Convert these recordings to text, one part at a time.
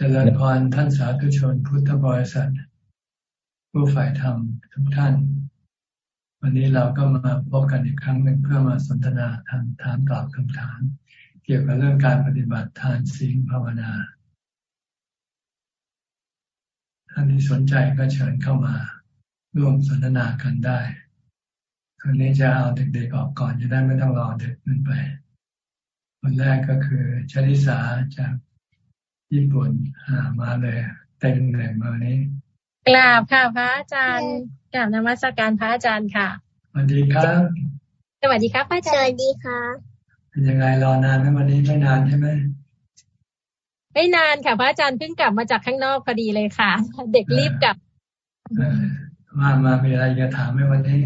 เจริญพรท่านสาธุชนพุทธบริษัท ผู้ฝ่ายธรรมทุกท่าน วันนี้เราก็มาพบกันอีกครั้งหนึ่งเพื่อมาสนทนาทางถามตอบคำถาม เกี่ยวกับเรื่องการปฏิบัติทานศีลภาวนา ท่านที่สนใจก็เชิญเข้ามาร่วมสนทนากันได้ครั้งนี้จะเอาเด็กๆออกก่อนจะได้ไม่ต้องรอเด็กเกินไปคนแรกก็คือชลิสาจาก ญี่ปุ่นหามาเลยเต็มเลยมานี้กราบค่ะ พระอาจารย์กราบนมัสการพระอาจารย์ค่ะสวัสดีครับสวัสดีครับพระอาจารย์สวัสดีค่ะเป็นยังไงรอนานไหมวันนี้ไม่นานใช่ไหมไม่นานค่ะ พระอาจารย์เพิ่งกลับมาจากข้างนอกพอดีเลยค่ะ เด็กรีบกลับมามามีอะไรจะถามไหมวันนี้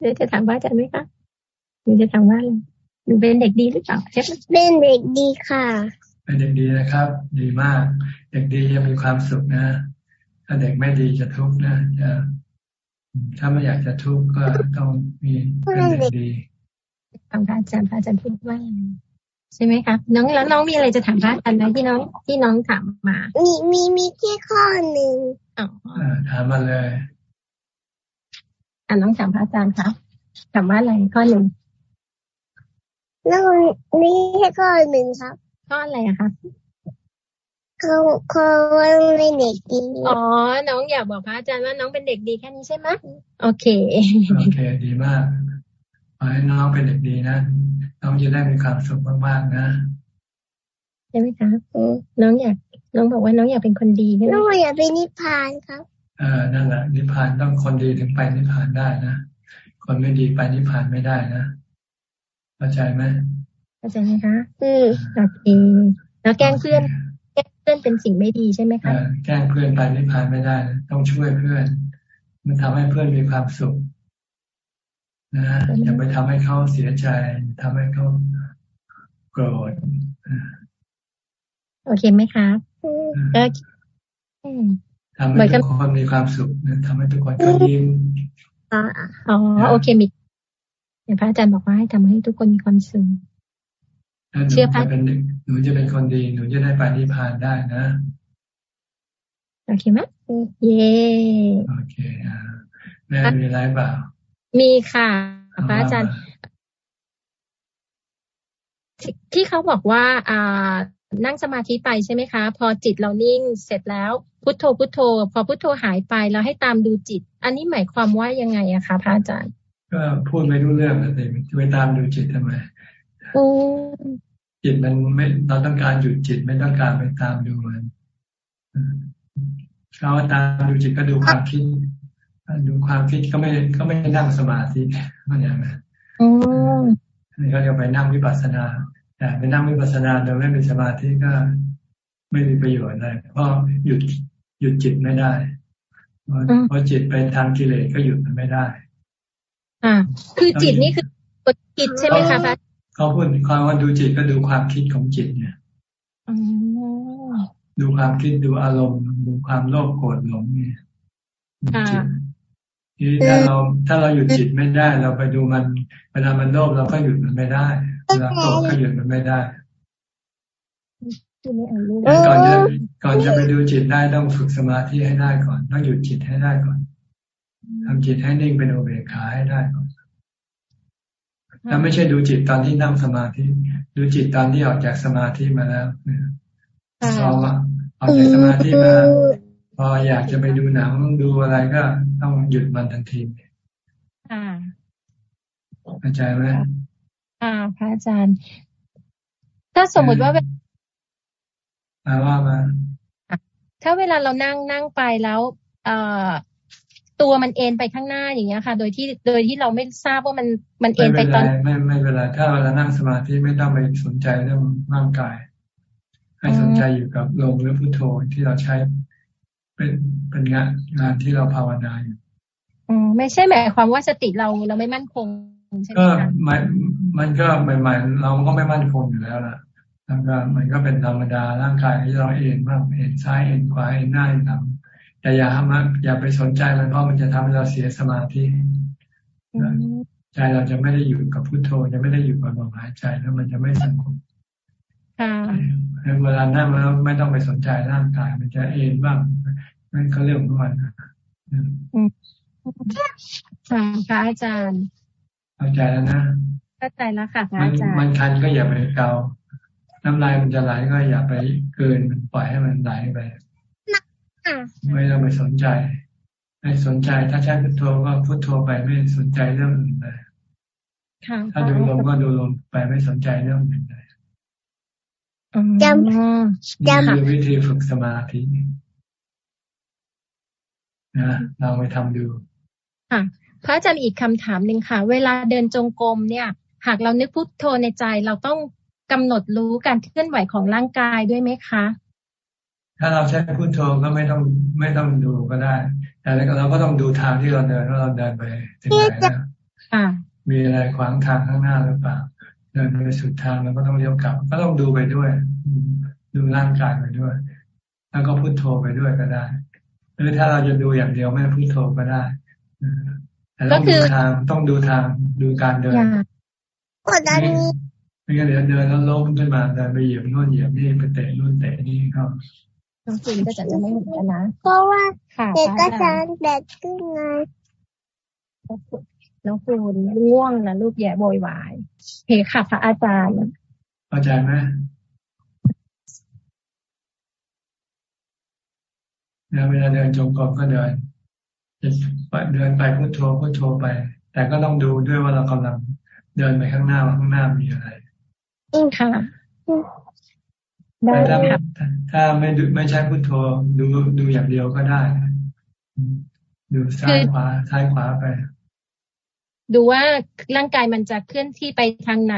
เดี๋ยวจะถามพระอาจารย์ไหมคะหรือจะถามว่าอะไร หนูเป็นเด็กดีหรือเปล่าใช่ไหมเป็นเด็กดีค่ะ เป็นเด็กดีนะครับ ดีมาก เด็กดีจะมีความสุขนะ ถ้าเด็กไม่ดีจะทุกข์นะจะถ้าไม่อยากจะทุกข์ก็ต้องมีเป็นเด็กดีถามพระอาจารย์พระอาจารย์พูดว่าใช่ไหมคะน้องแล้วน้องมีอะไรจะถามพระอาจารย์ไหมที่น้องที่น้องถามมา มีมีมีแค่ข้อหนึ่งอ๋อถามมาเลยอ่าน้องถามพระอาจารย์ครับถามว่าอะไรข้อหนึ่ง แล้วนี่แค่ข้อหนึ่งครับ ข้ออะไรอะครับเขาเขาว่าเป็นเด็กดีอ๋อ น้องอยากบอกพระอาจารย์ว่าน้องเป็นเด็กดีแค่นี้ใช่ไหมโอเค โอเค ดีมากขอให้น้องเป็นเด็กดีนะ น้องจะได้มีความสุขมากๆนะใช่ไหมครับน้องอยาก น้องบอกว่าน้องอยากเป็นคนดีใช่ไหมน้องอยากเป็นนิพพานครับเออนั่นแหละนิพพานต้องคนดีถึงไปนิพพานได้นะ คนไม่ดีไปนิพพานไม่ได้นะ เข้าใจไหมเข้าใจไหมคะอือโอเคแล้วแกล้งเพื่อนแกล้งเพื่อนเป็นสิ่งไม่ดีใช่ไหมคะแกล้งเพื่อนไปนิพพานไม่ได้ ต้องช่วยเพื่อน มันทำให้เพื่อนมีความสุขนะอย่าไปทำให้เขาเสียใจทำให้เขาโกรธโอเคไหมคะก็ทำให้ทุกคนมีความสุขทำให้ทุกคนก็ยิ้มอ๋อโอเคมี พระอาจารย์บอกว่าให้ทำให้ทุกคนมีความสุขเชื่อพระเป็นหนูจะเป็นคนดีหนูจะได้ไปนิพพานได้นะโอเคไหมเย่โอเคอ่าแม่มีอะไรเปล่ามีค่ะพระอาจารย์ ที่เขาบอกว่า อ่า นั่งสมาธิไปใช่ไหมคะ พอจิตเรานิ่งเสร็จแล้ว พุทโธพุทโธ พอพุทโธหายไปแล้วให้ตามดูจิต อันนี้หมายความว่ายังไงอะคะพระอาจารย์ ก็พูดไม่รู้เรื่องนะแต่ไปตามดูจิตทำไมจิตมันไม่เราต้องการหยุดจิตไม่ต้องการไปตามดูมันเราตามดูจิตก็ดูความคิดดูความคิดก็ไม่ก็ไม่นั่งสมาธิมันอย่างนั้นนี่ก็จะไปนั่งวิปัสสนาแต่ไปนั่งวิปัสสนาโดยไม่มีสมาธิก็ไม่มีประโยชน์เลยเพราะหยุดหยุดจิตไม่ได้เพราะจิตไปทางกิเลสก็หยุดมันไม่ได้ อ่า คือจิตนี่คือจิตใช่ไหมคะพระเขาพูดความว่าดูจิตก็ดูความคิดของจิตเนี่ยดูความคิดดูอารมณ์ดูความโลภโกรธหลงเนี่ยทีถ้าเราถ้าเราหยุดจิตไม่ได้ เราไปดูมันเวลามันโลภเราก็หยุดมันไม่ได้เวลาโกรธก็หยุดมันไม่ได้ก่อนจะก่อนจะไปดูจิตได้ต้องฝึกสมาธิให้ได้ก่อน ต้องหยุดจิตให้ได้ก่อน ทำจิตให้นิ่งเป็นโอเบคาให้ได้ก่อนถ้าไม่ใช่ดูจิตตอนที่นั่งสมาธิ ดูจิตตอนที่ออกจากสมาธิมาแล้วพอออกจากสมาธิมาพออยากจะไปดูหนังดูอะไรก็ต้องหยุดมันทันทีค่ะเข้าใจไหมอ่า พระอาจารย์ ถ้าสมมติว่ามาว่ามาถ้าเวลาเรานั่งนั่งไปแล้ว เอ่อ ตัวมันเอ็นไปข้างหน้าอย่างเงี้ยค่ะ โดยที่โดยที่เราไม่ทราบว่ามันมันเอ็นไปตอนไม่ไม่เป็นไรถ้าเวลานั่งสมาธิไม่ต้องไปสนใจเรื่องร่างกาย ให้สนใจอยู่กับลมหรือพุทโธที่เราใช้เป็นเป็นงานงานที่เราภาวนาอยู่อืมไม่ใช่หมายความว่าสติเราเราไม่มั่นคงใช่ไหมคะก็มันมันก็ใหม่ๆเราก็ไม่มั่นคงอยู่แล้วล่ะแล้วก็มันก็เป็นธรรมดาร่างกายที่เราเอ็นบ้างเอ็นซ้ายเอ็นขวาเอ็นหน้าเอ็นหลัง แต่อย่าทำอย่าไปสนใจมันเพราะมันจะทำให้เราเสียสมาธิใจใจเราจะไม่ได้อยู่กับพุทโธจะไม่ได้อยู่กับลมหายใจแล้วมันจะไม่สงบค่ะเวลานั่งแล้วไม่ต้องไปสนใจร่างกาย มันจะเอนบ้างนั่นเขาเรื่องของมันค่ะพระอาจารย์เข้าใจแล้วนะเข้าใจแล้วค่ะพระอาจารย์มันคันก็อย่าไปเกาน้ำลายมันจะไหลก็อย่าไปเกินมันปล่อยให้มันไหลไป ไม่ต้องไปสนใจ ไม่สนใจถ้าใช้พุทโธก็พุทโธไปไม่สนใจเรื่องอื่นเลยถ้าดูลมก็ดูลมไปไม่สนใจเรื่องอื่นเลยจำจำคือวิธีฝึกสมาธินะเราไปทำดูค่ะพระอาจารย์อีกคำถามหนึ่งค่ะ เวลาเดินจงกรมเนี่ย หากเรานึกพุทโธในใจเราต้องกำหนดรู้การเคลื่อนไหวของร่างกายด้วยไหมคะ ถ้าเราใช้พุทโธก็ไม่ต้องไม่ต้องดูก็ได้ แต่เราก็ต้องดูทางที่เราเดินว่าเราเดินไปถึงไหนนะมีอะไรขวางทางข้างหน้าหรือเปล่า เดินไปสุดทางเราก็ต้องเลี้ยวกลับ ก็ต้องดูไปด้วย ดูร่างกายไปด้วย แล้วก็พุทโธไปด้วยก็ได้ หรือถ้าเราจะดูอย่างเดียวไม่พุทโธก็ได้แต่ต้องดูทางต้องดูทางดูการเดินกดดันนี้ไม่งั้นเดี๋ยวเดินแล้วล้มขึ้นมาเดินไปเหยียบนู่นเหยียบนี่ไปเตะนู่นเตะนี่เขา น้องจีนก็จะไม่เหมือนกันนะเพราะว่าเด็กก็จะแบกขึ้นไงน้องคูณง่วงนะลูกแย่โวยวายเฮค่ะพระอาจารย์เข้าใจไหมเวลาเดินจงกรมก็เดินเดินไปพุทโธพุทโธไป แต่ก็ต้องดูด้วยว่าเรากำลังเดินไปข้างหน้าว่าข้างหน้ามีอะไรอืมค่ะ ได้ครับถ้าไม่ดูไม่ใช่พุทโธดูดูอย่างเดียวก็ได้ ดูซ้ายขวาซ้ายขวาไป ดูว่าร่างกายมันจะเคลื่อนที่ไปทางไหน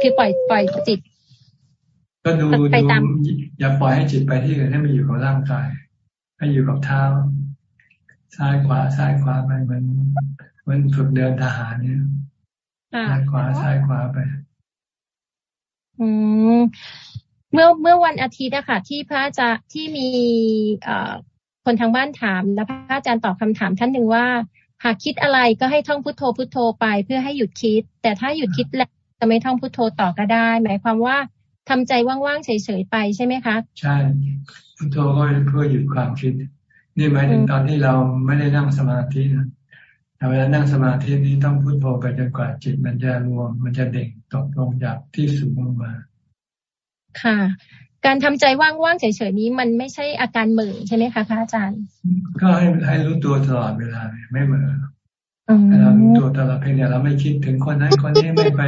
คือปล่อยปล่อยจิต ก็ดูดูอย่าปล่อยให้จิตไปที่อื่นให้มันอยู่กับร่างกาย ให้อยู่กับเท้า ซ้ายขวาซ้ายขวาไปเหมือนเหมือนฝึกเดินทหารเนี่ยซ้ายขวาซ้ายขวาไป อืม เมื่อเมื่อวันอาทิตย์นะคะที่พระอาจารย์ที่มีเอ่อคนทางบ้านถามแล้วพระอาจารย์ตอบคำถามท่านหนึ่งว่า หากคิดอะไรก็ให้ท่องพุทโธพุทโธไปเพื่อให้หยุดคิด แต่ถ้าหยุดคิดแล้วจะไม่ท่องพุทโธต่อก็ได้ หมายความว่าทำใจว่างๆเฉยๆไปใช่ไหมคะใช่พุทโธก็เพื่อหยุดความคิด นี่หมายถึงตอนที่เราไม่ได้นั่งสมาธินะแต่เวลานั่งสมาธินี้ต้องพุโทโธไปจนกว่าจิตมันจะรวมมันจะเด่งตกลงจากที่สูงลงมา ค่ะ การทำใจว่างๆเฉยๆนี้มันไม่ใช่อาการเหม่อใช่ไหมคะพระอาจารย์ ก็ให้ให้รู้ตัวตลอดเวลาไม่เหม่อเรารู้ตัวตลอดเพียงแต่เราไม่คิดถึงคนนั้นคนนี้ไม่ไป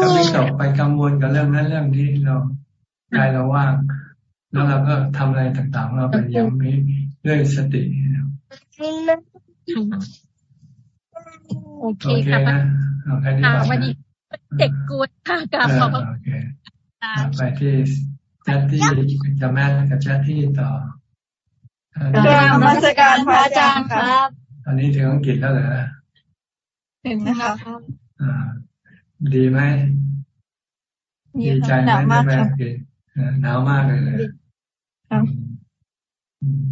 ก็ไม่ตกไปกังวลกับเรื่องนั้นเรื่องนี้เราใจเราว่าง แล้วเราก็ทำอะไรต่างๆ เราไปอย่างมีด้วยสติโอเคค่ะค่ะวันนี้เด็กกูค่ะกับขอบ ไปที่แชทที่จะแม่กับแชทที่ต่อกราบมาสการพระอาจารย์ครับ ตอนนี้ถึงอังกฤษแล้วเหรอถึงนะครับอ่าดีไหมดีใจไหมได้ไหมหนาวมากเลยครับ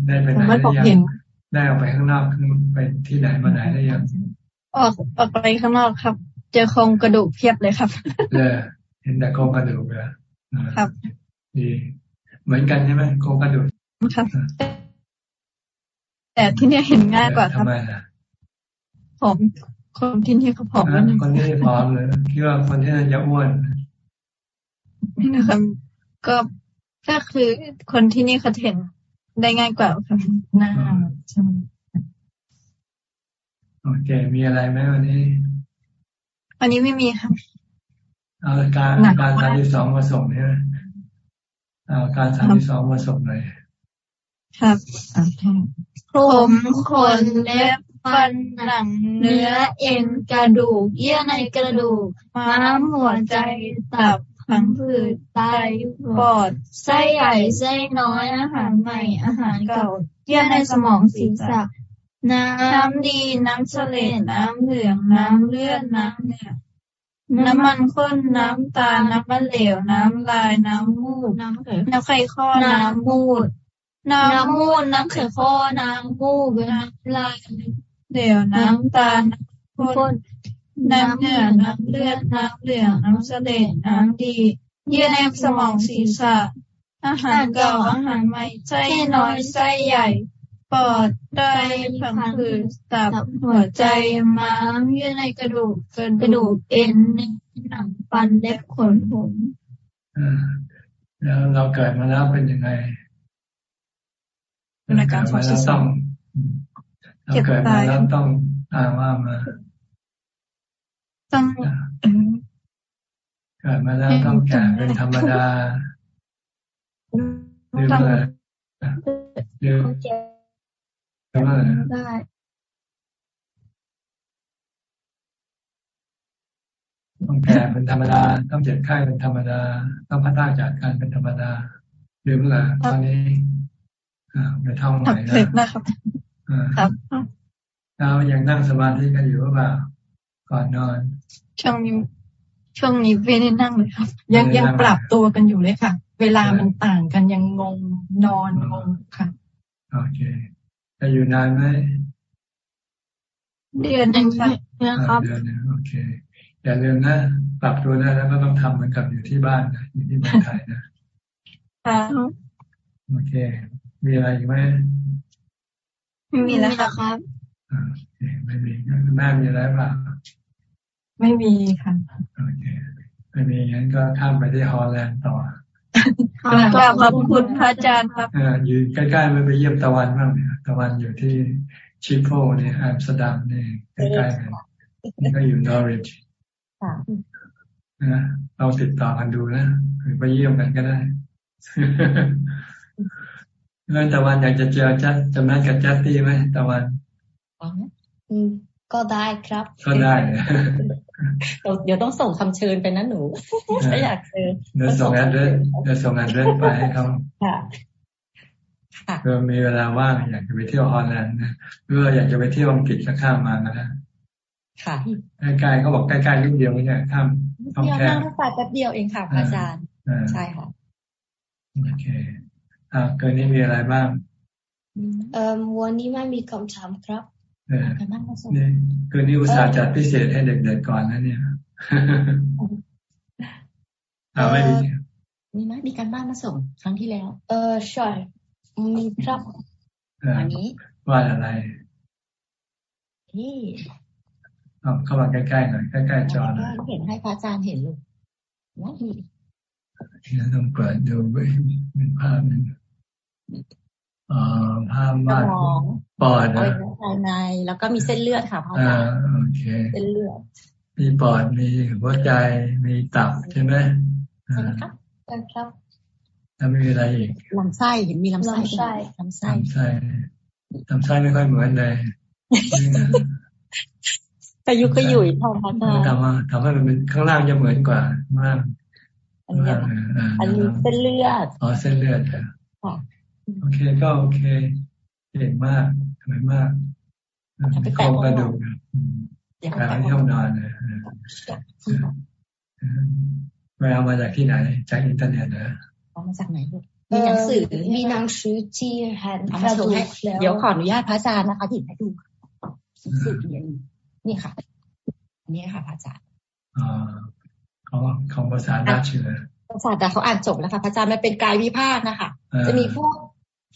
ได้ไปไหนได้ยังได้ออกไปข้างนอกไปที่ไหนมาไหนได้ยังออกออกไปข้างนอกครับ เจอโครงกระดูกเพียบเลยครับเลยเห็นแต่โครงกระดูกเลย ครับดีเหมือนกันใช่ไหมโครงกระดูกครับแต่ที่นี่เห็นง่ายกว่าครับทำไมล่ะผมคนที่นี่เขาผอมคนที่ผอมเลยคิดว่าคนที่นั่นจะอ้วนนี่นะครับก็ก็คือคนที่นี่เขาเห็นได้ง่ายกว่าค่ะหน้าใช่โอเค มีอะไรไหมวันนี้ วันนี้ไม่มีค่ะ เอาการการสามที่สองมาส่งเนี่ยเอาการสามที่สองมาส่งเลยครับผมขนเล็บฟันหนังเนื้อเอ็นกระดูก เยื่อในกระดูก ม้ามหัวใจตับผังผืดไตปอดไส้ใหญ่ไส้น้อยอาหารใหม่อาหารเก่า เยื่อในสมองศีรษะน้ำดีน้ำเสลดน้ำเหลืองน้ำเลือดน้ำเหนือ น้ำมันข้น น้ำตาล น้ำมันเหลว น้ำลาย น้ำมูด น้ำไข่ข้อ น้ำมูด น้ำมูด น้ำไข่ข้อ น้ำมูด น้ำลายเหลว น้ำตาล น้ำข้น น้ำเหนือน้ำเลือด น้ำเหลือง น้ำเสลดน้ำดี เยื่อในสมองศีรษะ อาหารเก่า อาหารใหม่ ไส้น้อย ไส้ใหญ่ ปอดไตผังผืดตับหัวใจม้ามเยื่อในกระดูกกระดูกเอ็นหนังฟันเล็บขนผมอ่าแล้วเราเกิดมาแล้วเป็นยังไงเป็นอาการเกิดมาแล้วต้องเราเกิดมาแล้วต้องอ่าว่ามาต้องเกิดมาแล้วต้องแก่เป็นธรรมดาหรือว่าหรือ ว่าได้ต้องแก่เป็นธรรมดา ต้องเจ็บไข้เป็นธรรมดา ต้องพัฒนาจากการเป็นธรรมดาหรือว่าตอนนี้อ่าไปท่องใหม่นะเสร็จแล้วครับอ่าครับเรายังนั่งสมาธิกันอยู่หรือเปล่าก่อนนอน ช่วงนี้ช่วงนี้ไม่ได้นั่งเลยครับ ยังไม่ได้นั่งยังปรับตัวกันอยู่เลยค่ะ เวลามันต่างกันยังงงนอนงงค่ะโอเค จะอยู่นานไหมเดือนหนึ่งค่ะอ่าเดือนหนึงโอเคอย่าลืมนะปรับตัวได้แล้วก็ต้องทำเหมือนกับอยู่ที่บ้านนะอยู่ที่เมืองไทยนะค่ะโอเค มีอะไรอีกไหมไม่มีแล้วครับอ่าโอเคไม่มีแม่มีอะไรเปล่าไม่มีค่ะโอเคไม่มีงั้นก็ข้ามไปที่ฮอลแลนด์ต่อ กราบขอบคุณพระอาจารย์ครับอ่าอยู่ใกล้ๆไม่ไปเยี่ยมตะวันบ้างเนี่ยตะวันอยู่ที่ชิโพเนี่ยอัมสเตอร์ดัมนี่ใกล้ๆกันนี่ก็อยู่ Norwich นะเราติดต่อกันดูนะหรือไปเยี่ยมกันก็ได้แล้วตะวันอยากจะเจอจัดจะนัดกับจัดตี้ไหมตะวันอืม ก็ได้ครับ ก็ได้นะเดี๋ยวเดี๋ยวต้องส่งคำเชิญไปนะหนูถ้าอยากเจอเดี๋ยวส่ง address เดี๋ยวส่ง address ไปให้เขาค่ะค่ะเพื่อมีเวลาว่างอยากจะไปเที่ยวฮอลแลนด์นะหรือว่าอยากจะไปเที่ยวอังกฤษก็ข้ามมาก็ได้ค่ะใกล้ๆเขาบอกใกล้ๆนิดเดียวเนี่ยข้ามต้องเดียวแค่นั่งรถไฟแป๊บเดียวเองค่ะพระอาจารย์อ่าใช่ค่ะโอเคอ่าเกินนี้มีอะไรบ้างเอ่อวันนี้ไม่มีคำถามครับเออไป นั่งมาส่งนี่เกินนี้อุตส่าห์จัดพิเศษให้เด็กๆก่อนนะเนี่ยอ่าไม่มีมีไหมมีการบ้านมาส่งครั้งที่แล้ว เออใช่มีครับเออวันนี้วาดอะไรที่เอาเข้ามาใกล้ๆหน่อยใกล้ๆจอหน่อยเห็นให้พระอาจารย์เห็นลูกว่ามีเนี่ยต้องเปิดดูไว้เป็นภาพหนึง อ่าภาพสวาดมองปอดอวันะยวะภายใน แล้วก็มีเส้นเลือดค่ะพระอาอ่าจารย์โอเคเส้นเลือด มีปอดมีหัวใจมีตับใช่ไหมใช่ไหมอ่าคะใช่ครับแล้วมีอะไรอีกลำไส้เห็นมีลำไส้ลำไส้ลำไส้ลำไส้ลำไส้ไม่ค่อยเหมือนเลยกระยุกกระยุยค่ะพระอาจารย์ทำว่าทำให้มันเป็นข้างล่างจะเหมือนกว่าข้างล่างอันนี้ข้างล่างอ่าอันนี้เส้นเลือดอ๋อเส้นเลือดเหรอค่ะ โอเคก็โอเค เก่งมากสวยมากโครงกระดูกนะอืมเดี๋ยวแปลว่าที่ห้องนอนนะเออเออไปเอามาจากที่ไหน จากอินเทอร์เน็ตเหรอเอามาจากไหนลูกเอ่มีหนัองสือมีหนังสือที่เห็นเอากมาระโชดูว์ให้กแล้วเดี๋ยวขออนุญาตพระอาจารย์นะคะหยิบให้ดูหนังสือเรียนนี่ค่ะอันนี้ค่ะพระอาจารย์อ๋อของของภาษาดัชเชอร์ภาษาแต่เขาอ่านจบแล้วค่ะพระอาจารย์มันเป็นกายวิภาคนะคะเออจะมีพวก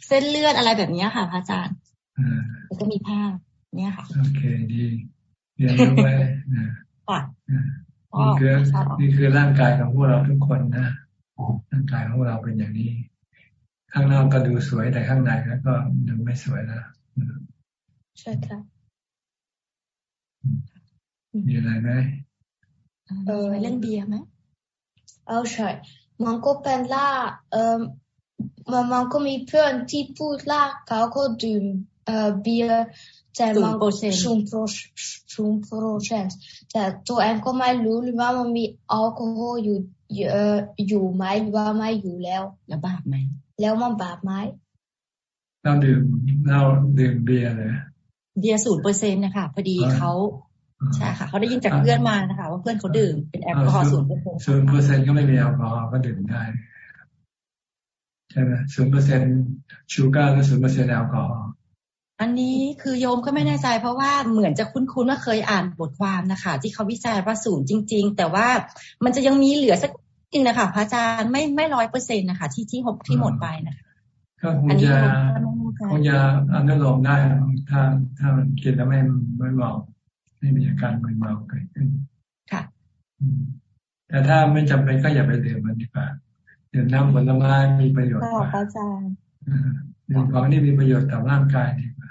เส้นเลือดอะไรแบบนี้ค่ะพระอาจารย์เออแล้วก็มีภาพเนี่ยค่ะ โอเคดีเรียนรู้ไว้นะค่ะนี่คือก็นี่คือร่างกายของพวกเราทุกคนนะร่างกายของพวกเราเป็นอย่างนี้ ข้างนอกก็ดูสวยแต่ข้างในแล้วก็ดูไม่สวยแล้วใช่ครับมีอะไรไหมเออเล่นเบียร์ไหมเอาใช่มันก็เป็นล่าเอ่อ มันมันก็มีเพื่อนที่พูดล่าเขาก็ดื่มเอ่อเบียร์แต่มัน0%ศูนย์โปรศูนย์โปรเซนต์แต่ตัวเองก็ไม่รู้หรือว่ามันมีแอลกอฮอล์อยู่เอ่ออยู่ไหมหรือว่าไม่อยู่แล้วแล้วบาปไหมแล้วมันบาปไหมเราดื่มเราดื่มเบียร์เลยเบียร์ศูนย์เปอร์เซ็นต์นะคะพอดีอ๋อเขาใช่ค่ะเขาได้ยินจากเพื่อนมานะคะ ว่าเพื่อนเขาดื่มเป็นแอลกอฮอล์ศูนย์เปอร์เซ็นต์ศูนย์เปอร์เซ็นก็ไม่มีแอลกอฮอล์ก็ดื่มได้ ใช่ไหมศูนย์เปอร์เซ็น sugar หรือศูนย์เปอร์เซ็นแอลกอฮอล์อันนี้คือโยมก็ไม่แน่ใจ เพราะว่าเหมือนจะคุ้นๆว่าเคยอ่านบทความนะคะ ที่เขาวิจัยว่าศูนย์จริง ๆ แต่ว่ามันจะยังมีเหลือสักจริงนะคะพระอาจารย์ไม่ไม่ร้อยเปอร์เซ็นต์นะคะ ที่ที่หกที่หมดไปนะคะก็คงจะคงจะอนุโลมได้ถ้าถ้ามันกินแล้วไม่ไม่เมาไม่มีอาการมึนเมาเกิดขึ้นค่ะแต่ถ้าไม่จำเป็นก็อย่าไปดื่มมันดีกว่า ดื่มน้ำผลไม้มีประโยชน์กว่าอาจารย์ดื่มของที่มีประโยชน์ต่อร่างกายดีกว่า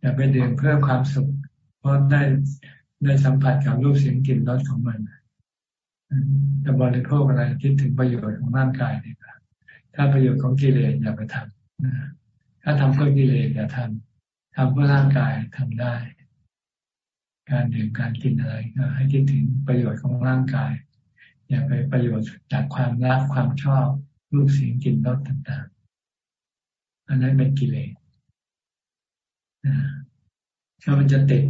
อย่าไปดื่มเพื่อความสุข เพราะได้ได้สัมผัสกับรูปเสียงกลิ่นรสของมันจะบริโภคอะไรคิดถึงประโยชน์ของร่างกายดีกว่าถ้าประโยชน์ของกิเลสอย่าไปทำถ้าทำเพื่อกิเลสอย่าทำทำเพื่อร่างกายทำได้ การดื่มการกินอะไรก็ให้คิดถึงประโยชน์ของร่างกาย อย่าไปประโยชน์จากความรักความชอบรูปเสียงกลิ่นรสต่างๆ อันนั้นเป็นกิเลสถ้ามันจะติด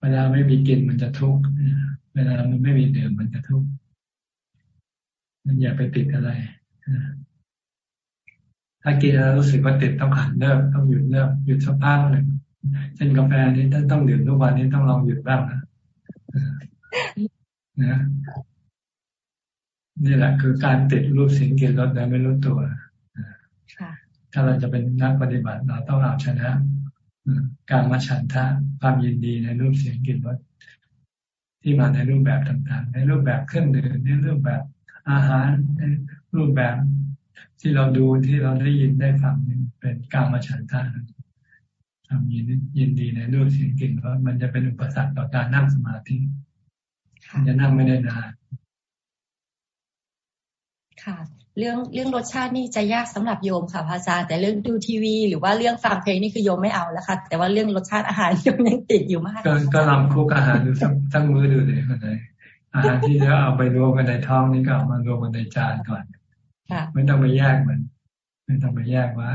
เวลาไม่มีกินมันจะทุกข์เวลามันไม่มีเดื่มมันจะทุกข์มันอย่าไปติดอะไรถ้ากินแล้วรู้สึกว่าติดต้องหันเลิกต้องหยุดเลิกหยุดสักพักหนึ่งเช่นกาแฟนี้ถ้าต้องดื่มทุกวันนี้ต้องลองหยุดบ้างนะนะ นี่แหละคือการติดรูปเสียงกลิ่นรสโดยไม่รู้ตัวถ้าเราจะเป็นนักปฏิบัติเราต้องเอาชนะการมาฉันทะความยินดีในรูปเสียงกลิ่นรสที่มาในรูปแบบต่างๆ ในรูปแบบเครื่องดื่มในรูปแบบอาหารในรูปแบบที่เราดูที่เราได้ยินได้ฟังเป็นการมาฉันทะทำยินยินดีในรูปเสียงกลิ่นรสมันจะเป็นอุปสรรคต่อการนั่งสมาธิมันจะนั่งไม่ได้นาน ค่ะ เรื่องเรื่องรสชาตินี่จะยากสำหรับโยมค่ะพระอาจารย์แต่เรื่องดูทีวี หรือว่าเรื่องฟังเพลงนี่คือโยมไม่เอาแล้วค่ะ แต่ว่าเรื่องรสชาติอาหารโยมยังติดอยู่มาก ก็ก็ลองคุกอาหารดูสักทั้งมือดูเลยคนไหนอาหารที่จะเอาไปรวมกันในท้องนี่ก็เอามารวมกันในจานก่อนไม่ต้องไปแยกมันไม่ต้องไปแยกว่า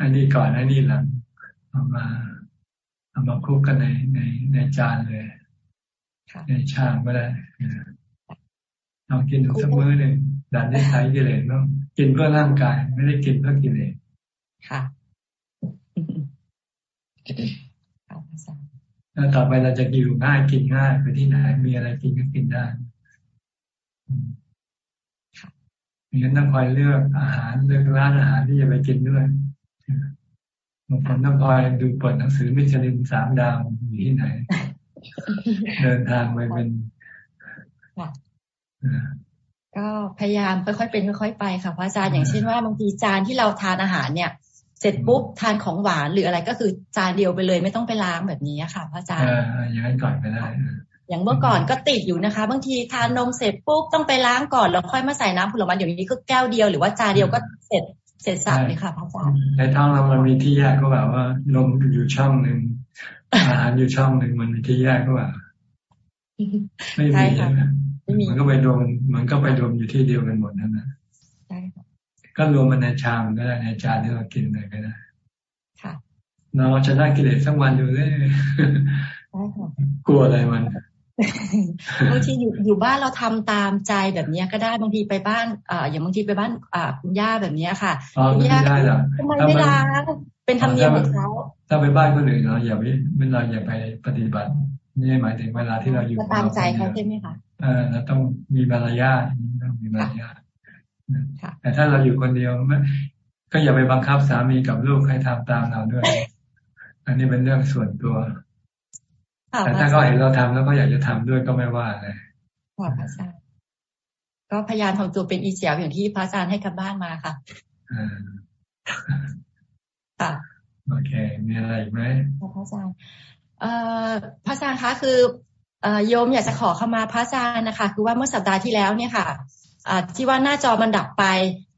อันนี้ก่อนอันนี้หลังเอามาเอามาคุกกันในในในจานเลยในชามก็ได้ลองกินดูสักมื้อหนึ่ง ดันได้ใช้กิเลสต้องกินเพื่อร่างกาย ไม่ได้กินเพื่อกิเลสค่ะแล้วต่อไปเราจะอยู่ง่ายกินง่ายไปที่ไหนมีอะไรกินก็กินได้มีงั้นต้องคอยเลือกอาหารเลือกร้านอาหารที่จะไปกินด้วยบางคนต้องคอยดูเปิดหนังสือมิชลินสามดาวอยู่ที่ไหน เดินทางไปเป็น ก็พยายามค่อยๆเป็นค่อยๆไปค่ะพระอาจารย์อย่างเช่นว่าบางทีจานที่เราทานอาหารเนี่ย เสร็จปุ๊บทานของหวานหรืออะไรก็คือจานเดียวไปเลยไม่ต้องไปล้างแบบนี้ค่ะพระอาจารย์อย่างนั้นก่อนก็ได้อย่างเมื่อก่อนก็ติดอยู่นะคะ บางทีทานนมเสร็จปุ๊บต้องไปล้างก่อนแล้วค่อยมาใส่น้ำผลไม้เดี๋ยวนี้ก็แก้วเดียวหรือว่าจานเดียวก็เสร็จเสร็จสับเลยค่ะพระอาจารย์ในท้องเรามันมีที่แยกก็แบบว่านมอยู่ช่องหนึ่งอาหารอยู่ช่องหนึ่งมันมีที่แยกก็แบบไม่มีใช่ไหม มันก็ไปรวมมันก็ไปรวมอยู่ที่เดียวกันหมดนั่นนะก็รวมมันในชามก็ได้ในจานที่เรากินเลยก็ได้เราจะได้กิเลสสักวันอยู่เลยกลัวอะไรมันบางทีอยู่อยู่บ้านเราทำตามใจแบบนี้ก็ได้บางทีไปบ้านอ่าอย่างบางทีไปบ้านอ่าคุณย่าแบบนี้ค่ะคุณย่าทำไมไม่ล้างเป็นธรรมเนียมของเขาถ้าไปบ้านคนอื่นเราอย่าไปเวลาอย่าไปปฏิบัติ นี่หมายถึงเวลาที่เราอยู่ตามใจเขาใช่ไหมคะเออเราต้องมีมารยาทต้องมีมารยาทแต่ถ้าเราอยู่คนเดียวก็อย่าไปบังคับสามีกับลูกให้ทำตามเราด้วย อันนี้เป็นเรื่องส่วนตัว แต่ถ้าเขาเห็นเราทำแล้วก็อยากจะทำด้วยก็ไม่ว่าเลยค่ะพระอาจารย์ก็พยายามทำตัวเป็นอีเจียวอย่างที่พระอาจารย์ให้กับบ้านมาค่ะค่ะโอเค มีอะไรอีกไหมพระอาจารย์เอ่อ พระอาจารย์คะคือโยมอยากจะขอเข้ามาพระอาจารย์นะคะ คือว่าเมื่อสัปดาห์ที่แล้วเนี่ยค่ะที่ว่าหน้าจอมันดับไป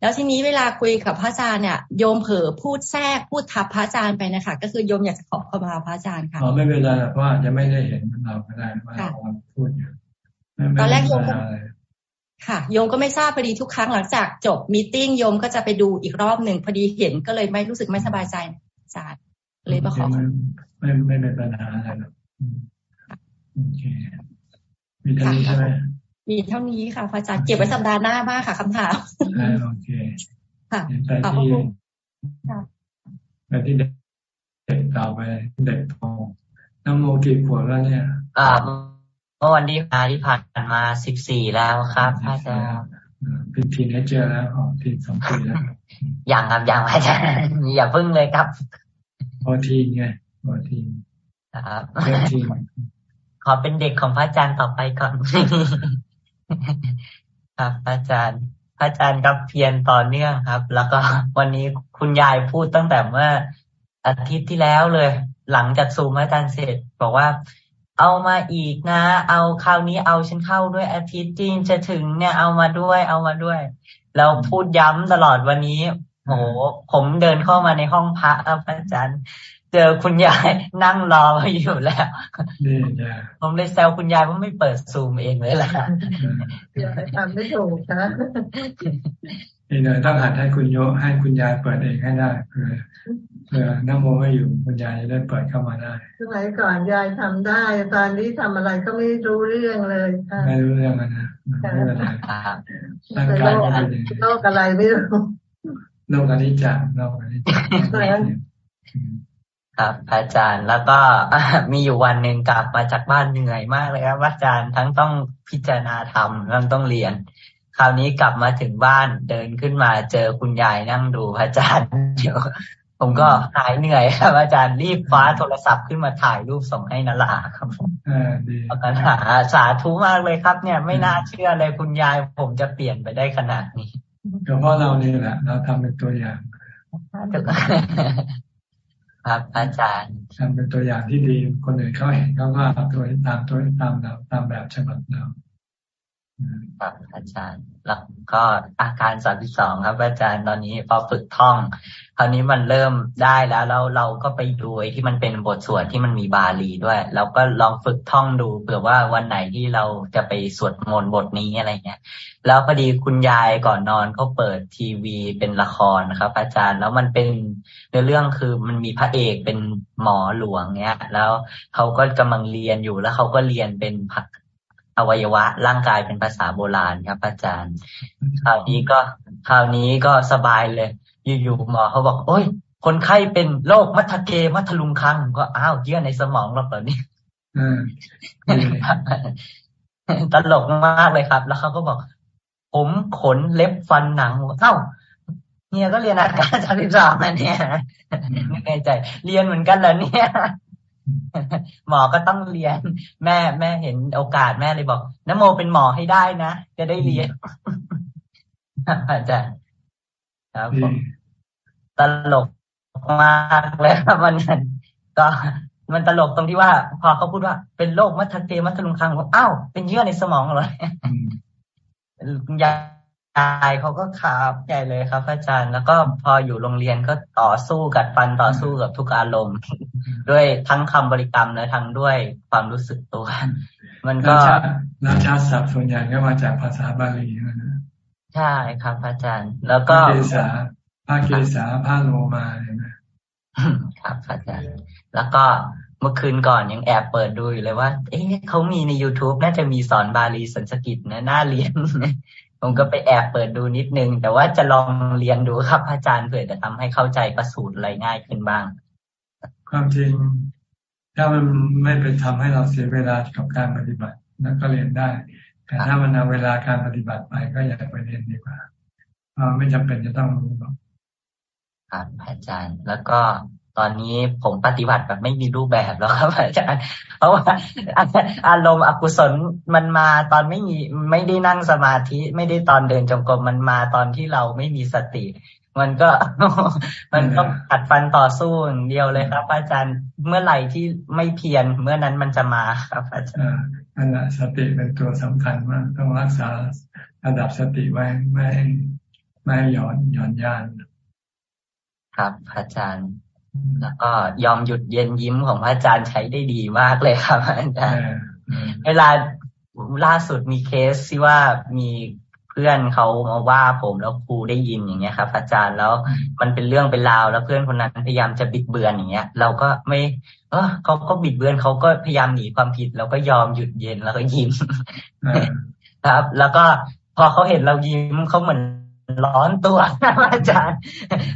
แล้วทีนี้เวลาคุยกับพระอาจารย์เนี่ยโยมเผลอพูดแทรกพูดทับพระอาจารย์ไปนะคะ ก็คือโยมอยากจะขอเข้ามาพระอาจารย์ค่ะอ๋อไม่เป็นไรเพราะจะไม่ได้เห็นเราก็ได้ว่าเราพูดอยู่ตอนแรกโยมค่ะโยมก็ไม่ทราบพอดีทุกครั้งหลังจากจบมีติ้งโยมก็จะไปดูอีกรอบหนึ่งพอดีเห็นก็เลยไม่รู้สึกไม่สบายใจอาจารย์ เลยมาขอไม่ไม่เป็นปัญหาอะไรหรอกโอเคมีเท่านี้ใช่ไหมมีเท่านี้ค่ะพระอาจารย์เก็บไว้สัปดาห์หน้ามากค่ะคำถามโอเคค่ะไปที่ไปที่ด็กต่อไปเด็กโตน้ำโมกี่ขวบแล้วเนี่ยอ่าเมื่อวันที่มาที่ผ่านมาสิบสี่แล้วครับอาจารย์เป็นทีนเจอแล้วอ๋อทีสองปีแล้วอย่างครับอย่างอาจารย์อย่าพึ่งเลยครับ พอทีไงพอทีครับขอเป็นเด็กของพระอาจารย์ต่อไปก่อนครับอาจารย์พระอาจารย์กับเพียรต่อเนื่องครับ แล้วก็วันนี้คุณยายพูดตั้งแต่เมื่ออาทิตย์ที่แล้วเลย หลังจากซูมอาจารย์เสร็จ บอกว่า เอามาอีกนะ เอาคราวนี้เอาฉันเข้าด้วยอาทิตย์จีนจะถึงเนี่ยเอามาด้วย เอามาด้วยแล้วพูดย้ำตลอดวันนี้ โอ้ผมเดินเข้ามาในห้องพระครับอาจารย์ เจอคุณยายนั่งรออยู่แล้วผมเลยแซวคุณยายว่าไม่เปิดซูมเองเลยล่ะทำไม่ถูกนะนี่เลยต้องหัดให้คุณโยให้คุณยายเปิดเองให้ได้เพื่อเพื่อน้ำโมไม่อยู่คุณยายจะได้เปิดเข้ามาได้สมัยก่อนยายทำได้ ตอนนี้ทำอะไรก็ไม่รู้เรื่องเลยค่ะไม่รู้เรื่องนะไม่เป็นไรร่างกายก็เป็นโรคอะไรไม่รู้ โรคอนิจจ์โรคอนิจจ์ครับ อาจารย์แล้วก็มีอยู่วันหนึ่งกลับมาจากบ้านเหนื่อยมากเลยครับอาจารย์ทั้งต้องพิจารณาธรรมทั้งต้องเรียน คราวนี้กลับมาถึงบ้านเดินขึ้นมาเจอคุณยายนั่งดูอาจารย์เดี๋ยวผมก็หายเหนื่อยครับ อาจารย์รีบคว้าโทรศัพท์ขึ้นมาถ่ายรูปส่งให้นาลาครับผมปกันหาสาธุมากเลยครับ เนี่ยไม่น่าเชื่อเลยคุณยายผมจะเปลี่ยนไปได้ขนาดนี้ ก็เพราะเรานี่แหละ เราทำเป็นตัวอย่างครับอาจารย์ทำเป็นตัวอย่างที่ดี คนอื่นเขาเห็นเขาก็ตัวตามตัวตามเราตามแบบฉบับเราครับอาจารย์ แล้วก็อาการสามสิบสองครับ อาจารย์ตอนนี้พอฝึกท่องค ราวนี้มันเริ่มได้แล้วแล้วเราก็ไปดูที่มันเป็นบทสวดที่มันมีบาลีด้วยเราก็ลองฝึกท่องดูเผื่อว่าวันไหนที่เราจะไปสวดมนต์บทนี้อะไรเงี้ยแล้วพอดีคุณยายก่อนนอนเขาเปิดทีวีเป็นละครนะครับ อาจารย์แล้วมันเป็นในเรื่องคือมันมีพระเอกเป็นหมอหลวงเนี้ย แล้วเขาก็กำลังเรียนอยู่แล้วเขาก็เรียนเป็นผักอวัยวะร่างกายเป็นภาษาโบราณครับ อาจารย์ คราวนี้ก็คราวนี้ก็สบายเลย อยู่ๆหมอเขาบอก โอ้ย คนไข้เป็นโรคมัทเกมัทลุงคังก็อ้าวเยื่อในสมองเราเปล่านี่ตลกมากเลยครับ แล้วเขาก็บอก ผมขนเล็บฟันหนังเอ้าเนี่ยก็เรียนอาการสามสิบสามนะเนี่ยไม่ในใจ เรียนเหมือนกันเหรอเนี่ย หมอก็ต้องเรียน แม่แม่เห็นโอกาสแม่เลยบอกนโมเป็นหมอให้ได้นะ จะได้เรียนอาจารย์ครับผม ตลกมากเลยครับวันนั้นก็มันตลกตรงที่ว่า พอเขาพูดว่าเป็นโรคมัทเตมัทลุงคังอ้าวเป็นเยื่อในสมองเลยยายเขาก็ขาบใหญ่เลยครับ อาจารย์ แล้วก็พออยู่โรงเรียนก็ต่อสู้กัดฟันต่อสู้กับทุกอารมณ์ ด้วยทั้งคำบริกรรมและทั้งด้วยความรู้สึกตัว มันก็ราชาศัพท์ส่วนใหญ่ก็มาจากภาษาบาลีนะใช่ครับ อาจารย์ แล้วก็ เกษาภาเกษาภาโลมาเห็นไหมครับอาจารย์แล้วก็เมื่อคืนก่อนยังแอบเปิดดูอยู่เลยว่า เอ๊ะเขามีใน youtube น่าจะมีสอนบาลีสันสกิตนะน่าเรียน ผมก็ไปแอบเปิดดูนิดนึง แต่ว่าจะลองเรียนดูครับอาจารย์เผื่อจะทำให้เข้าใจประสูตรอะไรง่ายขึ้นบ้าง ความจริง ถ้ามันไม่ไปทำให้เราเสียเวลากับการปฏิบัตินั่นก็เรียนได้ แต่ถ้ามันเอาเวลาการปฏิบัติไปก็อย่าไปเรียนดีกว่าเพราะไม่จำเป็นจะต้องรู้หรอก ครับอาจารย์ แล้วก็ตอนนี้ผมปฏิบัติแบบไม่มีรูปแบบแล้วครับอาจารย์เพราะว่าอารมณ์อกุศลมันมาตอนไม่มีไม่ได้นั่งสมาธิ ไม่ได้ตอนเดินจงกรมมันมาตอนที่เราไม่มีสติ มันก็มันต้องขัดฟันต่อสู้อย่างเดียวเลยครับ อาจารย์เมื่อไหร่ที่ไม่เพียรเมื่อนั้นมันจะมาครับ อาจารย์นั่นแหละสติเป็นตัวสำคัญมากต้องรักษาระดับสติไว้ไม่ไม่หย่อนหย่อนยาน ครับอาจารย์ แล้วก็ยอมหยุดเย็นยิ้มของพระอาจารย์ใช้ได้ดีมากเลยครับอาจารย์เวลาล่าสุดมีเคสที่ว่ามีเพื่อนเขามาว่าผมแล้วครูได้ยินอย่างเงี้ยครับ อาจารย์แล้วมันเป็นเรื่องเป็นราวแล้วเพื่อนคนนั้นพยายามจะบิดเบือนอย่างเงี้ย เราก็ไม่ เออเขาก็บิดเบือนเขาก็พยายามหนีความผิดเราก็ยอมหยุดเย็นแล้วก็ยิ้มครับ แล้วก็พอเขาเห็นเรายิ้มเขาเหมือน ร้อนตัวอาจารย์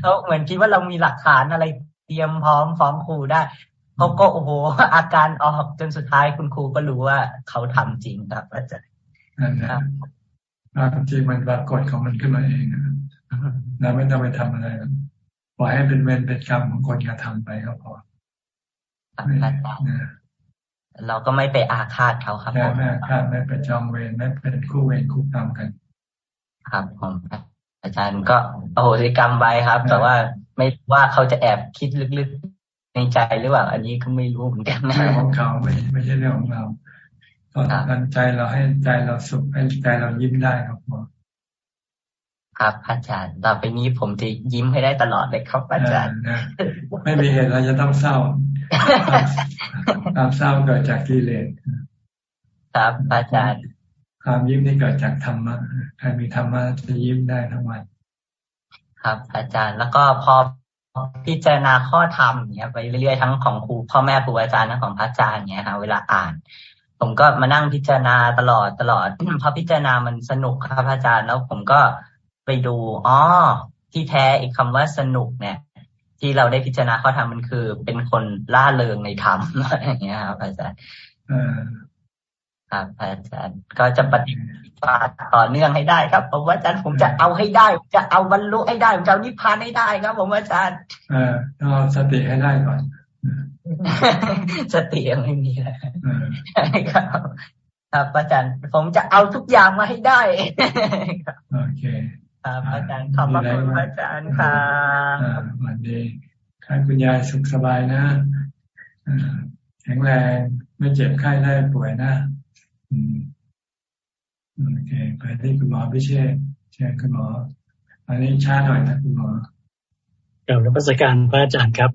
เขาเหมือนคิดว่าเรามีหลักฐานอะไรเตรียมพร้อมฟ้องครูได้เขาก็โอ้โหอาการออกจนสุดท้ายคุณครูก็รู้ว่าเขาทำจริงครับอาจารย์นั่นแหละจริงมันปรากฏของมันขึ้นมาเองเราไม่ต้องไปทำอะไรปล่อยให้เป็นเวรเป็นกรรมของคนกระทำไปก็พอเราก็ไม่ไปอาฆาตเขาครับผมไม่อาฆาตไม่ไปจองเวรไม่เป็นคู่เวรคู่กรรมกัน ครับผม อาจารย์ก็โอโหสิกรรมไปครับ แต่ว่าไม่ว่าเขาจะแอบคิดลึกๆในใจหรือเปล่าอันนี้ก็ไม่รู้เหมือนกันนะเรื่องของเขาไม่ไม่ใช่เรื่องของเราตอนนั้นใจเราให้ใจเราสุขให้ใจเรายิ้มได้ครับผมครับอาจารย์ต่อไปนี้ผมจะยิ้มให้ได้ตลอดเลยครับอาจารย์ ไม่มีเหตุเราจะต้องเศร้าความเศร้าเกิดจากกิเลสครับอาจารย์ ความยิ้มนี่เกิดจากธรรมะใครมีธรรมะจะยิ้มได้ทั้งวัน ครับ อาจารย์แล้วก็พอพิจารณาข้อธรรมเนี้ยไปเรื่อยๆทั้งของครูพ่อแม่ครูอาจารย์ทั้งของพระอาจารย์เนี้ยครับเวลาอ่าน ผมก็มานั่งพิจารณาตลอดตลอดพอพิจารณามันสนุกครับอาจารย์แล้วผมก็ไปดูอ๋อที่แท้อีกคำว่าสนุกเนี่ยที่เราได้พิจารณาข้อธรรมมันคือเป็นคนล่าเริงในธรรมอะไรอย่างเงี้ยครับอาจารย์ ครับอาจารย์ก็จะปฏิบัติต่อเนื่องให้ได้ครับผมว่าอาจารย์ผมจะเอาให้ได้ จะเอาบรรลุให้ได้ผมจะเอานิพพานให้ได้ครับ ผมอาจารย์เออต้องเอาสติให้ได้ก่อนสติยังไม่มีเลยครับครับอาจารย์ผมจะเอาทุกอย่างมาให้ได้โอเคครับอาจารย์ขอบคุณอาจารย์ครับวันดีค่คุณยายสุขสบายนะแข็งแรงไม่เจ็บไข้ได้ป่วยนะ โอเคไปที่คุณหมอพิเชษเชิญคุณหมอ อันนี้ช้าหน่อยนะคุณหมอกล่าวรับราชการพระอาจารย์ครับ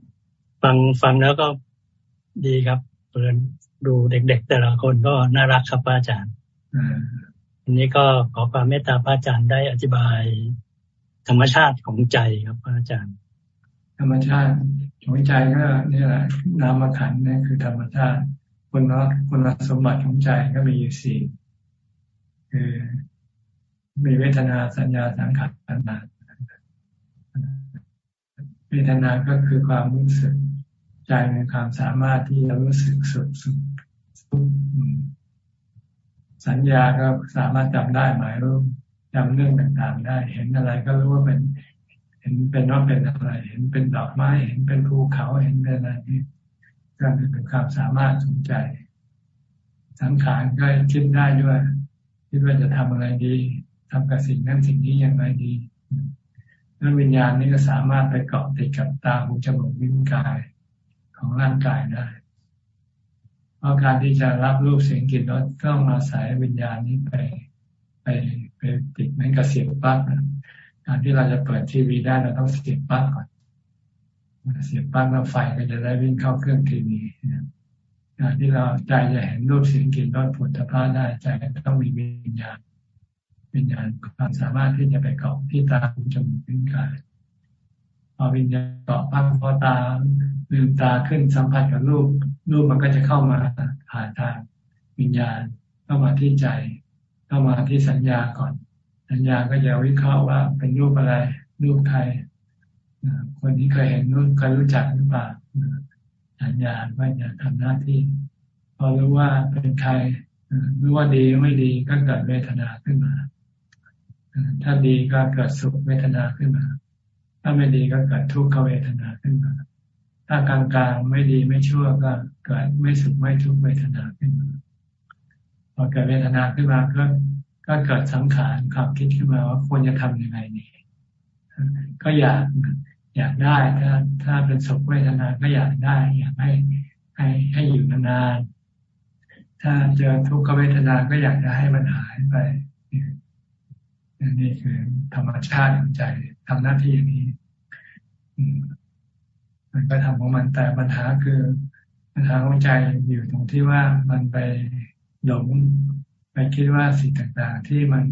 ฟังฟังแล้วก็ดีครับเปิดดูเด็ก ๆ แต่ละคนก็น่ารักครับพระอาจารย์อันนี้ก็ขอความเมตตาพระอาจารย์ได้อธิบาย ธรรมชาติของใจครับพระอาจารย์ ธรรมชาติของใจก็นี่แหละนามขันนี่คือธรรมชาติ คุณคุณสมบัติของใจก็มีอยู่สี่คือมีเวทนาสัญญาสังขารต่าเวทนาก็คือความรู้สึกใจมีความสามารถที่จะรู้สึกสุขสุขสัญญาก็สามารถจำได้หมายรู้จำเรื่องต่างๆได้ เห็นอะไรก็รู้ว่าเป็น เห็นเป็นว่าเป็นอะไร เห็นเป็นดอกไม้ เห็นเป็นภูเขาเห็นเป็นอะไรนี่ ก็เป็นความสามารถสนใจ สังขารก็คิดได้ด้วย คิดว่าจะทำอะไรดีทำกับสิ่งนั้นสิ่งนี้อย่างไรดีแล้ววิญญาณนี่ก็สามารถไปเกาะติดกับตาหูจมูกลิ้นกายของร่างกายได้เพราะการที่จะรับรูปเสียงกลิ่นรสต้องมาสายวิญญาณนี้ไป ไปไปติดเหมือนกับเสียบปลั๊กการที่เราจะเปิดทีวีได้เราต้องเสียบปลั๊กก่อน เสียบปลั๊กแล้วไฟก็จะได้วิ่งเข้าเครื่องทีวีการที่เราใจจะเห็นรูปเสียงกลิ่นรสผลพาได้ใจต้องมีวิญญาณวิญญาณความสามารถที่จะไปเกาะที่ตาหูจมูกลิ้นกายพอวิญญาณเกาะพังพอตาลืมตาขึ้นสัมผัสกับรูป รูปมันก็จะเข้ามาผ่านทางวิญญาณเข้ามาที่ใจ เข้ามาที่สัญญาก่อน สัญญาก็จะวิเคราะห์ว่าเป็นรูปอะไร รูปใคร คนนี้เคยเห็นรูปเคยรู้จักหรือเปล่าสัญญาว่าจะทำหน้าที่ พอรู้ว่าเป็นใครรู้ว่าดีไม่ดีก็เกิดเวทนาขึ้นมา ถ้าดีก็เกิดสุขเวทนาขึ้นมา ถ้าไม่ดีก็เกิดทุกขเวทนาขึ้นมา ถ้ากลางกลางไม่ดีไม่ชั่วก็เกิดไม่สุขไม่ทุกขเวทนาขึ้นมา พอเกิดเวทนาขึ้นมาก็ก็เกิดสังขารความคิดขึ้นมาว่าควรจะทํำยังไงนี่ก็อยาก อยากได้ถ้าถ้าเป็นสุขเวทนาก็อยากได้ อยากให้ให้ให้อยู่นานๆถ้าเจอทุกขเวทนาก็อยากจะให้มันหายไปนี่คือธรรมชาติของใจทำหน้าที่อย่างนี้มันก็ทำของมันแต่ปัญหาคือปัญหาของใจอยู่ตรงที่ว่ามันไปหลงไปคิดว่าสิ่งต่างๆ ที่มัน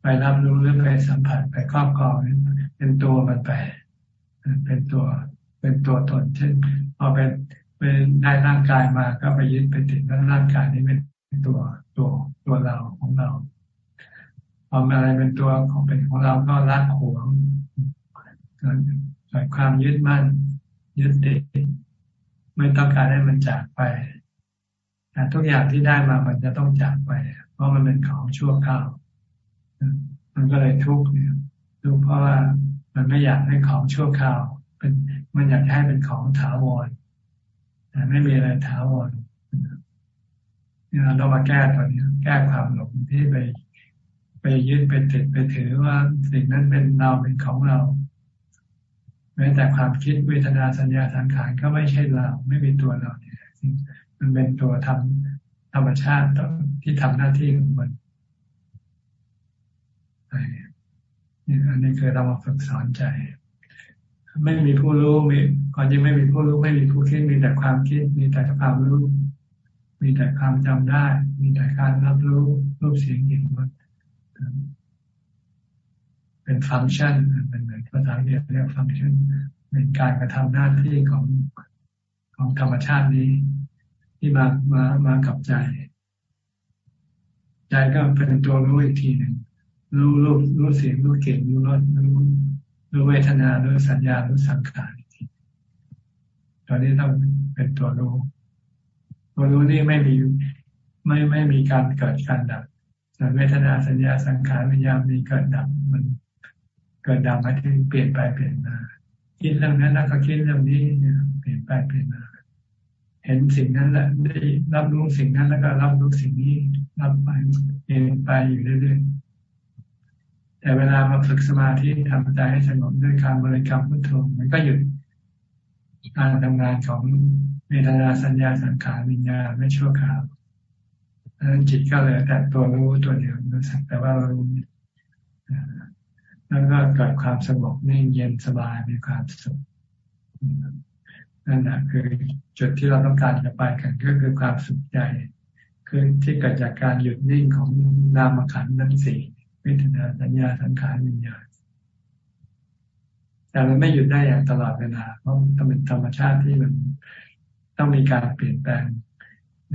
ไปรับรู้หรือไปสัมผัสไปครอบครองเป็นตัวมันไป เป็นตัวเป็นตัวตนเช่นพอเป็นเป็นได้ร่างกายมาก็ไปยึดไปติดว่าร่างกายนี้เป็นตัวตัวตัวเราของเราพออะไรเป็นตัวของเป็นของเราก็รักหวงเกิดความยึดมั่น ยึดติดไม่ต้องการให้มันจากไปแต่ทุกอย่างที่ได้มามันจะต้องจากไป เพราะมันเป็นของชั่วคราวมันก็เลยทุกข์เนี่ยทุกข์เพราะว่า มันไม่อยากให้ของชั่วคราว เป็นมันอยากให้เป็นของถาวรแต่ไม่มีอะไรถาวรเนี่ยเรามาแก้ตัวนี้ แก้ความหลงที่ไป ไปยึดไปติดไปถือว่าสิ่งนั้นเป็นเราเป็นของเราแม้แต่ความคิดเวทนาสัญญาสังขารก็ไม่ใช่เราไม่มีตัวเราเนี่ยมันเป็นตัวทำธรรมชาติที่ทำหน้าที่ของมัน อันนี้คือเรามาฝึกสอนใจ ไม่มีผู้รู้มีก่อนยังไม่มีผู้รู้ไม่มีผู้คิดมีแต่ความคิด มีแต่ความรู้ มีแต่ความจำได้ มีแต่การรับรู้รูปเสียงกลิ่นรสเป็นฟังก์ชันเป็นเหมือนภาษาเรียกเรียกฟังก์ชันเป็นการกระทำหน้าที่ของของธรรมชาตินี้ ที่มามามากับใจ ใจก็เป็นตัวรู้อีกทีหนึ่ง รู้รูปรู้เสียงรู้เก่งรู้รสรู้รู้เวทนารู้สัญญารู้สังขารทีตอนนี้ต้องเป็นตัวรู้ตัวรู้นี่ไม่มีไม่ไม่มีการเกิดการดับเวทนาสัญญาสังขารวิญญาณมีเกิดดับมันเกิดดับมาที่เปลี่ยนไปเปลี่ยนมาคิดเรื่องนั้นแล้วก็คิดเรื่องนี้เนี่ยเปลี่ยนไปเปลี่ยนมาเห็นสิ่งนั้นแหละได้รับรู้สิ่งนั้นแล้วก็รับรู้สิ่งนี้รับไปเปลี่ยนไปอยู่เรื่อยๆ แต่เวลามาฝึกสมาธิทำใจให้สงบด้วยการบริกรรมพุทโธมันก็หยุดการทำงานของเวทนาสัญญาสังขารวิญญาณไม่ชั่วคราวดังนั้นจิตก็เลยแต่ตัวรู้ตัวเดียวรู้สึกแต่ว่าเรารู้แล้วก็เกิดความสงบนิ่งเย็นสบายมีความสุขนั่นแหะคือจุดที่เราต้องการจะไปกันก็คือความสุขใจคือที่เกิดจากการหยุดนิ่งของนามขันธ์ทั้งสี่ วิทนาสัญญาสังขารวิญญาณแต่มันไม่หยุดได้อย่างตลอดเวลาเพราะมันเป็นธรรมชาติที่มันต้องมีการเปลี่ยนแปลง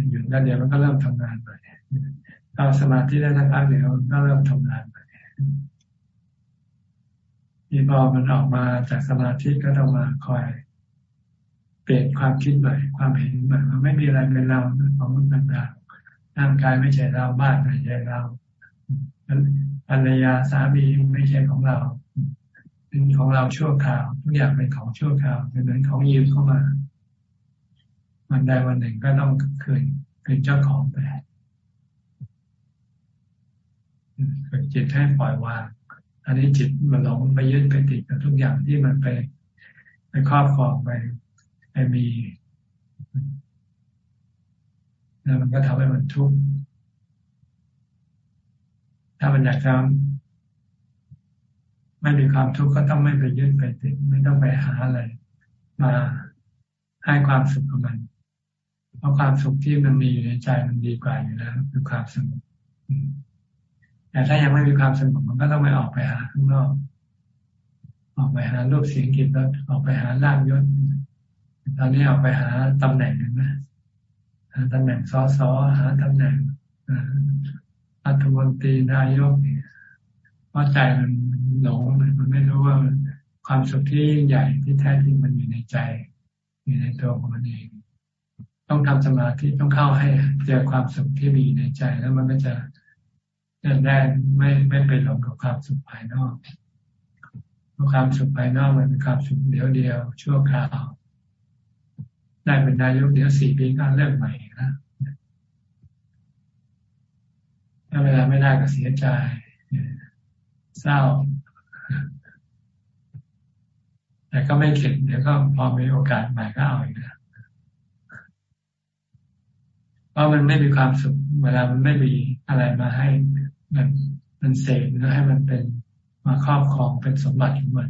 หยุดแล้วเดี๋ยวมันก็เริ่มทำงานไปเอาสมาธิได้สักพักเดี๋ยวก็เริ่มทำงานไปที่พอมันออกมาจากสมาธิก็ต้องมาคอย เปลี่ยนความคิดใหม่ความเห็นใหม่มันไม่มีอะไรเป็นเราของมันต่างๆร่างกายไม่ใช่เราบ้านไม่ใช่เรา ภรรยาสามีไม่ใช่ของเรา เป็นของเราชั่วคราว ทุกอย่างเป็นของชั่วคราวเป็นเหมือนของยืมเข้ามาวันใดวันหนึ่งก็ต้องคืนคืนเจ้าของไปฝึกจิตให้ปล่อยวางอันนี้จิตมันหลงไปยึดไปติดกับทุกอย่างที่มันไปไปครอบครองไปไปมีแล้วมันก็ทำให้มันทุกข์ ถ้ามันอยากจะไม่มีความทุกข์ก็ต้องไม่ไปยึดไปติดไม่ต้องไปหาอะไร มาให้ความสุขกับมัน เพราะความสุขที่มันมีอยู่ในใจมันดีกว่าอยู่แล้วคือความสงบแต่ถ้ายังไม่มีความสงบมันก็ต้องไปออกไปหาข้างนอกออกไปหารูปเสียงกลิ่นรสออกไปหาลาบยศตอนนี้ออกไปหาตำแหน่งนะหาตำแหน่งซอสอหาตำแหน่ง รัฐมนตรีนายกเพราะใจมันหลงมันไม่รู้ว่าความสุขที่ยิ่งใหญ่ที่แท้จริงมันอยู่ในใจ อยู่ในตัวของมันเอง ต้องทำสมาธิต้องเข้าให้เจอความสุขที่มีในใจแล้วมันก็จะจะได้ไม่ไม่ไปหลงกับความสุขภายนอกเพราะความสุขภายนอกมันเป็นความสุขเดียวเดียวชั่วคราว ได้เป็นนายกเดี๋ยวสี่ปีก็เริ่มใหม่นะ ถ้าเวลาไม่ได้ก็เสียใจเศร้า แต่ก็ไม่เข็ดเดี๋ยวก็พอมีโอกาสใหม่ก็เอาอีกนะพราะมันไม่มีความสุข เวลามันไม่มีอะไรมาให้มันมันเสกแล้วให้มันเป็นมาครอบครองเป็นสมบัติของมัน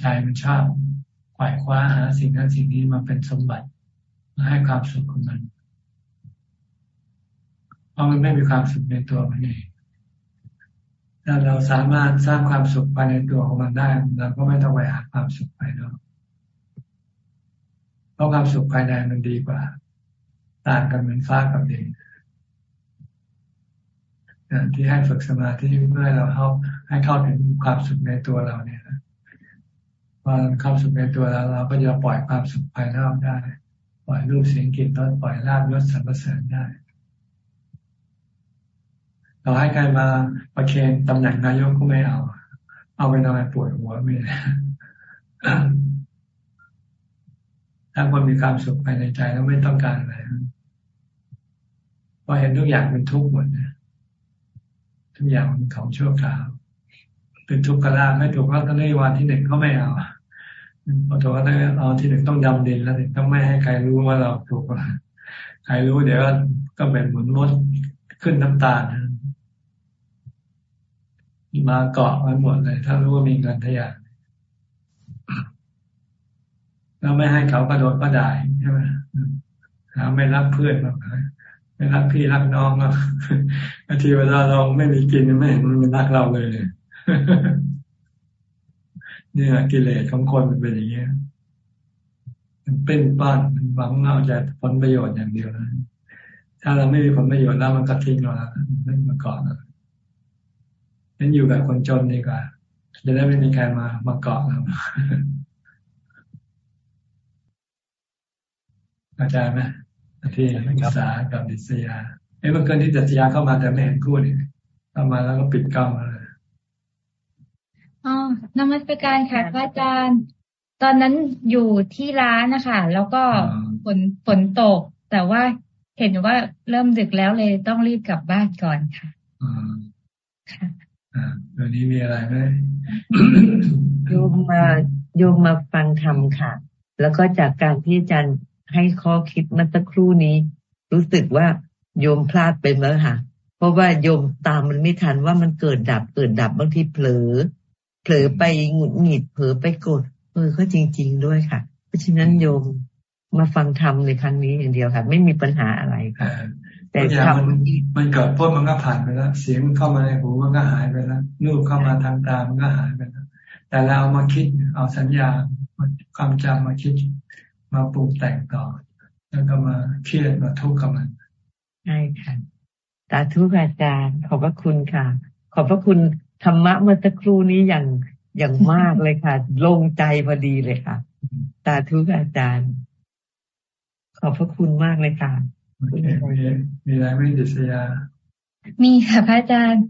ใจมันชอบขวายคว้าหาสิ่งนั้นสิ่งนี้มาเป็นสมบัติมาให้ความสุขของมัน ราะมันไม่มีความสุขในตัวมันเองถ้าเราสามารถสร้างความสุขภายในตัวของมันได้เราก็ไม่ต้องไปหาความสุขภายนอกเพราะความสุขภายในมันดีกว่า ต่างกันเหมือนฟ้ากับดินที่ให้ฝึกสมาธิเพื่อเราเข้าให้เข้าถึงความสุขในตัวเราเนี่ยพออความสุขในตัวเราเราก็จะปล่อยความสุขภายนอกได้ ปล่อยรูปเสียงกลิ่นรสปล่อยลาบยศสรรเสริญได้ เราให้ใครมาประเคนตำแหน่งนายกก็ไม่เอา เอาไปทำไมปวดหัวไม่ถ้าคนมีความสุขภายในใจแล้วไม่ต้องการอะไรพอเห็นทุกอย่างเป็นทุกข์หมดนะทุกอย่างมันของชั่วคราว เป็นทุกข์กระลาไม่ถูกว่าตอนนี้วันที่หนึ่งก็ไม่เอาพอถูกว่าเอาที่หนึ่งต้องดำดินแล้วต้องไม่ให้ใครรู้ว่าเราถูกใครรู้เดี๋ยวก็เป็นเหมือนมดขึ้นน้ำตาล มาเกาะไว้หมดเลย ถ้ารู้ว่ามีเงินทยานแล้วไม่ให้เขากระโดดก็ได้ใช่ไหมหาไม่รักเพื่อนหรอกไม่รักพี่รักน้องก็บางทีเวลาเราไม่มีกินไม่เห็นมันรักเราเลยเนี่ยกิเลสของคนมันเป็นอย่างเงี้ยมันเป็นป้านมันหวังเอาจะผลประโยชน์อย่างเดียวนะถ้าเราไม่มีผลประโยชน์แล้วมันก็ทิ้งเราแล้วนั่มาก่อน นั้นอยู่แบบคนจนดีกว่า จะได้ไม่มีใครมามาเกาะเราอาจารย์ไหมที่ศึกษากับดิษยาเอ้เมื่อกี้ที่ดิษยาเข้ามาแต่ไม่เห็นคู่นี่เข้ามาแล้วก็ปิดกล้องเลยอ๋อนมัสการค่ะพระอาจารย์ ตอนนั้นอยู่ที่ร้านนะคะแล้วก็ฝนฝนตก แต่ว่าเห็นว่าเริ่มดึกแล้วเลยต้องรีบกลับบ้านก่อนค่ะ อ่าค่ะอ่าวันนี้มีอะไรไหมโยมมาโยมมาฟังธรรมค่ะ แล้วก็จากการที่อาจารย์ให้ข้อคิดเมื่อสักครู่นี้ รู้สึกว่าโยมพลาดไปแล้วค่ะ เพราะว่าโยมตามมันไม่ทันว่ามันเกิดดับเกิดดับบางทีเผลอ เผลอไปหงุดหงิดเผลอไปกดเออก็จริง ๆ ด้วยค่ะ เพราะฉะนั้นโยมมาฟังธรรมในครั้งนี้อย่างเดียวค่ะ ไม่มีปัญหาอะไรค่ะ แต่ทำมันเกิดพ้นมันก็ผ่านไปแล้ว เสียงเข้ามาในหูมันก็หายไปแล้วรูปเข้ามาทางตามันก็หายไปแล้วแต่เราเอามาคิดเอาสัญญาความจำมาคิดมาปรุงแต่งต่อ แล้วก็มาเครียดมาทุกข์กับมันใช่ค่ะสาธุอาจารย์ ขอบพระคุณค่ะ ขอบพระคุณธรรมะเมื่อสักครู่นี้อย่างอย่างมากเลยค่ะลงใจพอดีเลยค่ะสาธุอาจารย์ ขอบพระคุณมากเลยค่ะ มีมีอะไรไม่ดิษยา มีค่ะพระอาจารย์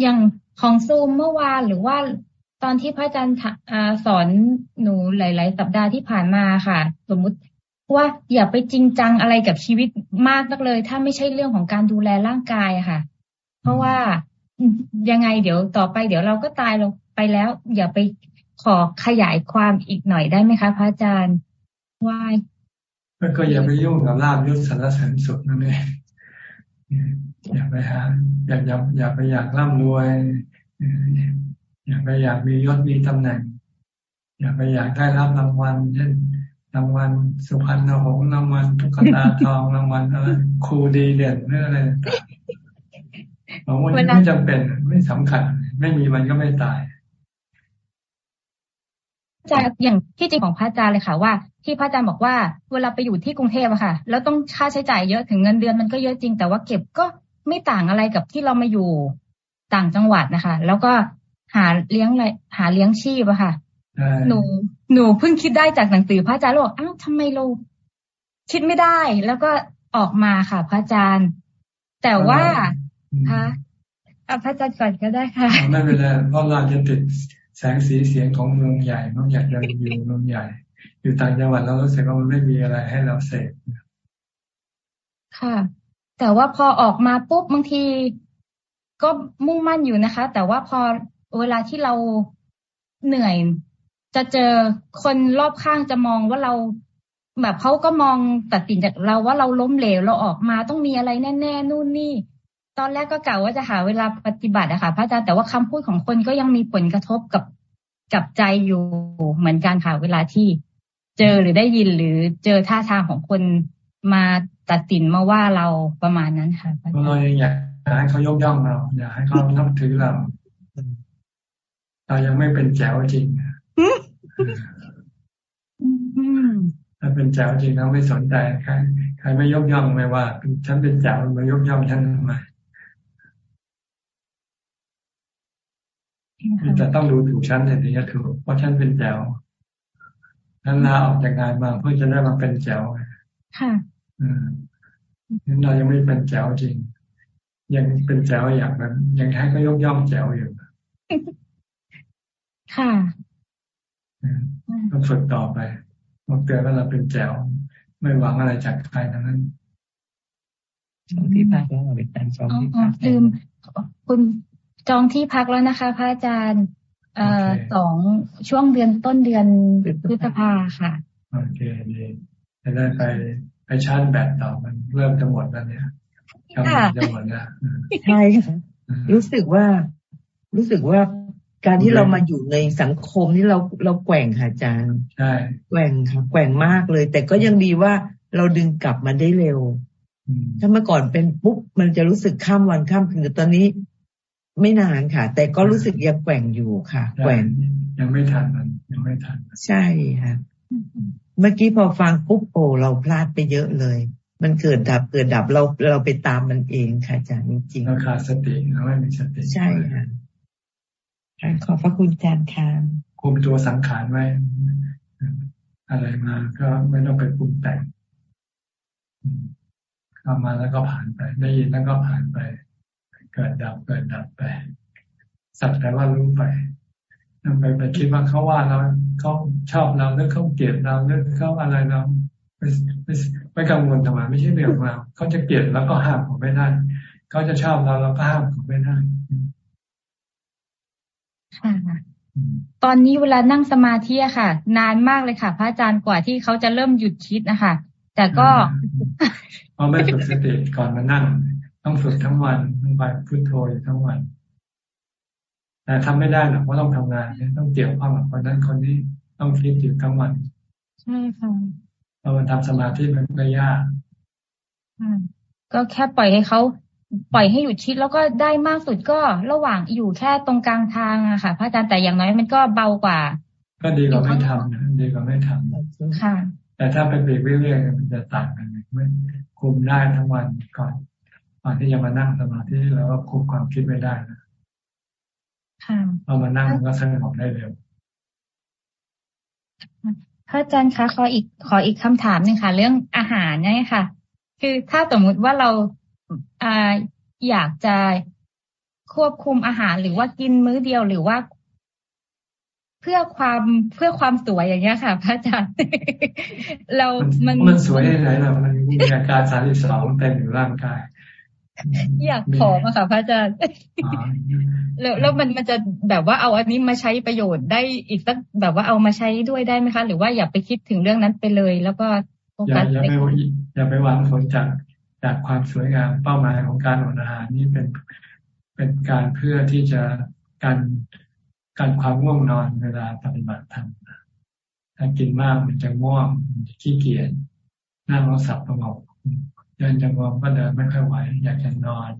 อย่างของซูมเมื่อวานหรือว่าตอนที่พระอาจารย์สอนหนูหลาย ๆ สัปดาห์ที่ผ่านมาค่ะ สมมุติว่าอย่าไปจริงจังอะไรกับชีวิตมากนักเลย ถ้าไม่ใช่เรื่องของการดูแลร่างกายค่ะ เพราะว่ายังไงเดี๋ยวต่อไปเดี๋ยวเราก็ตายลงไปแล้ว อย่าไปขอขยายความอีกหน่อยได้ไหมคะพระอาจารย์ว่า ยก็อย่าไปยุ่งกับลาบยศสารเสริญสุขนั่นเองอย่าไปหาอย่าอย่าอย่าไปอยากร่ำรวย อยากไปอยากมียศมีตำแหน่ง อยากไปอยากได้รับรางวัลเช่นรางวัลสุพรรณหงส์รางวัลตุ๊กตาทองรางวัลอะไรครูดีเด่นเรื่องอะไรบางวันไม่จำเป็นไม่สำคัญ ไม่มีมันก็ไม่ตายจะอย่างที่จริงของพระอาจารย์เลยค่ะว่า ที่พระอาจารย์บอกว่า เวลาไปอยู่ที่กรุงเทพอะค่ะ แล้วต้องค่าใช้จ่ายเยอะถึงเงินเดือนมันก็เยอะจริง แต่ว่าเก็บก็ไม่ต่างอะไรกับที่เรามาอยู่ต่างจังหวัดนะคะ แล้วก็หาเลี้ยงอะไรหาเลี้ยงชีพอะค่ะหนูหนูเพิ่งคิดได้จากหนังสือพระอาจารย์บอกอ้าวทำไมเราคิดไม่ได้ แล้วก็ออกมาค่ะ พระอาจารย์ แต่ว่าคะพระอาจารย์ก่อนก็ได้ค่ะไม่เป็นไรเพราะเราจะติดแสงสีเสียงของเมืองใหญ่น้องอยากจะอยู่เมืองใหญ่ อยู่ต่างจังหวัดเรารู้สึกว่ามันไม่มีอะไรให้เราเสพค่ะ แต่ว่าพอออกมาปุ๊บบางที ก็มุ่งมั่นอยู่นะคะ แต่ว่าพอเวลาที่เราเหนื่อย จะเจอคนรอบข้างจะมองว่าเราแบบเขาก็มองตัดสินจากเราว่าเราล้มเหลวเราออกมาต้องมีอะไรแน่ๆนู่นนี่ ตอนแรกก็กล่าวว่าจะหาเวลาปฏิบัติอะค่ะพระอาจารย์แต่ว่าคำพูดของคนก็ยังมีผลกระทบกับกับใจอยู่เหมือนกันค่ะเวลาที่ เจอหรือได้ยินหรือเจอท่าทางของคนมาตัดสินมาว่าเราประมาณนั้นค่ะเราอยากให้เขายกย่องเรา อยากให้เขานับถือเราเรายังไม่เป็นแจ๋วจริงถ้าเป็นแจ๋วจริงเราไม่สนใจใครใครไม่ยกย่องไม่ว่าฉันเป็นแจ๋วมายกย่องฉันทำไมจะต้องดูถูกฉันถึงจะถูกเพราะฉันเป็นแจ๋ว ฉันลาออกจากงานมาเพื่อจะได้มาเป็นแจ๋วค่ะอืมนั้นเรายังไม่เป็นแจ๋วจริง ยังเป็นแจ๋วอย่างนั้น ยังให้ก็ยกย่องแจ๋วอยู่ค่ะต้องฝึกต่อไปมาเตือนว่าเราเป็นแจ๋วไม่หวังอะไรจากใครทั้งนั้นจองที่พักแล้วเป็นการจองที่พักลืมคุณจองที่พักแล้วนะคะ พระอาจารย์เอ่อ สองช่วงเดือนต้นเดือนพฤษภาค่ะ โอเคดีจะได้ไปไปชาร์จแบตต่อมันเริ่มจะหมดแล้วเนี่ยจะหมดแล้วใช่ค่ะรู้สึกว่ารู้สึกว่าการที่เรามาอยู่ในสังคมที่เราเราแกว่งค่ะอาจารย์ใช่แกว่งค่ะแกว่งมากเลย แต่ก็ยังดีว่าเราดึงกลับมาได้เร็วถ้าเมื่อก่อนเป็นปุ๊บมันจะรู้สึกข้ามวันข้ามคืนตอนนี้ ไม่นานค่ะ แต่ก็รู้สึกยังแกว่งอยู่ค่ะ แกว่งยังไม่ทันมันยังไม่ทันใช่ค่ะเมื่อกี้พอฟังปุ๊บโอ้เราพลาดไปเยอะเลย มันเกิดดับเกิดดับเราเราไปตามมันเองค่ะอาจารย์จริงๆเราขาดสติเราไม่มีสติใช่ค่ะขอบพระคุณอาจารย์ค่ะคุมตัวสังขารไว้ อะไรมาก็ไม่ต้องไปปรุงแต่งเข้ามาแล้วก็ผ่านไป ได้ยินแล้วก็ผ่านไปเกิดดับเกิดดับไป สักแต่ว่ารู้ไปนั่งไปไปคิดว่าเขาว่าเราเขาชอบเราหรือเขาเกลียดเราหรือเขาอะไรเราไม่ไม่ไม่กังวลทำไมไม่ใช่เรื่องเราเขาจะเกลียดแล้วก็ห้ามเขาไม่ได้เขาจะชอบเราเราก็ห้ามเขาไม่ได้ค่ะตอนนี้เวลานั่งสมาธิอะค่ะ นานมากเลยค่ะ พระอาจารย์กว่าที่เขาจะเริ่มหยุดคิดนะคะแต่ก็เราไม่ฝึกสติก่อนมานั่ง ต้องฝึกทั้งวันต้องไปพุทโธอยู่ทั้งวัน แต่ทำไม่ได้หรอกเพราะต้องทำงานต้องเกี่ยวข้องกับคนนั้นคนนี้ต้องคิดอยู่ทั้งวัน ใช่ค่ะเราทำสมาธิมันก็ยากก็แค่ปล่อยให้เขาปล่อยให้หยุดคิดแล้วก็ได้มากสุดก็ระหว่างอยู่แค่ตรงกลางทางอะค่ะพระอาจารย์แต่อย่างน้อยมันก็เบากว่า ก็ดีกว่าไม่ทำนะดีกว่าไม่ทำค่ะ แต่ถ้าเป็นเบรกเรื่อยๆมันจะต่างกันไม่คุมได้ทั้งวันก่อน ก่อนที่จะมานั่งสมาธิแล้วก็คุมความคิดไม่ได้นะค่ะพอมานั่งก็สงบได้เร็วพระอาจารย์คะขออีกขออีกคำถามหนึ่งค่ะ เรื่องอาหารเนี่ยค่ะ คือถ้าสมมุติว่าเราอ่าอยากจะควบคุมอาหารหรือว่ากินมื้อเดียวหรือว่า เพื่อความเพื่อความสวยอย่างเงี้ยค่ะ พระอาจารย์เรามันมันสวยยังไงล่ะมันมีอาการสารสิบสองเต็มอยู่ร่างกาย อยากผอมอะค่ะพระอาจารย์แล้วแล้วมันมันจะแบบว่าเอาอันนี้มาใช้ประโยชน์ได้อีกสักแบบว่าเอามาใช้ด้วยได้ไหมคะ หรือว่าอย่าไปคิดถึงเรื่องนั้นไปเลย แล้วก็อย่าอย่าไปอย่าไปหวังผลจากจากความสวยงามเป้าหมายของการอดอาหารนี่เป็นเป็นการเพื่อที่จะการการความง่วงนอนเวลาปฏิบัติธรรมถ้ากินมากมันจะง่วงมันจะขี้เกียจนั่งรถสับประงก เดินจะงวงก็เดินไม่ค่อยไหวอยากจะนอน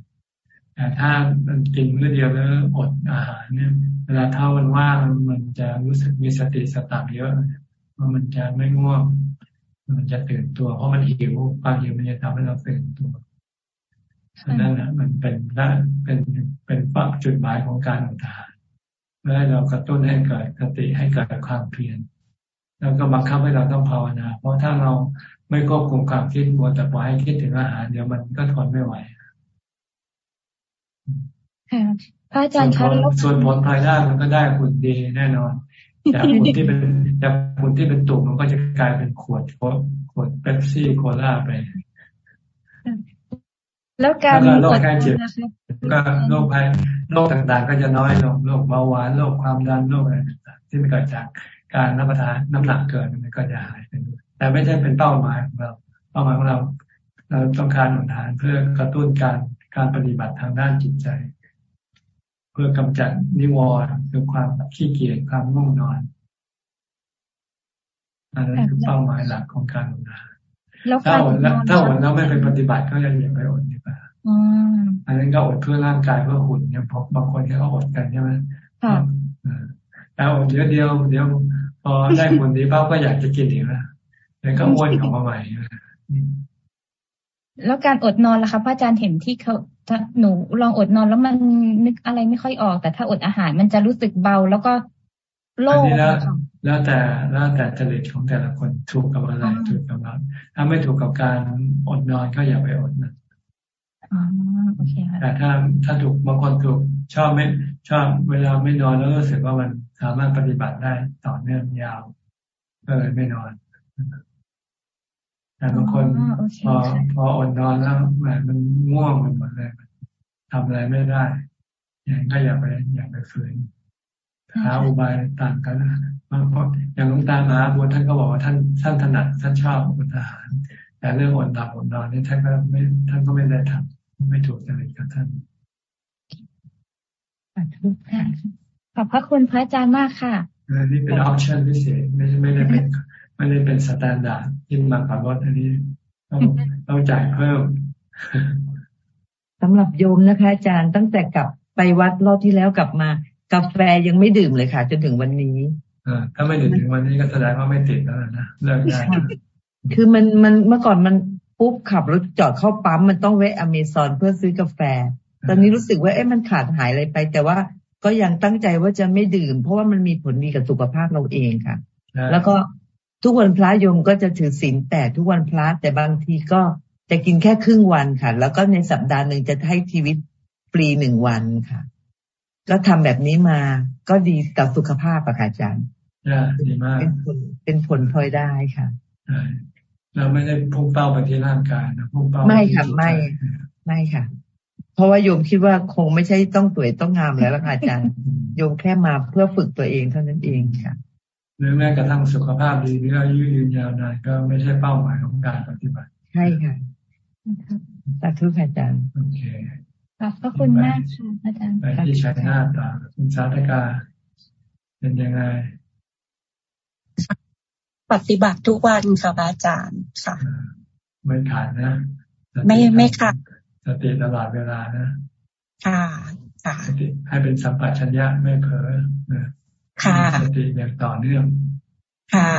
แต่ถ้ามันกินเมื่อเดียวแล้วอดอาหารเนี่ยเวลาเท่ามันว่างมันจะรู้สึกมีสติสตังเยอะว่ามันจะไม่ง่วง มันจะตื่นตัวเพราะมันหิวความหิวมันจะทำให้เราตื่นตัวนั่นแหละมันเป็นเป็นเป็นปักจุดหมายของการอดอาหารเพื่อให้เรากระตุ้นให้เกิดสติให้เกิดความเพียรแล้วก็บังคับให้เราต้องภาวนา เพราะถ้าเรา ไม่ควบคุมความคิดมัวแต่ปล่อยให้คิดถึงอาหารเดี๋ยวมันก็ทนไม่ไหวพระอาจารย์คะส่วนผลภายได้มันก็ได้หุ่นดีแน่นอนจากหุ่นที่เป็นจากหุ่นที่เป็นตุ่มมันก็จะกลายเป็นขวดขวดเป๊ปซี่โคลาไป แล้วการโรคไข้เจ็บก็โรคภัยโรคต่างๆ ก็จะน้อยลงโรคเบาหวานโรคความดันโรคอะไรต่างๆที่มันเกิดจากการรับประทานน้ำหนักเกินมันก็จะหายไปด้วย แต่ไม่ใช่เป็นเป้าหมายของเราเป้าหมายของเรา เราต้องการอุทานเพื่อกระตุ้นการการปฏิบัติทางด้านจิตใจ เพื่อกำจัดนิวรณ์คือความขี้เกียจความง่วงนอนอันนั้นคือเป้าหมายหลักของการอุทานถ้าอดถ้าอดแล้วไม่ไปปฏิบัติก็ยังอย่าไปอดดีกว่าอันนั้นก็อดเพื่อร่างกายเพื่อหุ่นเนี่ยพบางคนเขาอดกันใช่ไหมแต่อดเดียวเดียวเดี๋ยวพอได้หุ่นดีเป้าก็อยากจะกินอีกแล้ว แล้วก็อ้วนออกมาใหม่แล้วการอดนอนล่ะคะพระอาจารย์เห็นที่เขาหนูลองอดนอนแล้วมันนึกอะไรไม่ค่อยออก แต่ถ้าอดอาหารมันจะรู้สึกเบาแล้วก็โล่งแล้วแล้วแต่แล้วแต่จริตของแต่ละคนถูกกับอะไรถูกกับอะไรถ้าไม่ถูกกับการอดนอนก็อย่าไปอดนะแต่ถ้าถ้าถูกบางคนถูกชอบไม่ชอบเวลาไม่นอนแล้วรู้สึกว่ามันสามารถปฏิบัติได้ต่อเนื่องยาวก็เลยไม่นอน แต่บางคนพอพออดนอนแล้วแหมมันง่วงมันหมดเลยทำอะไรไม่ได้อย่างก็อย่าไปอย่าไปฝืนหาอุบายต่างกันบางคนอย่างหลวงตามหาบัวท่านก็บอกว่าท่านท่านถนัดท่านชอบอดอาหาร แต่เรื่องอดหลับอดนอนนี่ท่านก็ไม่ท่านก็ไม่ได้ทำไม่ถูกจริตกับท่านขอบพระคุณพระอาจารย์มากค่ะนี่เป็น option พิเศษไม่ไม่ได้เป็น ไม่ได้เป็น standard ที่มาปรับลดอันนี้ต้องต้องจ่ายเพิ่มสำหรับโยมนะคะ อาจารย์ตั้งแต่กลับไปวัดรอบที่แล้วกลับมา กาแฟยังไม่ดื่มเลยค่ะ จนถึงวันนี้อถ้าไม่ดื่มถึงวันนี้ก็แสดงว่าไม่ติดแล้วนะเลิกได้คือมันมันเมื่อก่อนมันปุ๊บขับรถจอดเข้าปั๊มมันต้องแวะอเมซอนเพื่อซื้อกาแฟ ตอนนี้รู้สึกว่าเอ๊ะมันขาดหายอะไรไป แต่ว่าก็ยังตั้งใจว่าจะไม่ดื่ม เพราะว่ามันมีผลดีกับสุขภาพเราเองค่ะ แล้วก็ ทุกวันพระโยมก็จะถือศีลแต่ทุกวันพระแต่บางทีก็จะกินแค่ครึ่งวันค่ะ แล้วก็ในสัปดาห์หนึ่งจะให้ชีวิตฟรีหนึ่งวันค่ะก็ทำแบบนี้มาก็ดีต่อสุขภาพอะค่ะอาจารย์ดีมากเป็นผลเป็นผลพลอยได้ค่ะเราไม่ได้พุ่งเป้าไปที่ร่างกายนะพุ่งเป้าไม่ค่ะไม่ไม่ค่ะ เพราะว่าโยมคิดว่าคงไม่ใช่ต้องสวยต้องงามแล้วล่ะค่ะอาจารย์โยมแค่มาเพื่อฝึกตัวเองเท่านั้นเองค่ะ หรือแม้กระทั่งสุขภาพดีหรืออายุยืนยาวนานก็ไม่ใช่เป้าหมายของการปฏิบัติ ใช่ค่ะสาธุค่ะอาจารย์โอเคขอบพระคุณมากค่ะอาจารย์ไปที่ชัยนาตาคุณสาธกาเป็นยังไง ปฏิบัติทุกวันค่ะอาจารย์ค่ะ ไม่ขาดนะ ไม่ไม่ขาดสติตลอดเวลานะ ค่ะ ค่ะสติให้เป็นสัมปชัญญะไม่เผลอ ค่ะสติอย่างต่อเนื่อง ค่ะ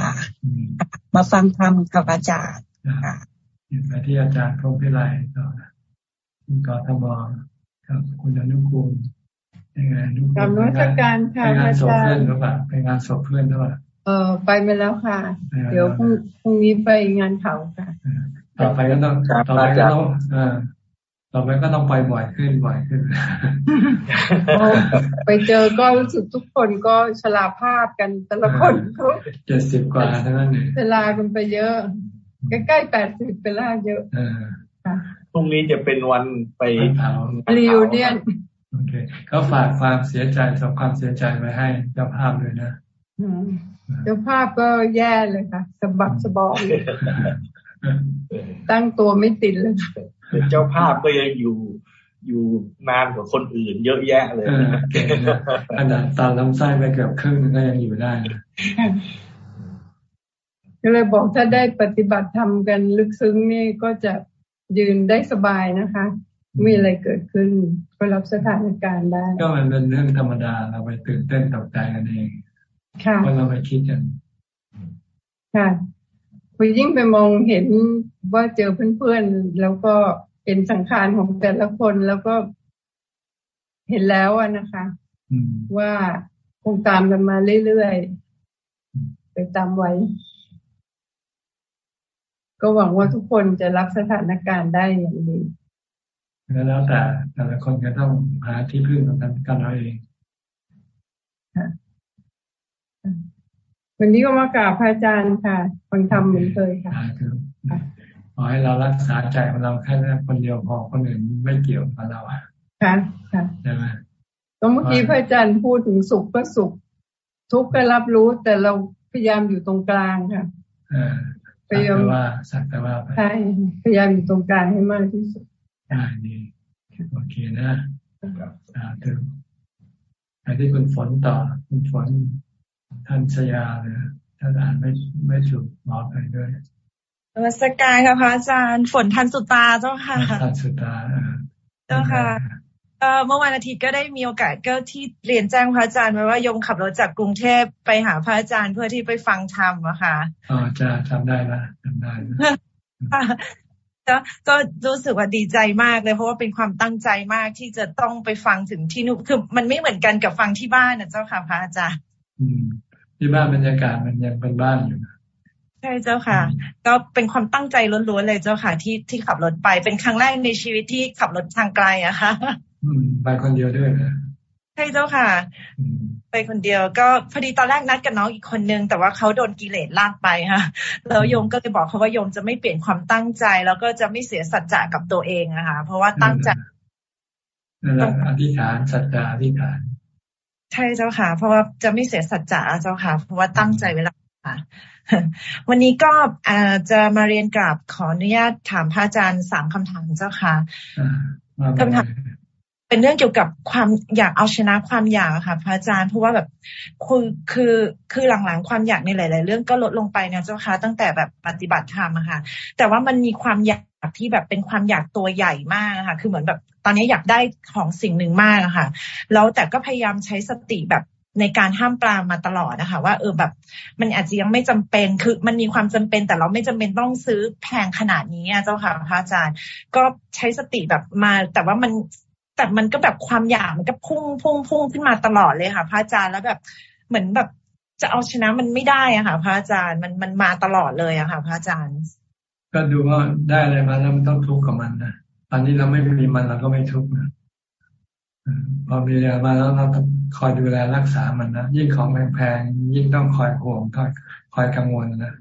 มาฟังธรรมกับอาจารย์ค่ะไปที่อาจารย์พงพิไลต่อคุณกอทมครับคุณอนุกูลยังไงอนุกูลกรรมการค่ะไปงานศพเพื่อนหรือเปล่าไปงานศพเพื่อนหรือเปล่าเออไปมาแล้วค่ะ เดี๋ยวพรุ่งพรุ่งนี้ไปงานเผาค่ะ ต่อไปก็ต้องต่อไปก็ต้อง ต่อไปก็ต้องไปบ่อยขึ้นบ่อยขึ้น ไปเจอก็รู้สึกทุกคนก็ชราภาพกันแต่ละคนเขาเจ็ดสิบกว่าทั้งนั้นเวลากันไปเยอะ ใกล้ๆแปดสิบเวลาเยอะพรุ่งนี้จะเป็นวันไปเผารีวิวเนียนโอเคก็ฝากความเสียใจส่งความเสียใจไว้ให้เจ้าภาพด้วยนะเจ้าภาพก็แย่เลยค่ะสะบักสะบอมตั้งตัวไม่ติดเลย เจ้าภาพก็ยังอยู่อยู่นานกว่าคนอื่น เยอะแยะเลยขนาดตาลำไส้ไปเกือบครึ่งก็ยังอยู่ได้ก็เลยบอกถ้าได้ปฏิบัติทำกันลึกซึ้งนี่ก็จะยืนได้สบายนะคะ มีอะไรเกิดขึ้นก็รับสถานการณ์ได้ ก็มันเป็นเรื่องธรรมดาเราไปตื่นเต้นตกใจกันเองเพราะเราไปคิดกันค่ะ พอยิ่งไปมองเห็นว่าเจอเพื่อนๆแล้วก็เห็นสังขารของแต่ละคนแล้วก็เห็นแล้วนะคะว่าคงตามกันมาเรื่อยๆไปตามไว้ ก็หวังว่าทุกคนจะรับสถานการณ์ได้อย่างดีแล้วแต่แต่ละคนก็ต้องหาที่พึ่งของกันกันเอาเอง วันนี้ก็มากราบพระอาจารย์ค่ะฟังธรรมเหมือนเคยค่ะขอให้เรารักษาใจของเราแค่คนเดียวพอคนอื่นไม่เกี่ยวกับเราค่ะค่ะใช่ไหมก็เมื่อกี้พระอาจารย์พูดถึงสุขก็สุข ทุกข์ก็รับรู้แต่เราพยายามอยู่ตรงกลางค่ะพยายามว่าสักแต่ว่าใช่พยายามอยู่ตรงกลางให้มากที่สุดอ่าดีโอเคนะสาธุไปที่คุณฝนต่อคุณฝน ท่านชยาเลยท่านอ่านไม่ไม่ถูกหมอไปด้วยนมัสการค่ะพระอาจารย์ ฝนทันสุตาเจ้าค่ะทันสุตาเจ้าค่ะเอ่อเมื่อวันอาทิตย์ก็ได้มีโอกาสก็ที่เรียนแจ้งพระอาจารย์ไว้ว่ายมขับรถจากกรุงเทพไปหาพระอาจารย์เพื่อที่ไปฟังธรรมอะค่ะอ๋อจะทำได้ละทำได้แต่ก็ก็รู้สึกว่าดีใจมากเลยเพราะว่าเป็นความตั้งใจมากที่จะต้องไปฟังถึงที่นู่นคือมันไม่เหมือนกันกับฟังที่บ้านนะเจ้าค่ะพระอาจารย์ ที่บ้านบรรยากาศมันยังเป็นบ้านอยู่ใช่เจ้าค่ะ ก็เป็นความตั้งใจล้วนๆเลยเจ้าค่ะ ที่ที่ขับรถไปเป็นครั้งแรกในชีวิตที่ขับรถทางไกลอะค่ะไปคนเดียวด้วยนะใช่เจ้าค่ะ ไปคนเดียว ก็พอดีตอนแรกนัดกับน้องอีกคนนึงแต่ว่าเขาโดนกิเลสลากไปค่ะแล้วโยมก็เลยบอกเขาว่าโยมจะไม่เปลี่ยนความตั้งใจ แล้วก็จะไม่เสียสัจจะกับตัวเองนะคะเพราะว่าตั้งใจต้องอธิษฐานสัจจะอธิษฐาน ใช่เจ้าค่ะ เพราะว่าจะไม่เสียสัจจะเจ้าค่ะ เพราะว่าตั้งใจไว้แล้วค่ะ วันนี้ก็จะมาเรียนกราบขออนุญาตถามพระอาจารย์สามคำถามเจ้าค่ะคำถาม เป็นเรื่องเกี่ยวกับความอยากเอาชนะความอยากค่ะ พระอาจารย์เพราะว่าแบบคือคือคือหลังๆความอยากในหลาย ๆ เรื่องก็ลดลงไปนะเจ้าค่ะตั้งแต่แบบปฏิบัติธรรมอะค่ะ แต่ว่ามันมีความอยากที่แบบเป็นความอยากตัวใหญ่มากค่ะ คือเหมือนแบบตอนนี้อยากได้ของสิ่งหนึ่งมากอะค่ะแล้วแต่ก็พยายามใช้สติแบบในการห้ามปรามมาตลอดนะคะ ว่าเออแบบ มันอาจจะยังไม่จำเป็นคือมันมีความจำเป็นแต่เราไม่จำเป็นต้องซื้อแพงขนาดนี้เจ้าค่ะพระอาจารย์ ก็ใช้สติแบบมา แต่ว่ามัน แต่มันก็แบบความอยากมันก็พุ่งพุ่งพุ่งขึ้นมาตลอดเลยค่ะ พระอาจารย์แล้วแบบเหมือนแบบจะเอาชนะมันไม่ได้อะค่ะ พระอาจารย์มันมันมาตลอดเลยอะค่ะ พระอาจารย์ ก็ดูว่าได้อะไรมาแล้วมันต้องทุกข์กับมันนะตอนนี้เราไม่มีมันเราก็ไม่ทุกข์นะพอมีอะไรมาแล้วเราต้องคอยดูแลรักษามันนะยิ่งของแพงๆยิ่งต้องคอยห่วงคอยคอยกังวลนะ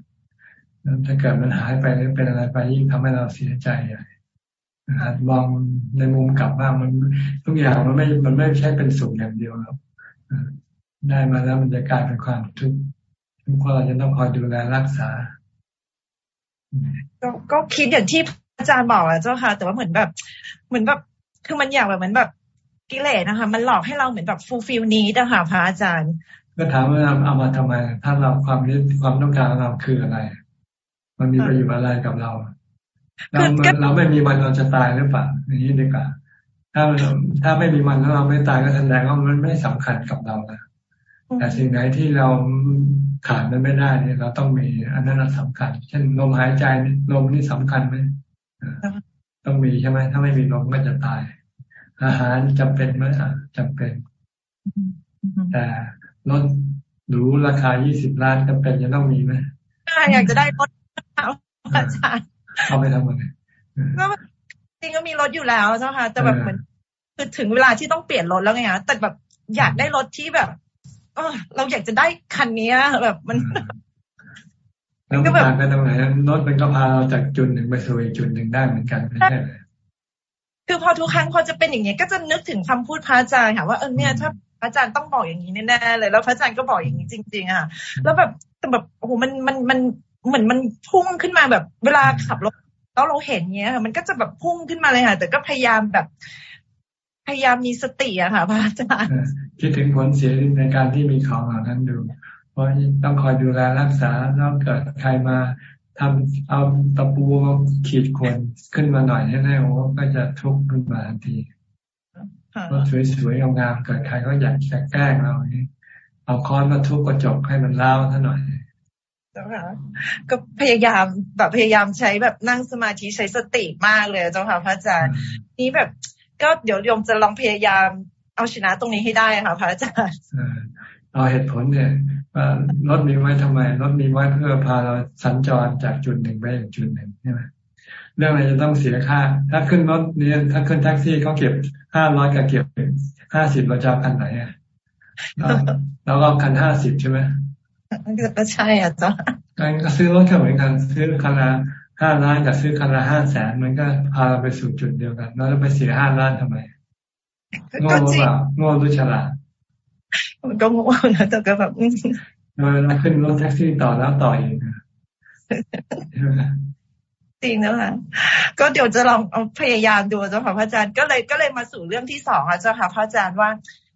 ถ้าเกิดมันหายไปหรือเป็นอะไรไปยิ่งทำให้เราเสียใจใหญ่ มองในมุมกลับบ้างมันทุกอย่างมันไม่มันไม่ใช่เป็นสุขอย่างเดียวครับได้มาแล้วมันจะกลายเป็นความทุกข์ทุกคนเราจะต้องคอยดูแลรักษาก็คิดอย่างที่อาจารย์บอกอะเจ้าค่ะ แต่ว่าเหมือนแบบ เหมือนแบบคือมันอยากแบบเหมือนแบบกิเลสนะคะ มันหลอกให้เราเหมือนแบบ fulfill นี้นะคะพระอาจารย์ก็ถามว่าเอามาทำไมถ้าเราความนี้ความต้องการเราคืออะไร มันมีประโยชน์อะไรกับเรา เราเราไม่มีมันเราจะตายหรือเปล่าอย่างนี้ดีกว่าถ้าถ้าไม่มีมันแล้วเราไม่ตายก็แสดงว่ามันไม่สำคัญกับเรานะแต่สิ่งไหนที่เราขาดมันไม่ได้เนี่ยเราต้องมีอันนั้นสำคัญ เช่นลมหายใจลมนี่สำคัญไหมต้องมีใช่ไหมถ้าไม่มีลมก็จะตาย อาหารจำเป็นไหมจำเป็นแต่รถหรูราคายี่สิบล้านจำเป็นจะต้องมีไหมอยากจะได้รถอาจารย์ เอาไปทำอะไรก็จริงก็มีรถอยู่แล้วเจ้าค่ะแต่แบบเหมือนคือถึงเวลาที่ต้องเปลี่ยนรถแล้วไงฮะแต่แบบอยากได้รถที่แบบเออเราอยากจะได้คันนี้แบบมันแล้วก็แบบกันตรงไหนรถมันก็พาเราจากจุดหนึ่งไปสู่อีกจุดหนึ่งได้เหมือนกันไม่ใช่เลยคือพอทุกครั้งพอจะเป็นอย่างเงี้ยก็จะนึกถึงคำพูดพระอาจารย์ค่ะว่าเออเนี่ยถ้าพระอาจารย์ต้องบอกอย่างนี้แน่ๆเลยแล้วพระอาจารย์ก็บอกอย่างนี้จริง ๆ อะ แล้วแบบแต่แบบโอ้โหมันมันมัน เหมือนมันพุ่งขึ้นมาแบบ เวลาขับรถแล้วเราเห็นเงี้ยมันก็จะแบบพุ่งขึ้นมาเลยค่ะ แต่ก็พยายามแบบ พยายามมีสติอะค่ะพระอาจารย์คิดถึงผลเสียในการที่มีของเหล่านั้นดู เพราะต้องคอยดูแลรักษาแล้วเกิดใครมาทำเอาตะปูขีดข่วนขึ้นมาหน่อยแน่ๆโอ้ก็จะทุกข์ขึ้นมาทันทีรถสวยๆงามๆเกิดใครก็อยากจะแกล้งเราเอาค้อนมาทุบกระจกให้มันเล่าท่าหน่อย จ้าค่ะก็พยายามแบบพยายามใช้แบบนั่งสมาธิใช้สติมากเลยเจ้าค่ะพระอาจารย์นี่แบบ ก็เดี๋ยวโยมจะลองพยายามเอาชนะตรงนี้ให้ได้ค่ะพระอาจารย์เอาเหตุผลเนี่ยว่ารถมีไว้ทำไมรถมีไว้เพื่อพาเราสัญจรจากจุดหนึ่งไปอีกจุดหนึ่งใช่ไหมเรื่องอะไรจะต้องเสียค่า ถ้าขึ้นรถเนี่ยถ้าขึ้นแท็กซี่เขาเก็บห้าร้อยกับเก็บห้าสิบเราจะคันไหนอะเราก็คันห้าสิบใช่ไหม ก็ใช่อะจ้ะการก็ซื้อรถก็เหมือนกันซื้อคันละห้าล้านกับซื้อคันละห้าแสนมันก็พาเราไปสู่จุดเดียวกัน แล้วไปเสียห้าล้านทำไมโง่หรือเปล่าโง่หรือฉลาดมันก็โง่นะแต่ก็แบบเราขึ้นรถแท็กซี่ต่อแล้วต่ออีกจริงนะคะก็เดี๋ยวจะลองพยายามดูเจ้าค่ะพระอาจารย์ก็เลยก็เลยมาสู่เรื่องที่สองอะเจ้าค่ะพระอาจารย์ว่า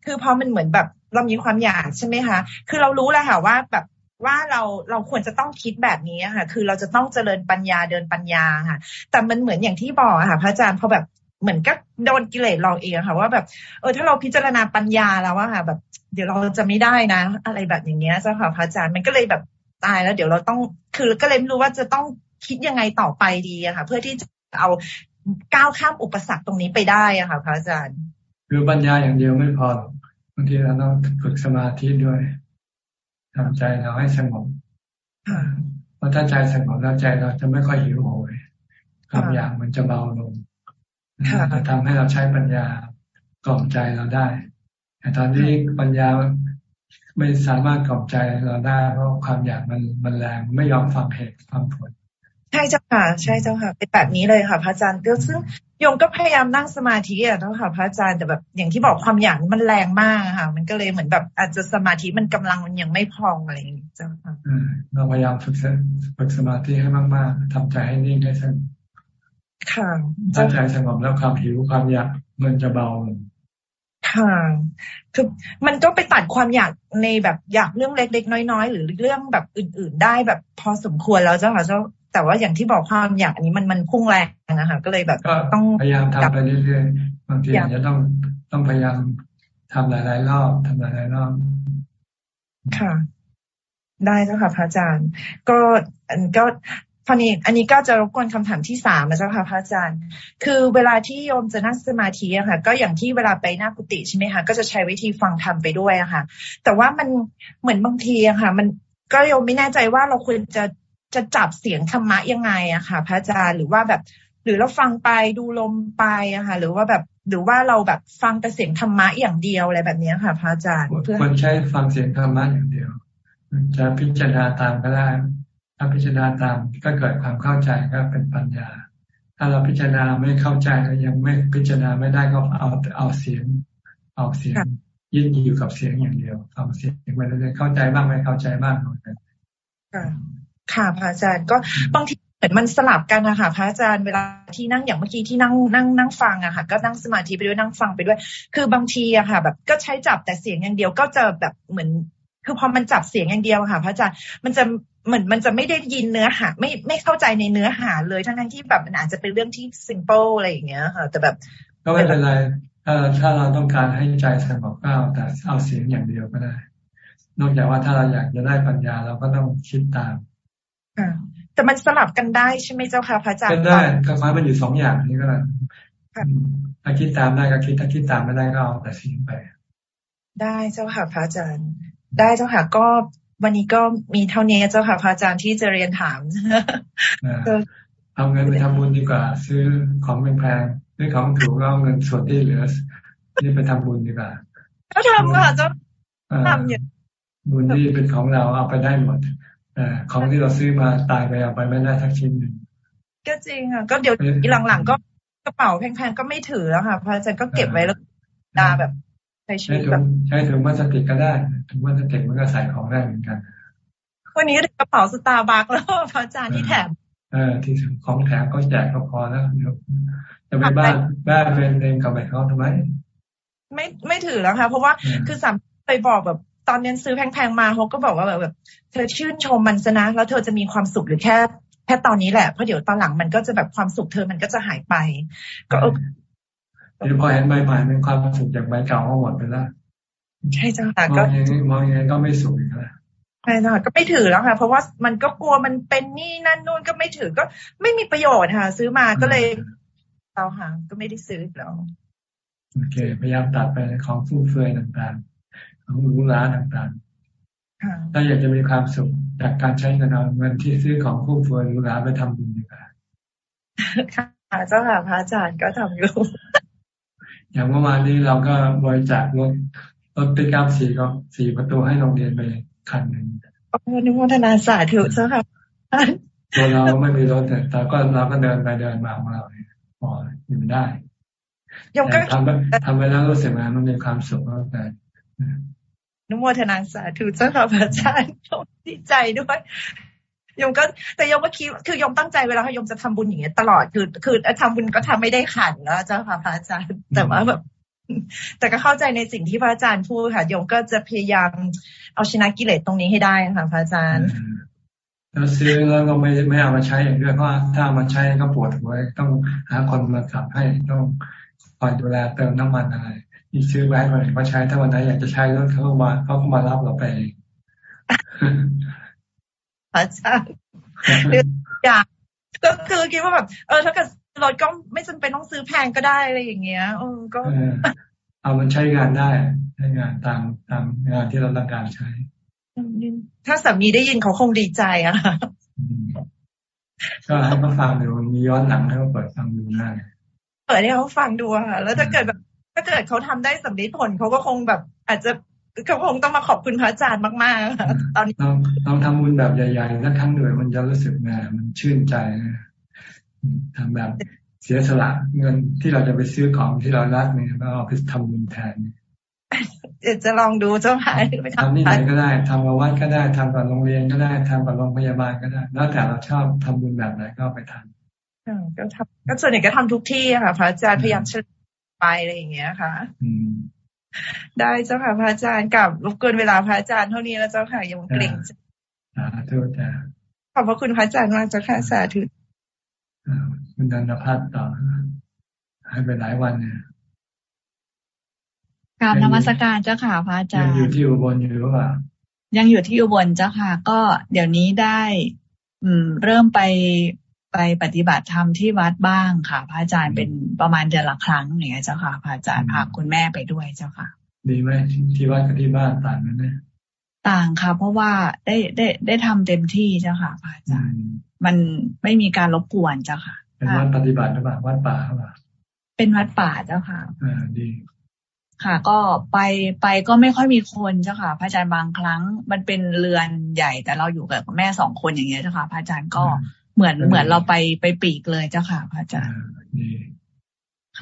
คือพอมันเหมือนแบบเรามีความอยากใช่ไหมคะ คือเรารู้แล้วค่ะว่าแบบ ว่าเราเราควรจะต้องคิดแบบนี้ค่ะ คือเราจะต้องเจริญปัญญาเดินปัญญาค่ะ แต่มันเหมือนอย่างที่บอกค่ะ พระอาจารย์พอแบบเหมือนก็โดนกิเลสเราเองค่ะว่าแบบเออถ้าเราพิจารณาปัญญาแล้วว่าค่ะ แบบ เดี๋ยวเราจะไม่ได้นะ อะไรแบบอย่างเงี้ยเจ้าค่ะพระอาจารย์มันก็เลยแบบตายแล้วเดี๋ยวเราต้องคือก็เลยไม่รู้ว่าจะต้องคิดยังไงต่อไปดีอะค่ะ เพื่อที่จะเอาก้าวข้ามอุปสรรคตรงนี้ไปได้อะค่ะ พระอาจารย์ คือปัญญาอย่างเดียวไม่พอบางทีเราต้องฝึกสมาธิด้วย ทำใจเราให้สงบเพราะถ้าใจสงบแล้วใจเราจะไม่ค่อยหิวโหยความอยากมันจะเบาลงจะทำให้เราใช้ปัญญากล่อมใจเราได้ แต่ตอนนี้ปัญญาไม่สามารถกล่อมใจเราได้เพราะความอยากมันมันแรงไม่ยอมฟังเหตุฟังผล ใช่เจ้าค่ะ ใช่เจ้าค่ะ เป็นแบบนี้เลยค่ะ พระอาจารย์ก็ซึ่งโยมก็พยายามนั่งสมาธิอะเจ้าค่ะ พระอาจารย์แต่แบบอย่างที่บอกความอยากมันแรงมากค่ะ มันก็เลยเหมือนแบบ อาจจะสมาธิมันกำลังมันยังไม่พองอะไรอย่างเงี้ยเจ้าค่ะเราพยายามฝึกฝึกสมาธิให้มากๆทำใจให้นิ่งให้สงบค่ะถ้าใจสงบแล้วความหิวความอยากมันจะเบาลงค่ะคือมันก็ไปตัดความอยากในแบบอยากเรื่องเล็กๆน้อยๆ หรือเรื่องแบบอื่น ๆ ได้แบบพอสมควรแล้วเจ้าค่ะเจ้า แต่ว่าอย่างที่บอกความอยากอันนี้มันมันพุ่งแรงนะคะก็เลยแบบต้องพยายามทำไปเรื่อยๆบางทีอาจจะต้องต้องพยายามทำหลายๆรอบทำหลายๆรอบค่ะ ได้เจ้าค่ะพระอาจารย์ ก็อันก็พอนี้อันนี้ก็จะรบกวนคำถามที่สามนะเจ้าค่ะพระอาจารย์ คือเวลาที่โยมจะนั่งสมาธิอะค่ะ ก็อย่างที่เวลาไปหน้ากุฏิใช่ไหมคะก็จะใช้วิธีฟังธรรมไปด้วยอะค่ะ แต่ว่ามันเหมือนบางทีอะค่ะ มันก็โยมไม่แน่ใจว่าเราควรจะ จะจับเสียงธรรมะยังไงอะค่ะ พระอาจารย์หรือว่าแบบ หรือเราฟังไปดูลมไปอะค่ะ หรือว่าแบบหรือว่าเราแบบฟังแต่เสียงธรรมะอย่างเดียวอะไรแบบนี้ค่ะ พระอาจารย์เพื่อมันใช้ฟังเสียงธรรมะอย่างเดียว จะพิจารณาตามก็ได้ ถ้าพิจารณาตามก็เกิดความเข้าใจก็เป็นปัญญา ถ้าเราพิจารณาไม่เข้าใจแล้วยังไม่พิจารณาไม่ได้ก็เอาเอาเสียง เอาเสียงยึดอยู่กับเสียงอย่างเดียวฟังเสียงไปเรื่อยๆเข้าใจบ้างไม่เข้าใจบ้างเหมือนกัน ค่ะพระอาจารย์ก็บางทีเหมือนมันสลับกันนะคะพระอาจารย์เวลาที่นั่งอย่างเมื่อกี้ที่นั่งนั่งนั่งฟังอะค่ะ ก็นั่งสมาธิไปด้วยนั่งฟังไปด้วย คือบางทีอะค่ะ แบบก็ใช้จับแต่เสียงอย่างเดียวก็จะแบบเหมือน คือพอมันจับเสียงอย่างเดียวค่ะ พระอาจารย์มันจะเหมือนมันจะไม่ได้ยินเนื้อหา ไม่ไม่เข้าใจในเนื้อหาเลยทั้งทั้งที่แบบมันอาจจะเป็นเรื่องที่ซิมเปิลอะไรอย่างเงี้ยค่ะ แต่แบบก็ไม่เป็นไรถ้าถ้าเราต้องการให้ใจสงบก็เอาแต่เอาเสียงอย่างเดียวก็ได้ นอกจากว่าถ้าเราอยากจะได้ปัญญาเราก็ต้องคิดตาม ค่ะแต่มันสลับกันได้ใช่ไหมเจ้าค่ะพระอาจารย์ได้ก็ค่อยมันอยู่สองอย่างนี้ก็ได้ถ้าคิดตามได้ก็คิดถ้าคิดตามไม่ได้ก็เอาแต่เสียงไป ได้เจ้าค่ะพระอาจารย์ ได้เจ้าค่ะก็วันนี้ก็มีเท่านี้เจ้าค่ะพระอาจารย์ที่จะเรียนถามเอาเงินไปทำบุญดีกว่า ซื้อของแพงๆซื้อของถูกก็เอาเงินส่วนที่เหลือนี่ไปทำบุญดีกว่าก็ทำค่ะเจ้าทำอย่างบุญที่เป็นของเราเอาไปได้หมดแต่ ของที่เราซื้อมาตายไปเอาไปไม่ได้ทักชิ้นหนึ่งก็จริงค่ะก็เดี๋ยวหลังๆก็กระเป๋าแพงๆก็ไม่ถือแล้วค่ะพระอาจารย์ก็เก็บไว้แล้วดาแบบใช้ชีวิตแบบใช้ถุงพลาสติกก็ได้ถุงพลาสติกมันก็ใส่ของได้เหมือนกัน วันนี้กระเป๋าสตาร์บัคแล้วพระอาจารย์ที่แถมเออที่ของแถมก็แจกก็พอแล้วเดี๋ยวจะไปบ้านบ้านเป็นเองกับไปเขาทำไมไม่ไม่ถือแล้วค่ะเพราะว่าคือสามไปบอกแบบ ตอนนี้ซื้อแพงๆมาเขาก็บอกว่าแบบเธอชื่นชมมันซะนะ แล้วเธอจะมีความสุขหรือแค่แค่ตอนนี้แหละเพราะเดี๋ยวตอนหลังมันก็จะแบบความสุขเธอมันก็จะหายไป ก็เดี๋ยวพอเห็นใบใหม่เป็นความสุขจากใบเก่าก็หมดไปแล้วใช่จ้ะก็มองยังไงมองยังไงก็ไม่สุขอีกแล้วใช่จ้ะก็ไม่ถือแล้วค่ะ เพราะว่ามันก็กลัวมันเป็นนี่นั่นนู่นก็ไม่ถือก็ไม่มีประโยชน์ค่ะ ซื้อมาก็เลยเราหาก็ไม่ได้ซื้อแล้วโอเค พยายามตัดไปของฟุ่มเฟือยต่างๆ ของหรูหราต่างๆ ถ้าอยากจะมีความสุขจากการใช้เงินเอาเงินที่ซื้อของฟุ่มเฟือยหรูหราไปทำบุญดีกว่าค่ะเจ้าค่ะพระอาจารย์ก็ทำอยู่ อย่างเมื่อวานนี้เราก็บริจาครถรถปิกอัพสี่ก็สี่ประตูให้โรงเรียนไปคันหนึ่งโอ้นิโมทนาสาธุเจ้าค่ะตัวเราไม่มีรถแต่ก็เราก็เดินไปเดินมาของเราพออยู่ได้ยมก็ทำทำไปแล้วรู้สึกว่ามันมีความสุขมากเลย นุโมทนาสาธุเจ้าค่ะพระอาจารย์ดีใจด้วยยมก็แต่ยมก็คิดคือยมตั้งใจเวลาโยมจะทำบุญอย่างเงี้ยตลอดคือคือทำบุญก็ทำไม่ได้ขันแล้วเจ้าค่ะพระอาจารย์แต่ว่าแบบแต่ก็เข้าใจในสิ่งที่พระอาจารย์พูดค่ะยมก็จะพยายามเอาชนะกิเลสตรงนี้ให้ได้ค่ะพระอาจารย์เราซื้อแล้วก็ไม่ไม่เอามาใช้อย่างเดียวเพราะถ้ามาใช้ก็ปวดหัวต้องหาคนมาขับให้ต้องคอยดูแลเติมน้ำมันอะไร อีซื้อไว้คนอื่นก็ใช้ถ้าวันไหนอยากจะใช้รถเขาก็มาเขาก็มารับเราไปอาจารย์อยากก็คือคิดว่าแบบ เออ ถ้าเกิดรถก็ไม่จำเป็นต้องซื้อแพงก็ได้อะไรอย่างเงี้ยเออก็เอามันใช้งานได้ใช้งานตามตามงานที่เราต้องการใช้ ถ้าสามีได้ยินเขาคงดีใจอะก็ให้เขาฟังดูมีย้อนหลังให้เขาเปิดฟังดูได้เปิดให้เขาฟังดูค่ะแล้วถ้าเกิดแบบ ถ้าเกิดเขาทำได้สำเร็จผลเขาก็คงแบบ อาจจะเขาคงต้องมาขอบคุณพระอาจารย์มากๆตอนนี้เราเราทำบุญแบบใหญ่ๆสักครั้งหนึ่งมันจะรู้สึกแหมมันชื่นใจทำแบบเสียสละเงินที่เราจะไปซื้อของที่เรารักเนี่ยเราเอาไปทำบุญแทนเดี๋ยวจะลองดูเจ้าค่ะไปทำที่ไหนก็ได้ทำกับวัดก็ได้ทำกับโรงเรียนก็ได้ทำกับโรงพยาบาลก็ได้ แล้วแต่เราชอบทำบุญแบบไหนก็ไปทำก็ทำก็ส่วนใหญ่ก็ทำทุกที่ค่ะพระอาจารย์พยายามเชิญ ไปอะไรอย่างเงี้ยค่ะได้เจ้าค่ะพระอาจารย์กับรบกวนเวลาพระอาจารย์เท่านี้แล้วเจ้าค่ะยังเกรงสาธุจ้าขอบพระคุณพระอาจารย์มากเจ้าค่ะสาธุคุณดันพัฒน์ต่อให้ไปหลายวันเนี่ยกราบนมัสการเจ้าค่ะพระอาจารย์ยังอยู่ที่อุบลอยู่หรือเปล่ายังอยู่ที่อุบลเจ้าค่ะ ก็เดี๋ยวนี้ได้ อืม เริ่มไป ไปปฏิบัติธรรมที่วัดบ้างค่ะ พระอาจารย์เป็นประมาณเดือนละครั้งอย่างเงี้ยเจ้าค่ะพระอาจารย์พาคุณแม่ไปด้วยเจ้าค่ะ ดีไหมที่วัดกับที่บ้านต่างกันไหมต่างค่ะ เพราะว่าได้ได้ได้ทำเต็มที่เจ้าค่ะพระอาจารย์ มันไม่มีการรบกวนเจ้าค่ะเป็นวัดปฏิบัติหรือเปล่าวัดป่าหรือเปล่าเป็นวัดป่าเจ้าค่ะอ่าดีค่ะก็ไปไปก็ไม่ค่อยมีคนเจ้าค่ะ พระอาจารย์บางครั้ง มันเป็นเรือนใหญ่แต่เราอยู่กับแม่สองคนอย่างเงี้ยเจ้าค่ะ พระอาจารย์ก็ เหมือนเหมือนเราไปไปปีกเลยเจ้าค่ะพระอาจารย์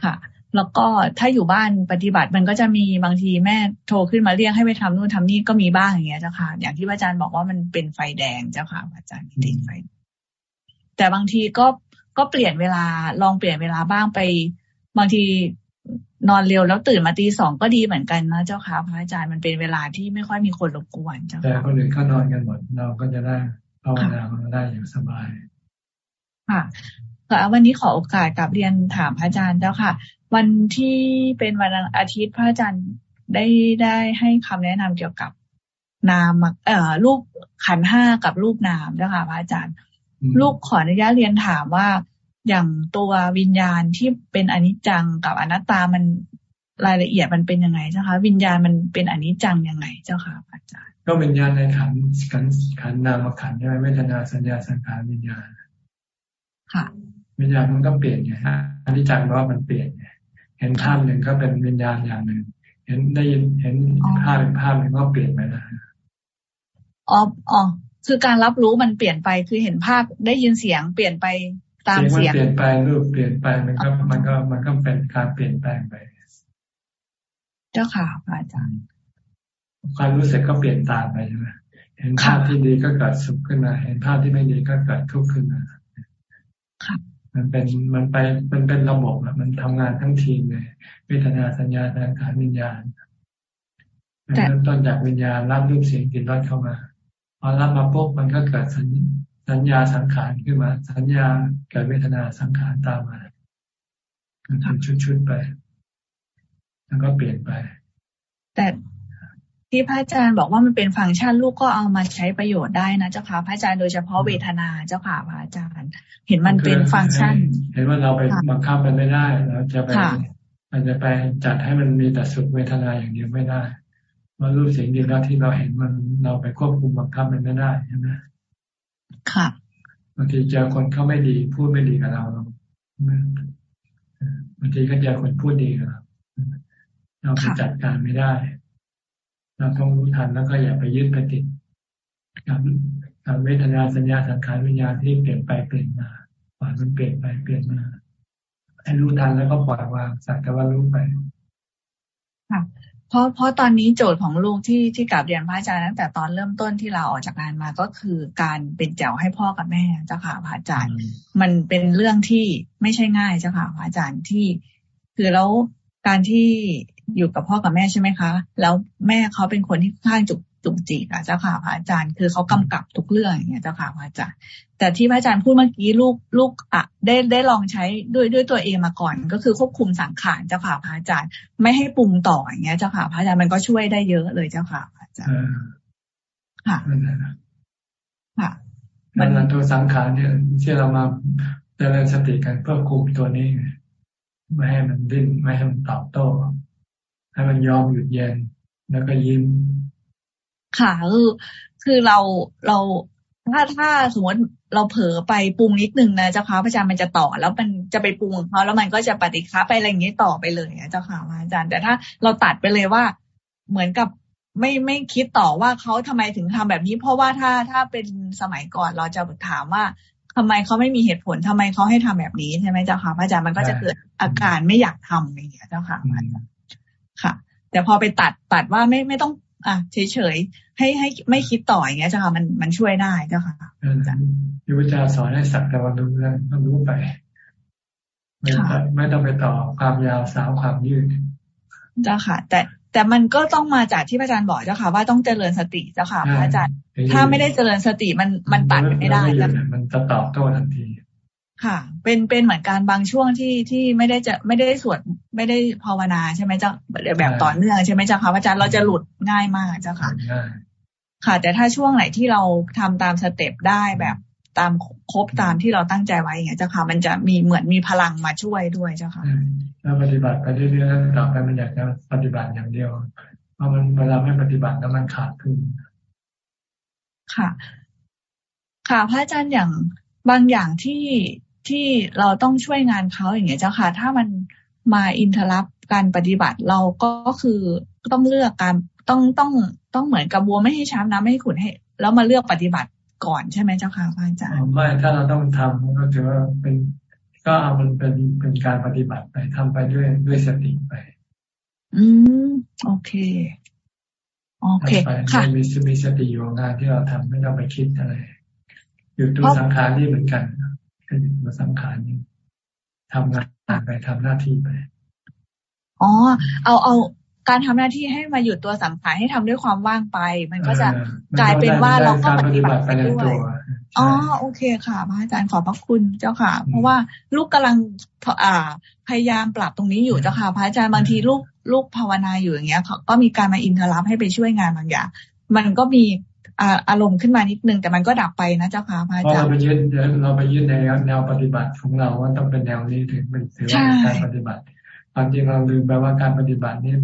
ค่ะ แล้วก็ถ้าอยู่บ้านปฏิบัติมันก็จะมีบางทีแม่โทรขึ้นมาเรียกให้ไปทำนู่นทำนี่ก็มีบ้างอย่างเงี้ยเจ้าค่ะ อย่างที่พระอาจารย์บอกว่ามันเป็นไฟแดงเจ้าค่ะพระอาจารย์ติดไฟ แต่บางทีก็ก็เปลี่ยนเวลาลองเปลี่ยนเวลาบ้างไป บางทีนอนเร็วแล้วตื่นมาตีสองก็ดีเหมือนกันนะเจ้าค่ะพระอาจารย์มันเป็นเวลาที่ไม่ค่อยมีคนรบกวนเจ้าค่ะแต่คนอื่นเขานอนกันหมดเราก็จะได้ภาวนาเราได้อย่างสบาย ค่ะค่ะวันนี้ขอโอกาสกับเรียนถามพระอาจารย์เจ้าค่ะ วันที่เป็นวันอาทิตย์พระอาจารย์ได้ได้ให้คำแนะนำเกี่ยวกับนามเอ่อรูปขันห้ากับรูปนามเจ้าค่ะพระอาจารย์ลูกขออนุญาตเรียนถามว่าอย่างตัววิญญาณที่เป็นอนิจจังกับอนัตตามันรายละเอียดมันเป็นยังไงเจ้าคะวิญญาณมันเป็นอนิจจังยังไงเจ้าค่ะอาจารย์ ก็วิญญาณในขันขันขันนามขันใช่ไหมเวทนาสัญญาสังขารวิญญาณ ค่ะ วิญญาณมันก็เปลี่ยนไงฮะอนิจจังเพราะมันเปลี่ยนไงเห็นภาพหนึ่งก็เป็นวิญญาณอย่างหนึ่งเห็นได้ยินเห็นภาพเป็นภาพหนึ่งก็เปลี่ยนไปแล้วอ๋ออ๋อคือการรับรู้มันเปลี่ยนไปคือเห็นภาพได้ยินเสียงเปลี่ยนไปตามเสียงเปลี่ยนไปรูปเปลี่ยนไปมันก็มันก็มันก็เป็นการเปลี่ยนแปลงไป เจ้าค่ะอาจารย์ ความรู้สึกก็เปลี่ยนตามไปใช่ไหมเห็นภาพที่ดีก็เกิดสุขขึ้นมา เห็นภาพที่ไม่ดีก็เกิดทุกข์ขึ้นมา มันเป็นมันไปมันเป็นระบบอะมันทำงานทั้งทีมเลยเวทนาสัญญาทางการวิญญาณเริ่มต้นจากวิญญาณรับรูปเสียงกลิ่นรสเข้ามาพอรับมาปุ๊บมันก็เกิดสัญสัญญาสังขารขึ้นมา สัญญาเกิดเวทนาสังขารตามมาทำชุดๆไป แล้วก็เปลี่ยนไป แต่ ที่พระอาจารย์บอกว่ามันเป็นฟังก์ชันลูกก็เอามาใช้ประโยชน์ได้นะเจ้าค่ะพระอาจารย์โดยเฉพาะเวทนาเจ้าค่ะพระอาจารย์ เห็นมันเป็นฟังก์ชัน เห็นว่าเราไปบังคับมันไม่ได้เราจะไปมันจะไปจัดให้มันมีแต่สุขเวทนาอย่างเดียวไม่ได้ว่ารูปเสียงดีแล้วที่เราเห็นมันเราไปควบคุมบังคับมันไม่ได้ใช่ไหมค่ะบางทีเจอคนเขาไม่ดีพูดไม่ดีกับเราบางทีก็เจอคนพูดดีกับเราเราไปจัดการไม่ได้ เราต้องรู้ทันแล้วก็อย่าไปยึดไปติดกับกับเวทนาสัญญาสังขารวิญญาณที่เปลี่ยนไปเปลี่ยนมาปล่อยมันเปลี่ยนไปเปลี่ยนมาให้รู้ทันแล้วก็ปล่อยวางสักแต่ว่ารู้ไปค่ะเพราะเพราะตอนนี้โจทย์ของลูกที่ที่กลับเรียนพระอาจารย์ตั้งแต่ตอนเริ่มต้นที่เราออกจากงานมาก็คือการเป็นเจ้าให้พ่อกับแม่เจ้าค่ะพระอาจารย์ มันเป็นเรื่องที่ไม่ใช่ง่ายเจ้าค่ะพระอาจารย์ที่ คือแล้วการที่ อยู่กับพ่อกับแม่ใช่ไหมคะ แล้วแม่เขาเป็นคนที่ข้างจุกจุกจิกอะเจ้าค่ะพระอาจารย์ คือเขากำกับทุกเรื่องอย่างเงี้ยเจ้าค่ะพระอาจารย์ แต่ที่พระอาจารย์พูดเมื่อกี้ลูกลูกอะได้ได้ลองใช้ด้วยด้วยตัวเองมาก่อน ก็คือควบคุมสังขารเจ้าค่ะพระอาจารย์ ไม่ให้ปรุงต่ออย่างเงี้ยเจ้าค่ะพระอาจารย์มันก็ช่วยได้เยอะเลยเจ้าค่ะพระอาจารย์ค่ะค่ะมันตัวสังขารเนี่ยที่เรามาเจริญสติกันเพื่อคุมตัวนี้ไม่ให้มันดิ้นไม่ให้มันตอบโต้ ให้มันยอมหยุดเย็นแล้วก็ยิ้ม ค่ะคือคือเราเราถ้าถ้าสมมติเราเผลอไปปรุงนิดนึงนะเจ้าค่ะพระอาจารย์มันจะต่อ แล้วมันจะไปปรุงเขาแล้วมันก็จะปฏิฆาไปอะไรอย่างนี้ต่อไปเลยเจ้าค่ะอาจารย์แต่ถ้าเราตัดไปเลยว่าเหมือนกับไม่ไม่คิดต่อว่าเขาทำไมถึงทำแบบนี้ เพราะว่าถ้าถ้าเป็นสมัยก่อนเราจะถามว่าทำไมเขาไม่มีเหตุผลทำไมเขาให้ทำแบบนี้ใช่ไหมเจ้าค่ะพระอาจารย์มันก็จะเกิดอาการไม่อยากทำอย่างเงี้ยเจ้าค่ะ ค่ะ แต่พอไปตัดตัดว่าไม่ไม่ต้อง อะเฉยเฉยให้ให้ไม่คิดต่ออย่างเงี้ยเจ้าค่ะมันมันช่วยได้เจ้าค่ะยุทธาสอนให้สักแต่วันรู้เรื่องต้องรู้ไปไม่ต้องไม่ต้องไปต่อความยาวสาวความยืดเจ้าค่ะ แต่แต่มันก็ต้องมาจากที่พระอาจารย์บอกเจ้าค่ะ ว่าต้องเจริญสติเจ้าค่ะพระอาจารย์ ถ้าไม่ได้เจริญสติมันมันตัดไม่ได้จ้ะมันจะตอบโต้ทันที ค่ะ เป็นเป็นเหมือนการบางช่วงที่ที่ไม่ได้จะไม่ได้สวดไม่ได้ภาวนาใช่ไหมเจ้าแบบต่อเนื่องใช่ไหมเจ้าค่ะพระอาจารย์เราจะหลุดง่ายมากเจ้าค่ะค่ะ แต่ถ้าช่วงไหนที่เราทำตามสเต็ปได้แบบตามครบตามที่เราตั้งใจไว้อย่างเงี้ยเจ้าค่ะ มันจะมีเหมือนมีพลังมาช่วยด้วยเจ้าค่ะถ้าปฏิบัติไปเรื่อยๆต่อไปมันอยากจะปฏิบัติอย่างเดียวเพราะมันเวลาไม่ปฏิบัติแล้วมันขาดขึ้นค่ะ ค่ะพระอาจารย์อย่างบางอย่างที่ ที่เราต้องช่วยงานเขาอย่างเงี้ยเจ้าค่ะ ถ้ามันมาอินทรับการปฏิบัติเราก็คือต้องเลือกการต้องต้องต้องเหมือนกับบัวไม่ให้ช้ำน้ำไม่ให้ขุนให้ แล้วมาเลือกปฏิบัติก่อนใช่ไหมเจ้าค่ะพระอาจารย์ไม่ถ้าเราต้องทำก็ถือว่าเป็นก็เอามันเป็นเป็นการปฏิบัติไปทำไปด้วยด้วยสติไป อืม โอเค โอเคค่ะมีมีสติอยู่งานที่เราทำไม่ต้องไปคิดอะไร อยู่ตัวสังขารนี่เหมือนกัน ก็อยู่ตัวสังขารนี่ทำงานไปทำหน้าที่ไปอ๋อ เอาเอาการทำหน้าที่ให้มาหยุดตัวสังขารให้ทำด้วยความว่างไป มันก็จะกลายเป็นว่าเราก็ปฏิบัติไปด้วยอ๋อโอเคค่ะพระอาจารย์ขอบพระคุณเจ้าค่ะ เพราะว่าลูกกำลังอ่าพยายามปรับตรงนี้อยู่เจ้าค่ะพระอาจารย์บางทีลูกลูกภาวนาอยู่อย่างเงี้ยก็มีการมาอินทรับให้ไปช่วยงานบางอย่างมันก็มี อารมณ์ขึ้นมานิดนึง แต่มันก็ดับไปนะเจ้าค่ะพระอาจารย์เราไปยึดเราไปยึดในแนวปฏิบัติของเราว่าต้องเป็นแนวนี้ถึงเป็นถือว่าเป็นการปฏิบัติความจริงเราลืมไปว่าการปฏิบัตินี่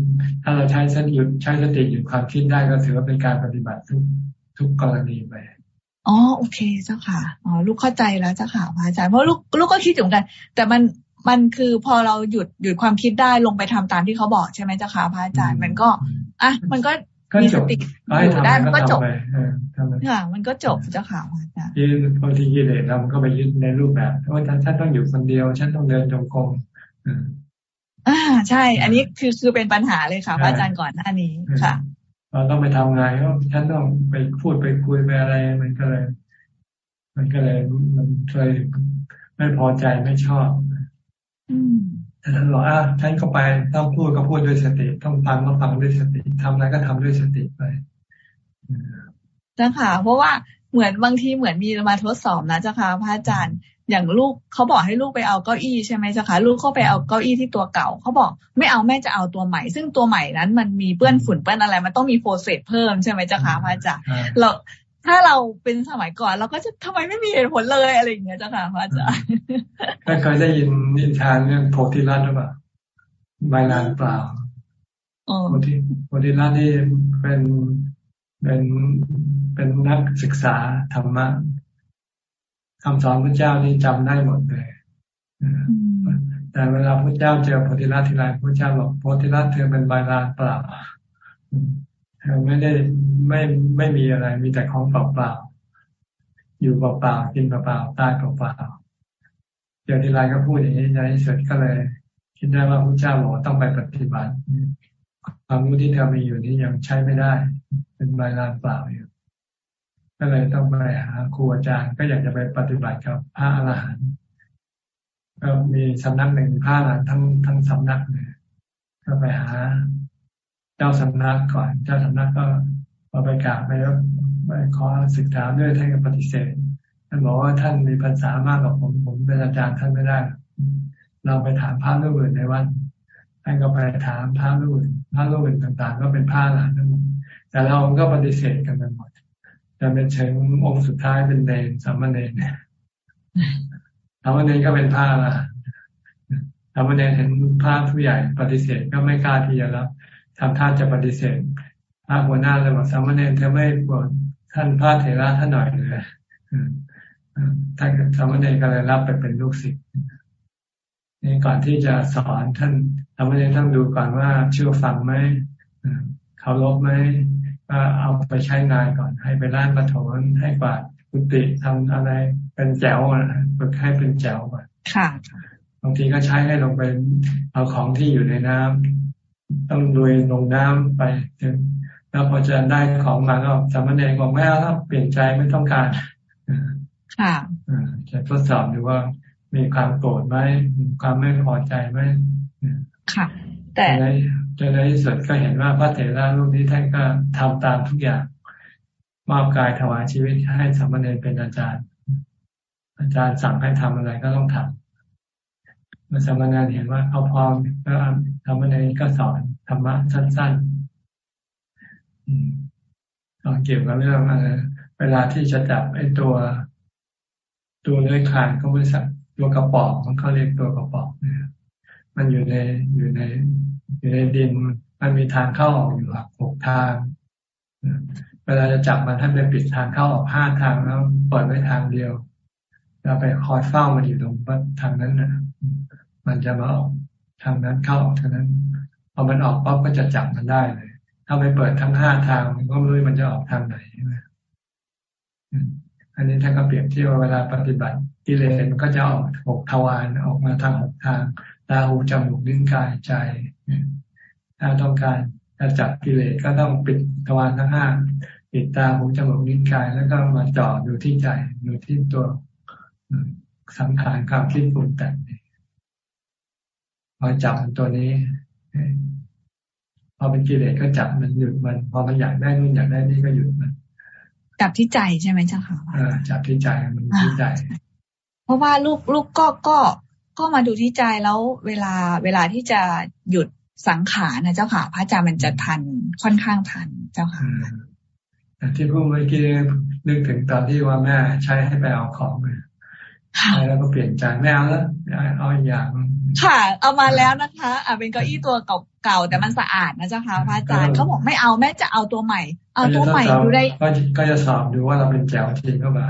ถ้าเราใช้สติหยุดใช้สติหยุดความคิดได้ก็ถือว่าเป็นการปฏิบัติทุกทุกกรณีไปอ๋อโอเคเจ้าค่ะอ๋อลูกเข้าใจแล้วเจ้าค่ะพระอาจารย์เพราะลูกลูกก็คิดเหมือนกัน แต่มันมันคือพอเราหยุดหยุดความคิดได้ลงไปทำตามที่เขาบอกใช่ไหมเจ้าค่ะพระอาจารย์มันก็อะมันก็ มีสติอยู่ได้มันก็จบค่ะมันก็จบเจ้าค่ะพระอาจารย์ที่บางทีกิเลสเรามันก็ไปยึดในรูปแบบว่าฉันต้องอยู่คนเดียว ฉันต้องเดินจงกรมอ่าใช่ อันนี้คือคือเป็นปัญหาเลยค่ะพระอาจารย์ก่อนหน้านี้ค่ะเราต้องไปทำงานก็ฉันต้องไปพูดไปคุยไปอะไร มันก็เลย มันก็เลยมันเคยไม่พอใจไม่ชอบแต่ท่าน บอกอะฉันก็ไปต้องพูดก็พูดด้วยสติ ต้องฟังก็ฟังด้วยสติทำอะไรก็ทำด้วยสติไปจ้าค่ะ เพราะว่าเหมือนบางทีเหมือนมีมาทดสอบนะเจ้าค่ะพระอาจารย์อย่างลูกเขาบอกให้ลูกไปเอาเก้าอี้ใช่ไหมเจ้าค่ะลูกเขาไปเอาเก้าอี้ที่ตัวเก่าเขาบอก ไม่เอาแม่จะเอาตัวใหม่ ซึ่งตัวใหม่นั้นมันมีเปื้อนฝุ่นเปื้อนอะไร มันต้องมีโปรเซสเพิ่มใช่ไหมเจ้าค่ะพระอาจารย์เรา ถ้าเราเป็นสมัยก่อน เราก็จะทำไมไม่มีเหตุผลเลยอะไรอย่างเงี้ยเจ้าค่ะพระอาจารย์เคยได้ยินนิทานเรื่องโพธิรัตน์หรือเปล่าใบลานเปล่าโพธิโพธิรัตน์นี่เป็นเป็นเป็นนักศึกษาธรรมะคำสอนพระเจ้านี่จำได้หมดเลยแต่เวลาพระเจ้าเจอโพธิรัตทีไรพระเจ้าบอกโพธิรัตเธอเป็นใบลานเปล่าเธอ ไม่ได้ไม่ไม่มีอะไร มีแต่ของเปล่าๆอยู่เปล่าๆกินเปล่าๆตายเปล่าๆเจอทีไรก็พูดอย่างนี้ในสุดก็เลย คิดได้ว่าพระเจ้าบอกต้องไปปฏิบัติความรู้ที่เธอมีอยู่นี้ยังใช้ไม่ได้ เป็นใบลานเปล่าอยู่ก็เลยต้องไปหาครูอาจารย์ก็อยากจะไปปฏิบัติกับพระอรหันต์ก็มีสำนักหนึ่งพระอรหันต์ทั้งทั้งสำนักเลยก็ไปหา เจ้าสำนักก่อน เจ้าสำนักก็พอไปกราบไปแล้วไปขอศึกษาด้วยท่านก็ปฏิเสธท่านบอกว่าท่านมีภาษามากกว่าผมผมเป็นอาจารย์ท่านไม่ได้ เราไปถามพระรูปอื่นในวันท่านก็ไปถามพระรูปอื่นพระรูปอื่นต่าง ๆ ก็เป็นพระหลานทั้งหมดแต่เราก็ปฏิเสธกันไปหมดจะเป็นเชิงองค์สุดท้ายเป็นเนรสามเณรเนี่ยทามเณรก็เป็นพระละสามเณรเห็นพระผู้ใหญ่ปฏิเสธก็ไม่กล้าที่จะรับ ทำท่าจะปฏิเสธพระหัวหน้าเลยบอกสามเณรเธอไม่บอกท่านพระเถระท่านหน่อยเลยท่านสามเณรก็เลยรับไปเป็นลูกศิษย์นี่ก่อนที่จะสอนท่านสามเณรต้องดูก่อนว่าเชื่อฟังไหมเคารพไหมก็เอาไปใช้งานก่อน ให้ไปร้านประถมให้กวาดกุฏิทำอะไร เป็นแจวฝึกให้เป็นแจวก่อนค่ะบางทีก็ใช้ให้ลงไปเอาของที่อยู่ในน้ำ ต้องดุยลงน้ำไปถึงแล้วพอจะได้ของมาก็สามเณรบอกไม่เอาแล้วเปลี่ยนใจไม่ต้องการค่ะจะทดสอบดูว่ามีความโกรธไหมมีความไม่พอใจไหมค่ะ แต่จนในที่สุดก็เห็นว่าพระเถระรูปนี้ท่านก็ทำตามทุกอย่างมอบกายถวายชีวิตให้สามเณรเป็นอาจารย์ อาจารย์สั่งให้ทำอะไรก็ต้องทำ มื่อสามเณรเห็นว่าเขาพร้อมก็สามเณรก็สอนธรรมะสั้นๆสอนเกี่ยวกับเรื่องอะไรเวลาที่จะจับไอ้ตัว ตัวเลื้อยคลานก็บริษัทตัวกระป๋องมันเขาเรียกตัวกระป๋องเนี่ยมันอยู่ในอยู่ในอยู่ในดินมันมีทางเข้าออกอยู่หกทางเวลาจะจับมันท่านไปปิดทางเข้าออกห้าทางแล้วเปิดไว้ทางเดียวเราไปคอยเฝ้ามันอยู่ตรงทางนั้นนะ มันจะมาออกทางนั้นเข้าออกทางนั้นพอมันออกปั๊บก็จะจับมันได้เลย ถ้าไปเปิดทั้งห้าทางมันก็ไม่รู้มันจะออกทางไหนใช่ไหมอันนี้ท่านก็เปรียบเทียบว่าเวลาปฏิบัติกิเลสมันก็จะออกหกทวารออกมาทางหกทางตาหูจมูกลิ้นกายใจ ถ้าต้องการจะจับกิเลสก็ต้องปิดทวารทั้งห้าปิดตาหูจมูกลิ้นกายแล้วก็มาจ่ออยู่ที่ใจอยู่ที่ตัวสังขารความคิดปรุงแต่ง พอจับมันตัวนี้พอเป็นกิเลสก็จับมันหยุดมัน พอมันอยากได้นู่นอยากได้นี่ก็หยุดมัน จับที่ใจใช่ไหมเจ้าค่ะจับที่ใจมันที่ใจ เพราะว่าลูกลูกก็ก็ก็มาดูที่ใจแล้วเวลาเวลาที่จะหยุดสังขารนะเจ้าค่ะ พระอาจารย์มันจะทันค่อนข้างทันเจ้าค่ะที่พูดเมื่อกี้นึกถึงตอนที่ว่าแม่ใช้ให้ไปเอาของเลยใช้ แล้วก็เปลี่ยนใจแม่เอาแล้วเอาอย่าง ค่ะ เอามาแล้วนะคะอ่าเป็นเก้าอี้ตัวเก่าๆแต่มันสะอาดนะเจ้าค่ะพระอาจารย์เขาบอกไม่เอาแม่จะเอาตัวใหม่ เอาตัวใหม่ดูได้ก็จะสอบดูว่าเราเป็นแจ๋วจริงก็แบบ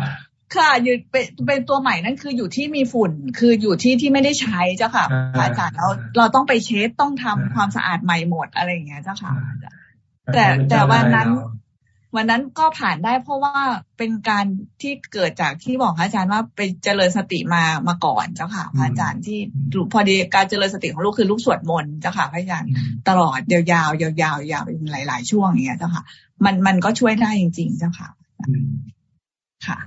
ค่ะอยู่เป็นเป็นตัวใหม่นั่นคืออยู่ที่มีฝุ่น คืออยู่ที่ที่ไม่ได้ใช้เจ้าค่ะพระอาจารย์เราเราต้องไปเช็ดต้องทำความสะอาดใหม่หมดอะไรอย่างเงี้ยเจ้าค่ะแต่แต่วันนั้น วันนั้นก็ผ่านได้เพราะว่าเป็นการที่เกิดจากที่บอกพระอาจารย์ว่าไปเจริญสติมามาก่อนเจ้าค่ะพระอาจารย์ที่พอดีการเจริญสติของลูกคือลูกสวดมนต์เจ้าค่ะพระอาจารย์ตลอดยาวๆยาวๆยาวเป็นหลาย ๆ ช่วงอย่างเงี้ยเจ้าค่ะ มันมันก็ช่วยได้จริง ๆ เจ้าค่ะค่ะ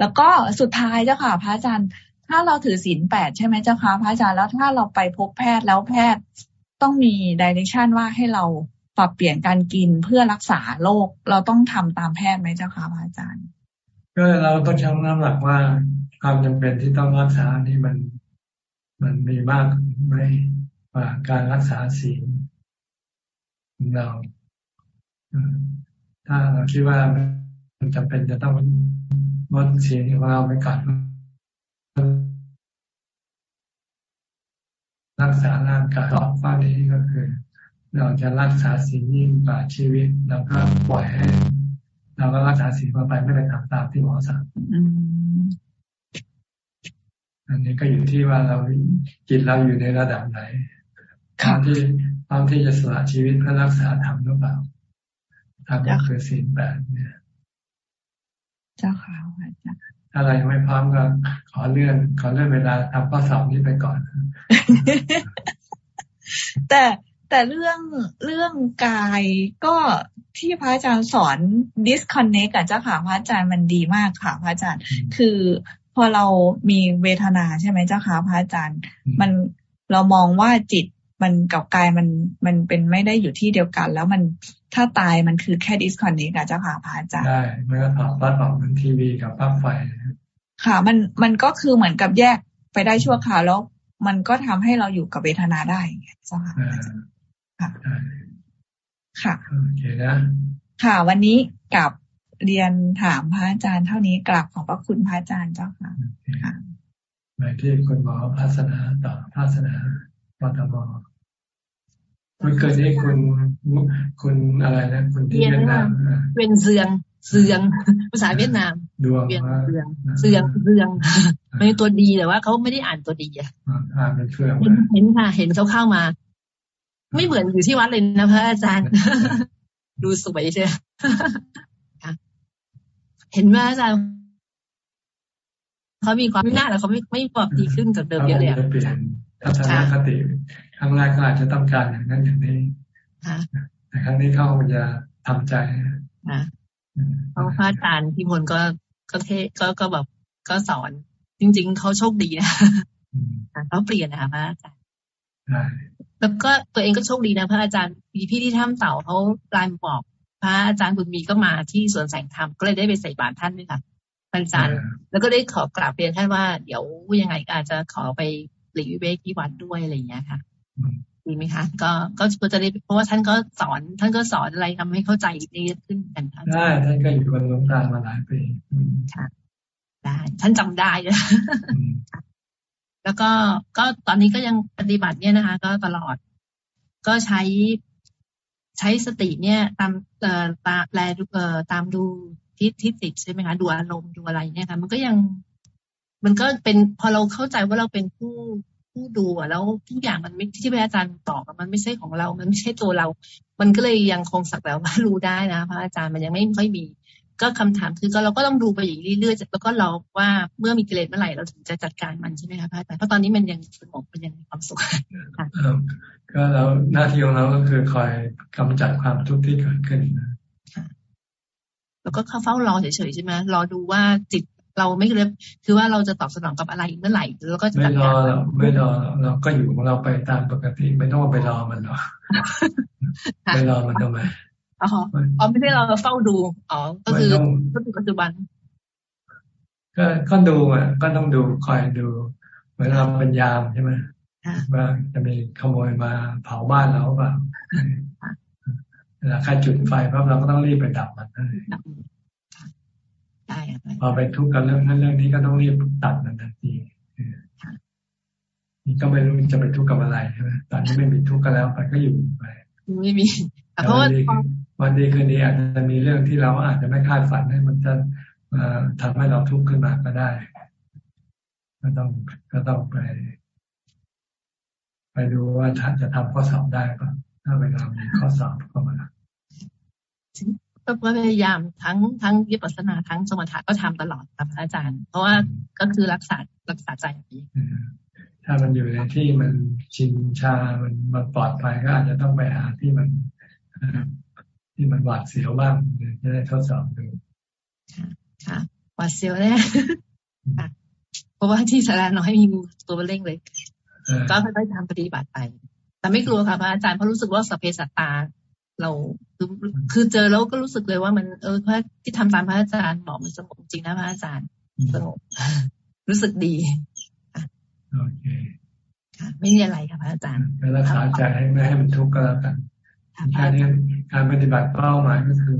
แล้วก็สุดท้ายเจ้าค่ะ พระอาจารย์ถ้าเราถือศีลแปดใช่ไหมเจ้าค่ะพระอาจารย์แล้วถ้าเราไปพบแพทย์แล้วแพทย์ต้องมีดิเรกชันว่าให้เรา ปรับเปลี่ยนการกินเพื่อรักษาโรคเราต้องทำตามแพทย์ไหมเจ้าค่ะพระอาจารย์ ก็เราต้องชั่งน้ำหนักว่าความจำเป็นที่ต้องรักษานี่มันมันมีมากไหมกว่าการรักษาศีลของเราถ้าเราคิดว่ามันจำเป็นจะต้องงดศีลของเราไปก่อนรักษาร่างกายต่อฟ้านี้ก็คือ เราจะรักษาสิ่งยิ่งกว่าชีวิตเราก็ปล่อยให้เราก็รักษาสิ่งไปไม่ไปทำตามที่หมอสั่งอันนี้ก็อยู่ที่ว่าเราจิตเราอยู่ในระดับไหนคามที่ความที่จะสละชีวิตเพื่อรักษาธรรมหรือเปล่าธรรมก็คือศีลแปดเนี่ยเจ้าค่ะอาจารย์ถ้าเรายังไม่พร้อมก็ขอเลื่อน ขอเลื่อนเวลาทำข้อสอบนี้ไปก่อน แต่ แต่เรื่องเรื่องกายก็ที่พระอาจารย์สอน disconnect กับเจ้าค่ะพระอาจารย์มันดีมากค่ะพระอาจารย์ คือพอเรามีเวทนาใช่ไหมเจ้าค่ะพระอาจารย์ มันเรามองว่าจิตมันกับกายมันมันเป็นไม่ได้อยู่ที่เดียวกัน แล้วมันถ้าตายมันคือแค่ disconnect กับเจ้าค่ะพระอาจารย์ได้เมื่อถอดปลั๊กออกมันทีวีกับปลั๊กไฟ ค่ะ มันมันก็คือเหมือนกับแยกไปได้ชั่วคราวแล้วมันก็ทำให้เราอยู่กับเวทนาได้เจ้าค่ะ ค่ะค่ะโอเคนะค่ะ วันนี้กับเรียนถามพระอาจารย์เท่านี้กลับขอบพระคุณพระอาจารย์เจ้าค่ะค่ะไปที่คุณหมอพัฒนาต่อพัฒนาปตมมันเกิดที่คุณคุณอะไรนะคุณที่เวียดนามเวียนเสืองเสืองภาษาเวียดนามดวงเสืองเสืองเสืองมันตัวดีแต่ว่าเขาไม่ได้อ่านตัวดีอะอ่านเป็นเฟืองเห็นค่ะ เห็นเขาเข้ามา ไม่เหมือนอยู่ที่วัดเลยนะพระอาจารย์ ดูสวยใช่ไหมเห็นว่าอาจารย์เขามีความน่าแล้วเขาไม่ไม่ปรับดีขึ้นจากเดิมเยอะเลยเปลี่ยนทัศนคติครั้งแรกก็อาจจะต้องการอย่างนั้นอย่างนี้แต่ครั้งนี้เขาจะทำใจเพราะพระอาจารย์ที่พลก็ก็เทก็ก็แบบก็สอน จริง ๆเขาโชคดีนะเขาเปลี่ยนนะคะพระอาจารย์ แล้วก็ตัวเองก็โชคดีนะพระอาจารย์พี่พี่ที่ถ้ำเต่าเขาไลน์บอกพระอาจารย์บุญมีก็มาที่สวนแสงธรรมก็เลยได้ไปใส่บาตรท่านด้วยค่ะอาจารย์แล้วก็ได้ขอกราบเรียนท่านว่าเดี๋ยวยังไงก็อาจจะขอไปหลีวิเวกที่วัดด้วยอะไรอย่างเงี้ยค่ะดีไหมคะก็ก็จะได้เพราะว่าท่านก็สอน ท่านก็สอนอะไรทำให้เข้าใจได้ขึ้นกันท่านได้ท่านก็อยู่กับหลวงตามาหลายปีค่ะ ได้ ท่านจำได้เลย แล้วก็ก็ตอนนี้ก็ยังปฏิบัติเนี่ยนะคะ ก็ตลอด ก็ใช้ใช้สติเนี่ย ตามเอ่อตาแลเอ่อตามดูที่ที่ติดใช่ไหมคะดูอารมณ์ดูอะไรเนี่ยค่ะมันก็ยัง มันก็เป็นพอเราเข้าใจว่าเราเป็นผู้ผู้ดูแล้วทุกอย่างมันไม่ที่พระอาจารย์บอกมันไม่ใช่ของเรา มันไม่ใช่ตัวเรา มันก็เลยยังคงสักแล้วว่ารู้ได้นะพระอาจารย์มันยังไม่ค่อยมี ก็คำถามคือก็เราก็ต้องดูไปอย่างเรื่อยๆแล้วก็รอว่าเมื่อมีกิเลสเมื่อไหร่เราถึงจะจัดการมันใช่ไหมคะพระอาจารย์เพราะตอนนี้มันยังสงบมันยังมีความสุขก็เราหน้าที่ของเราก็คือคอยกำจัดความทุกข์ที่เกิดขึ้นนะแล้วก็เข้าเฝ้ารอเฉยๆใช่ไหมรอดูว่าจิตเราไม่เล็บคือว่าเราจะตอบสนองกับอะไรเมื่อไหร่แล้วก็จะไม่รอไม่รอเราก็อยู่ของเราไปตามปกติไม่ต้องไปรอมันหรอกไม่รอมันทำไม อ๋ออ๋อไม่ใช่เราเฝ้าดูอ๋อก็คือก็คือปัจจุบัน ก็ก็ดูอะ ก็ต้องดูคอยดูเหมือนเราเป็นยามใช่ไหมว่าจะมีขโมยมาเผาบ้านเราเปล่าเวลาใครจุดไฟปั๊บเราก็ต้องรีบไปดับมันนั่นเองพอไปทุกข์กับเรื่องนั้นเรื่องนี้ก็ต้องรีบตัดมันทันทีนี่ก็ไม่รู้จะไปทุกข์กับอะไรใช่ไหมตอนนี้ไม่มีทุกข์ก็แล้วไปก็อยู่ไปไม่มีเพราะว่า วันดีคืนนี้อาจจะมีเรื่องที่เราอาจจะไม่คาดฝันให้มันจะทำให้เราทุกข์ขึ้นมาก็ได้ ก็ต้องก็ต้องไป ไปดูว่าจะทำข้อสอบได้ก็ถ้าเวลามีข้อสอบเข้ามาก็พยายามทั้งทั้งวิปัสสนาทั้งสมถะก็ทำตลอดครับอาจารย์ เพราะว่าก็คือรักษารักษาใจถ้ามันอยู่ในที่มันชินชา มันมันปลอดภัยก็อาจจะต้องไปหาที่มัน ที่มันหวาดเสียวบ้างจะได้ทดสอบดูค่ะหวาดเสียวแน่เพราะว่าที่สาราน้อยมีงูตัวเร่งเลย ก็ค่อยๆทำปฏิบัติไป แต่ไม่กลัวค่ะพระอาจารย์เพราะรู้สึกว่าสเปสัตตา เราคือคือเจอแล้วก็รู้สึกเลยว่ามันเออพระที่ทำตามพระอาจารย์บอกมันสงบจริงนะพระอาจารย์สงบรู้สึกดีโอเคค่ะไม่มีอะไรค่ะพระอาจารย์รักษาใจให้ไม่ให้มันทุกข์ก็แล้วกัน แค่นี้การปฏิบัติเป้าหมายก็คือ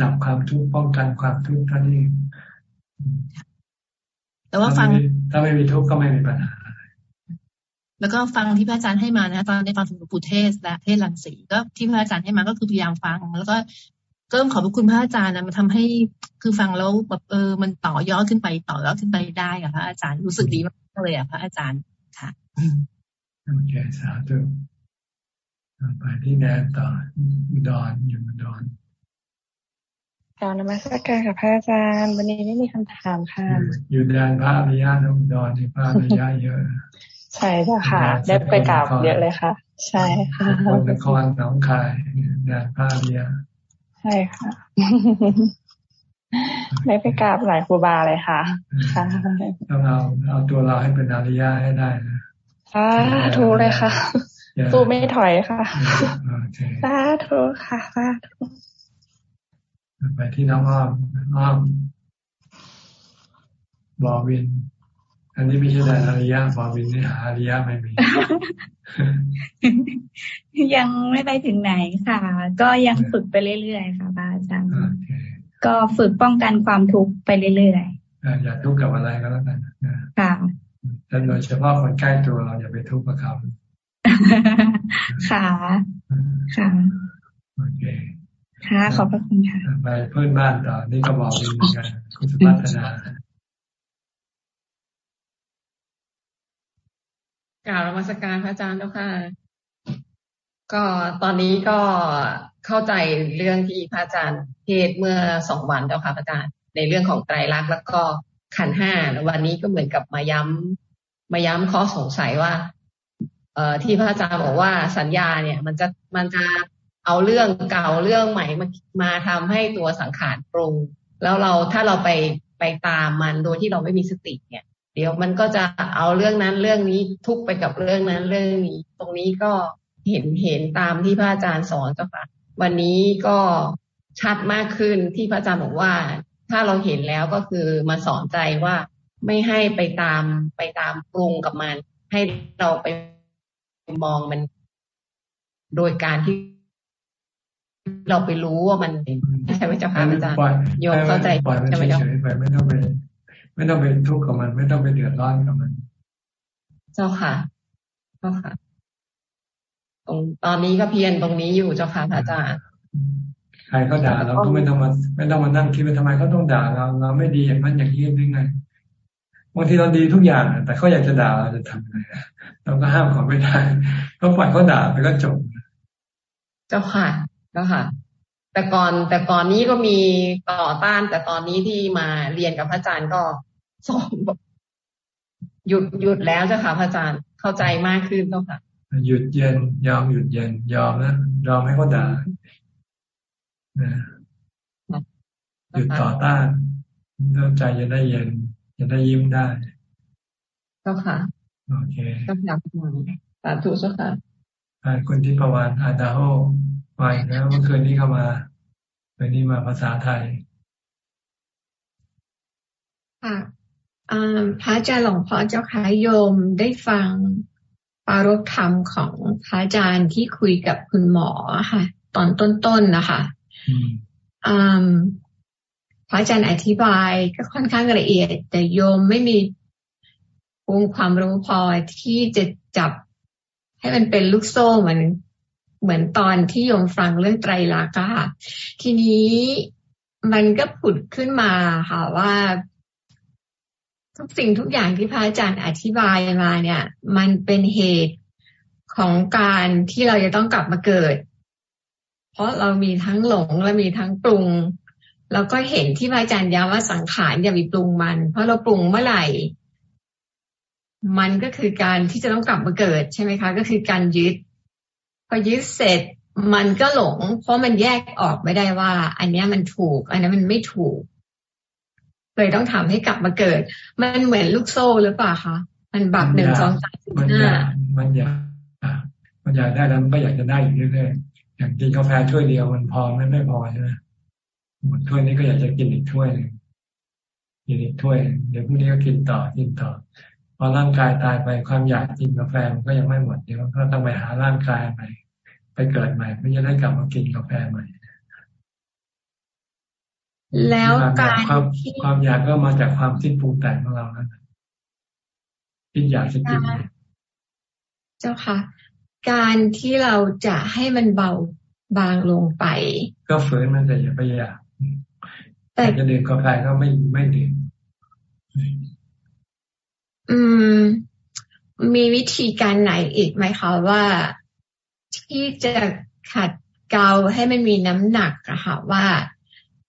ดับความทุกข์ป้องกันความทุกข์ท่านี้แต่ว่าฟังถ้าไม่มีทุกข์ก็ไม่มีปัญหา แล้วก็ฟังที่พระอาจารย์ให้มานะตอนในฟังถึงหลวงปู่เทศและเทศลังสีก็ที่พระอาจารย์ให้มาก็คือพยายามฟัง แล้วก็เริ่มขอบคุณพระอาจารย์นะมันทำให้คือฟังแล้วแบบเออมันต่อยอดขึ้นไปต่อยอดขึ้นไปได้อะพระอาจารย์รู้สึกดีมากเลยอะพระอาจารย์ค่ะโอเคสาธุ ไปที่แนนต่อดอนอยู่ดอนกล่าวนมัสการกับพระอาจารย์ วันนี้ไม่มีคำถามค่ะ อยู่แดนพระอริยะอุดรที่พระอริยะเยอะ ใช่จ้ะค่ะ ได้ไปกราบเยอะเลยค่ะ ใช่ค่ะคนนครหนองคายแดนพระอริยะใช่ค่ะ ได้ไปกราบหลายครูบาเลยค่ะค่ะต้องเอาเอาตัวเราให้เป็นอริยะให้ได้นะสาธุเลยค่ะ สู้ไม่ถอยค่ะสาธุค่ะสาธุไปที่น้องอ้อมอ้อมบอวิน อันนี้ไม่ใช่แต่อริยะบอวินนี่หาอริยะไม่มี ยังไม่ไปถึงไหนค่ะ ก็ยังฝึกไปเรื่อยๆค่ะอาจารย์ก็ฝึกป้องกันความทุกข์ไปเรื่อยๆอย่าทุกข์กับอะไรก็แล้วกันค่ะแต่โดยเฉพาะคนใกล้ตัวเราอย่าไปทุกข์กับเขา ค่ะ ค่ะโอเคค่ะขอบพระคุณค่ะไปเพื่อนบ้านต่อนี่ก็บอกดีเหมือนกันคุณสุพัฒนากล่าวนมัสการพระอาจารย์แล้วค่ะ ก็ตอนนี้ก็เข้าใจเรื่องที่พระอาจารย์เทศเมื่อสองวันแล้วค่ะพระอาจารย์ในเรื่องของไตรลักษณ์แล้วก็ขันห้าแล้ววันนี้ก็เหมือนกับมาย้ำมาย้ำข้อสงสัยว่าเอ่อ ที่พระอาจารย์บอกว่าสัญญาเนี่ย มันจะมันจะเอาเรื่องเก่าเรื่องใหม่มามาทำให้ตัวสังขารปรุง แล้วเราถ้าเราไปไปตามมันโดยที่เราไม่มีสติเนี่ย เดี๋ยวมันก็จะเอาเรื่องนั้นเรื่องนี้ทุกไปกับเรื่องนั้นเรื่องนี้ ตรงนี้ก็เห็นเห็นตามที่พระอาจารย์สอนเจ้าค่ะ วันนี้ก็ชัดมากขึ้นที่พระอาจารย์บอกว่า ถ้าเราเห็นแล้วก็คือมาสอนใจว่าไม่ให้ไปตามไปตามปรุงกับมัน ให้เราไป มองมัน โดยการที่เราไปรู้ว่ามันใช่ไหมเจ้าค่ะอาจารย์โยมเข้าใจใช่ไหมเจ้าไปไม่ต้องไปไม่ต้องไปทุกข์กับมัน ไม่ต้องไปเดือดร้อนกับมัน เจ้าค่ะ เจ้าค่ะตรงตอนนี้ก็เพียรตรงนี้อยู่เจ้าค่ะอาจารย์ใครก็ด่าเราก็ไม่ต้องมา ไม่ต้องมานั่งคิดว่าทำไมเขาต้องด่าเราเราไม่ดีอย่างนั้นอย่างนี้ได้ไง บางทีเราดีทุกอย่าง แต่เขาอยากจะด่าเราจะทำยังไงเราก็ห้ามเขาไม่ได้ก็ปล่อยเขาด่าไปก็จบ เจ้าค่ะก็ค่ะ แต่ก่อนแต่ก่อนนี้ก็มีต่อต้าน แต่ตอนนี้ที่มาเรียนกับพระอาจารย์ก็สอนหยุดหยุดแล้วเจ้าค่ะพระอาจารย์เข้าใจมากขึ้นเจ้าค่ะ หยุดเย็นยอมหยุดเย็นยอมนะยอมให้เขาด่าหยุดต่อต้านแล้วใจจะได้เย็น จะได้ยิ้มได้เจ้าค่ะโอเคก็อยากสาธุเจ้าค่ะคุณที่ประวันอาดาโฮมาอีกแล้วเมื่อคืนนี้เข้ามาวันนี้มาภาษาไทยค่ะพระอาจารย์หลวงพ่อเจ้าค่ะโยมได้ฟังปารกธรรมของพระอาจารย์ที่คุยกับคุณหมอค่ะ ตอนต้นๆนนะคะ พระอาจารย์อธิบายก็ค่อนข้างละเอียด แต่โยมไม่มีภูมิความรู้พอที่จะจับให้มันเป็นลูกโซ่เหมือนเหมือนตอนที่โยมฟังเรื่องไตรลักษณ์ค่ะ ทีนี้มันก็ผุดขึ้นมาค่ะว่า ทุกสิ่งทุกอย่างที่พระอาจารย์อธิบายมาเนี่ย มันเป็นเหตุของการที่เราจะต้องกลับมาเกิด เพราะเรามีทั้งหลงและมีทั้งปรุง แล้วก็เห็นที่พระอาจารย์ย้ำว่าสังขารอย่าไปปรุงมัน เพราะเราปรุงเมื่อไหร่ มันก็คือการที่จะต้องกลับมาเกิดใช่ไหมคะ ก็คือการยึด พอยึดเสร็จมันก็หลง เพราะมันแยกออกไม่ได้ว่า อันนี้มันถูก อันนี้มันไม่ถูก เลยต้องทำให้กลับมาเกิด มันเหมือนลูกโซ่หรือเปล่าคะมันบับหนึ่งสองสามสี่ห้ามันอยากมันอยากได้แล้วมันก็อยากจะได้อีกเรื่อยๆอย่างกินกาแฟถ้วยเดียวมันพอไม่ไม่พอใช่ไหม หมดถ้วยนี้ก็อยากจะกินอีกถ้วยหนึ่งกินอีกถ้วย เดี๋ยวพรุ่งนี้ก็กินต่อกินต่อ พอร่างกายตายไปความอยากกินกาแฟมันก็ยังไม่หมดเดี๋ยวก็ต้องไปหาร่างกายใหม่ไปเกิดใหม่เพื่อจะได้กลับมากินกาแฟใหม่แล้วการความความอยากก็มาจากความคิดปรุงแต่งของเรานะคิดอยากจะกินเจ้าค่ะ การที่เราจะให้มันเบาบางลงไป ก็ฝืนมันแต่อย่าไปอยาก แต่จะดื่มกาแฟก็ไม่ไม่ดื่มอืม มีวิธีการไหนอีกไหมคะว่าที่จะขัดเกลาให้มันมีน้ำหนักอะค่ะว่า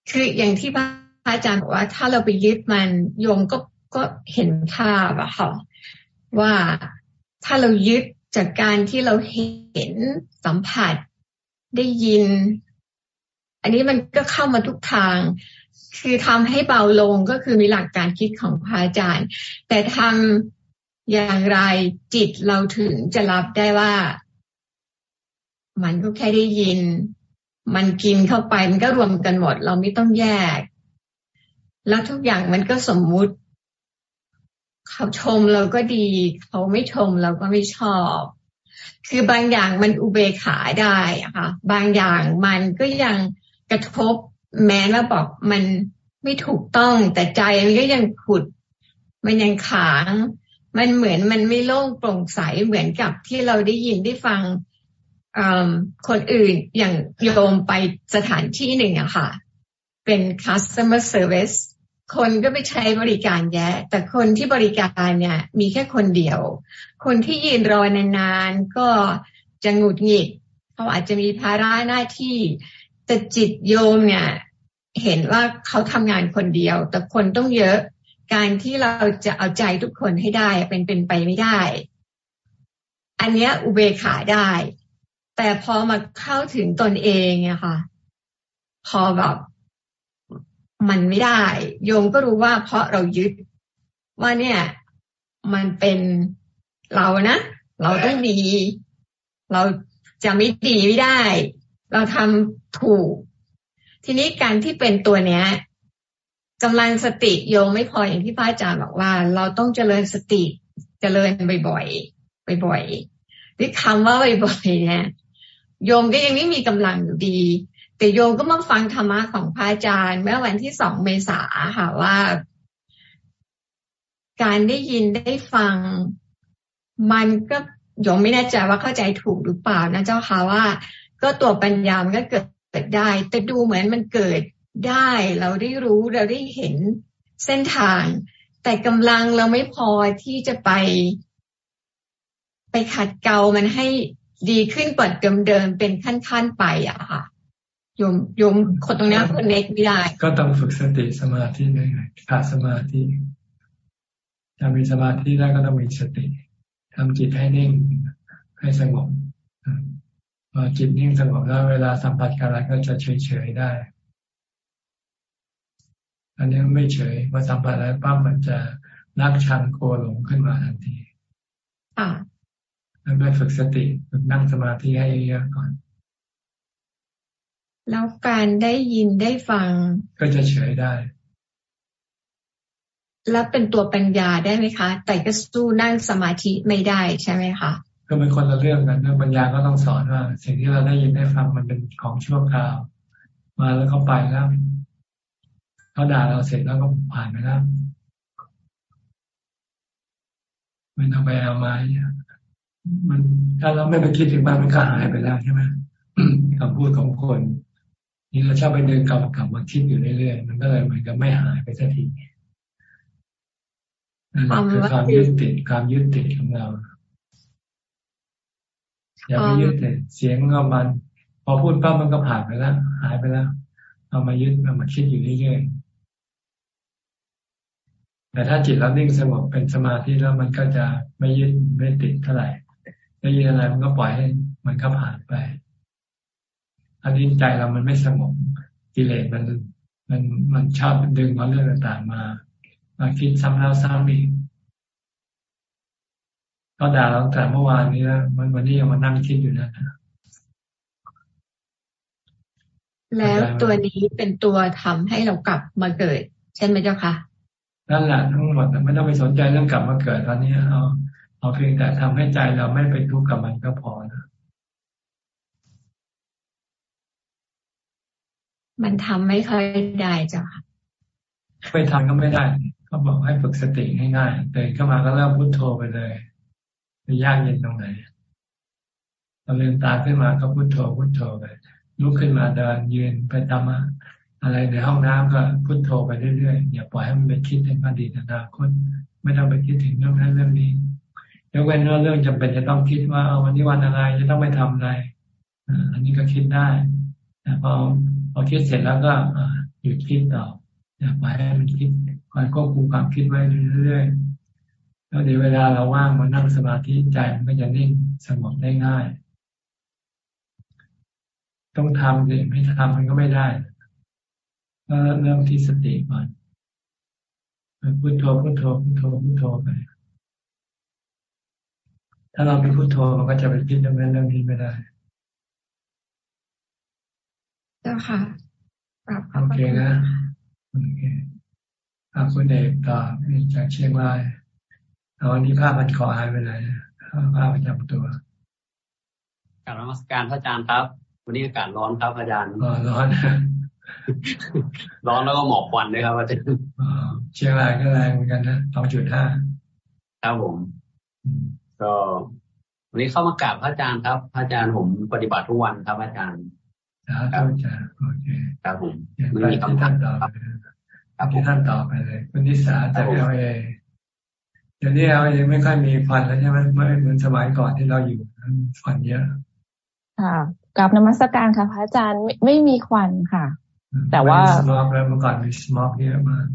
คืออย่างที่พระอาจารย์บอกว่า ถ้าเราไปยึดมันโยมก็ก็เห็นภาพอะค่ะว่าถ้าเรายึดจากการที่เราเห็นสัมผัสได้ยิน อันนี้มันก็เข้ามาทุกทาง คือทำให้เบาลงก็คือมีหลักการคิดของพระอาจารย์ แต่ทำอย่างไรจิตเราถึงจะรับได้ว่า มันก็แค่ได้ยิน มันกินเข้าไปมันก็รวมกันหมด เราไม่ต้องแยก แล้วทุกอย่างมันก็สมมุติ เขาชมเราก็ดี เขาไม่ชมเราก็ไม่ชอบ คือบางอย่างมันอุเบกขาได้ค่ะ บางอย่างมันก็ยังกระทบ แม้ว่าบอกมันไม่ถูกต้องแต่ใจมันก็ยังขุด มันยังขางมันเหมือนมันไม่โล่งโปร่งใสเหมือนกับที่เราได้ยินได้ฟังคนอื่นอย่างโยมไปสถานที่หนึ่งอะค่ะ เป็น customer service คนก็ไปใช้บริการแย่แต่คนที่บริการเนี่ย มีแค่คนเดียว คนที่ยืนรอนานๆก็จะหงุดหงิดเขาอาจจะมีภาระหน้าที่ แต่จิตโยมเนี่ย เห็นว่าเขาทำงานคนเดียว แต่คนต้องเยอะ การที่เราจะเอาใจทุกคนให้ได้เป็นเป็นไปไม่ได้ อันเนี้ยอุเบกขาได้ แต่พอมาเข้าถึงตนเองอะค่ะ พอแบบมันไม่ได้ โยมก็รู้ว่าเพราะเรายึดว่าเนี่ย มันเป็นเรานะ เราต้องดี เราจะไม่ดีไม่ได้ เราทำถูก ทีนี้การที่เป็นตัวเนี้ยกำลังสติโยมไม่พออย่างที่พระอาจารย์บอกว่า เราต้องเจริญสติเจริญบ่อยๆบ่อยๆที่คำว่าบ่อยๆเนี่ยโยมก็ยังไม่มีกำลังอยู่ดี แต่โยมก็มาฟังธรรมะของพระอาจารย์ เมื่อวันที่สองเมษาค่ะว่า การได้ยินได้ฟัง มันก็โยมไม่แน่ใจว่าเข้าใจถูกหรือเปล่านะเจ้าค่ะว่า ก็ตัวปัญญามันก็เกิดได้ แต่ดูเหมือนมันเกิดได้ เราได้รู้เราได้เห็นเส้นทาง แต่กำลังเราไม่พอที่จะไป ไปขัดเกลามันให้ดีขึ้นกว่าเดิมๆเป็นขั้นๆไปอะค่ะโยมโยมคนตรงนี้คนเน็กไม่ได้ ก็ต้องฝึกสติสมาธิเลยขาดสมาธิจะมีสมาธิได้ก็ต้องมีสติทำจิตให้นิ่งให้สงบ พอจิตนิ่งสงบแล้วเวลาสัมผัสกับอะไรก็จะเฉยๆได้ อันนี้ไม่เฉยพอสัมผัสแล้วปั๊บมันจะนักชันโกหลงขึ้นมาทันทีอ่าแล้วไปฝึกสติฝึกนั่งสมาธิให้เยอะก่อน แล้วการได้ยินได้ฟัง ก็จะเฉยได้ แล้วเป็นตัวปัญญาได้ไหมคะ แต่ก็สู้นั่งสมาธิไม่ได้ใช่ไหมคะ ก็เป็นคนละเรื่องกันเรื่องปัญญาก็ต้องสอนว่า สิ่งที่เราได้ยินได้ฟังมันเป็นของชั่วคราว มาแล้วก็ไปแล้วเขาด่าเราเสร็จแล้วก็ผ่านไปแล้วมันเอาไปเอามามันถ้าเราไม่ไปคิดถึงมันมันก็หายไปแล้วใช่ไหมคำพูดของคน นี่เราชอบไปเดินกลับกลับมาคิดอยู่เรื่อยๆมันก็เลยเหมือนกับไม่หายไปสักทีนั่นคือความยึดติดความยึดติดของเรา อย่าไปยึดติดเสียงก็มัน พอพูดปั๊บมันก็ผ่านไปแล้วหายไปแล้วเอามายึดเอามาคิดอยู่เรื่อยๆแต่ถ้าจิตเรานิ่งสงบเป็นสมาธิแล้วมันก็จะไม่ยึดไม่ติดเท่าไหร่ได้ยินอะไรมันก็ปล่อยให้มันก็ผ่านไป อันนี้ใจเรามันไม่สงบกิเลสมันมันมันชอบดึงเอาเรื่องต่างๆมามาคิดซ้ำแล้วซ้ำอีก ก็ด่าเราแต่เมื่อวานนี้แล้วมันวันนี้ยังมานั่งคิดอยู่นะแล้วตัวนี้เป็นตัวทำให้เรากลับมาเกิด ใช่ไหมเจ้าคะนั่นแหละทั้งหมดไม่ต้องไปสนใจเรื่องกลับมาเกิดตอนนี้เอาเอาเพียงแต่ทำให้ใจเราไม่ไปทุกข์กับมันก็พอนะมันทำไม่ค่อยได้จ้ะไปทำก็ไม่ได้เขาบอกให้ฝึกสติง่ายๆตื่นเข้ามาก็เริ่มพุทโธไปเลย จะยากเย็นตรงไหนเราลืมตาขึ้นมาก็พุทโธพุทโธไปลุกขึ้นมาเดินยืนไปทำอะไรในห้องน้ำก็พุโทโธไปเรื่อยๆอย่าปล่อยให้มันไปคิดถึงอดีตอนาคตไม่ต้องไปคิดถึงเรื่องนั้นเรื่องนี้ยกเว้นว่าเรื่องจำเป็นจะต้องคิดว่าวันนี้วันอะไรจะต้องไปทำอะไรอันนี้ก็คิดได้แต่พอพอคิดเสร็จแล้วก็หยุดคิดต่ออย่าปล่อยให้มันคิดคอยควบคุมความคิดไว้เรื่อยๆ แล้วเดี๋ยวเวลาเราว่างมานั่งสมาธิใจมันก็จะนิ่งสงบได้ง่าย ต้องทำสิไม่ทำมันก็ไม่ได้ก็เริ่มที่สติก่อนพุทโธพุทโธพุทโธพุทโธไปถ้าเราไม่พุทโธมันก็จะไปคิดเรื่องนั้นเรื่องนี้ไม่ได้เจ้าค่ะโอเคนะโอเคอาคุณเอกต่อจากเชียงราย เอาวันนี้ภาพมันขอหายไปไหนภาพประจำตัวกาบนมัสการพระอาจารย์ครับ วันนี้อากาศร้อนครับอาจารย์ร้อน ร้อนแล้วก็หมอกควันด้วยครับอาจารย์เชียงรายก็แรงเหมือนกันนะสองจุดห้าครับผม ก็วันนี้เข้ามากราบพระอาจารย์ครับ พระอาจารย์ผมปฏิบัติทุกวันครับอาจารย์ครับอาจารย์โอเคครับผมไม่มีคำถามครับที่ท่านตอบไปเลยคุณนิสาจากเอลเอ เดี๋ยวนี้เรายังไม่ค่อยมีฟันแล้วใช่ไหมไม่เหมือนสมัยก่อนที่เราอยู่ฟันเยอะค่ะกับนมัสการค่ะพระอาจารย์ไม่ไม่มีควันค่ะ แต่ว่าสมอกแล้วเมื่อก่อนมีสมอกเยอะมาก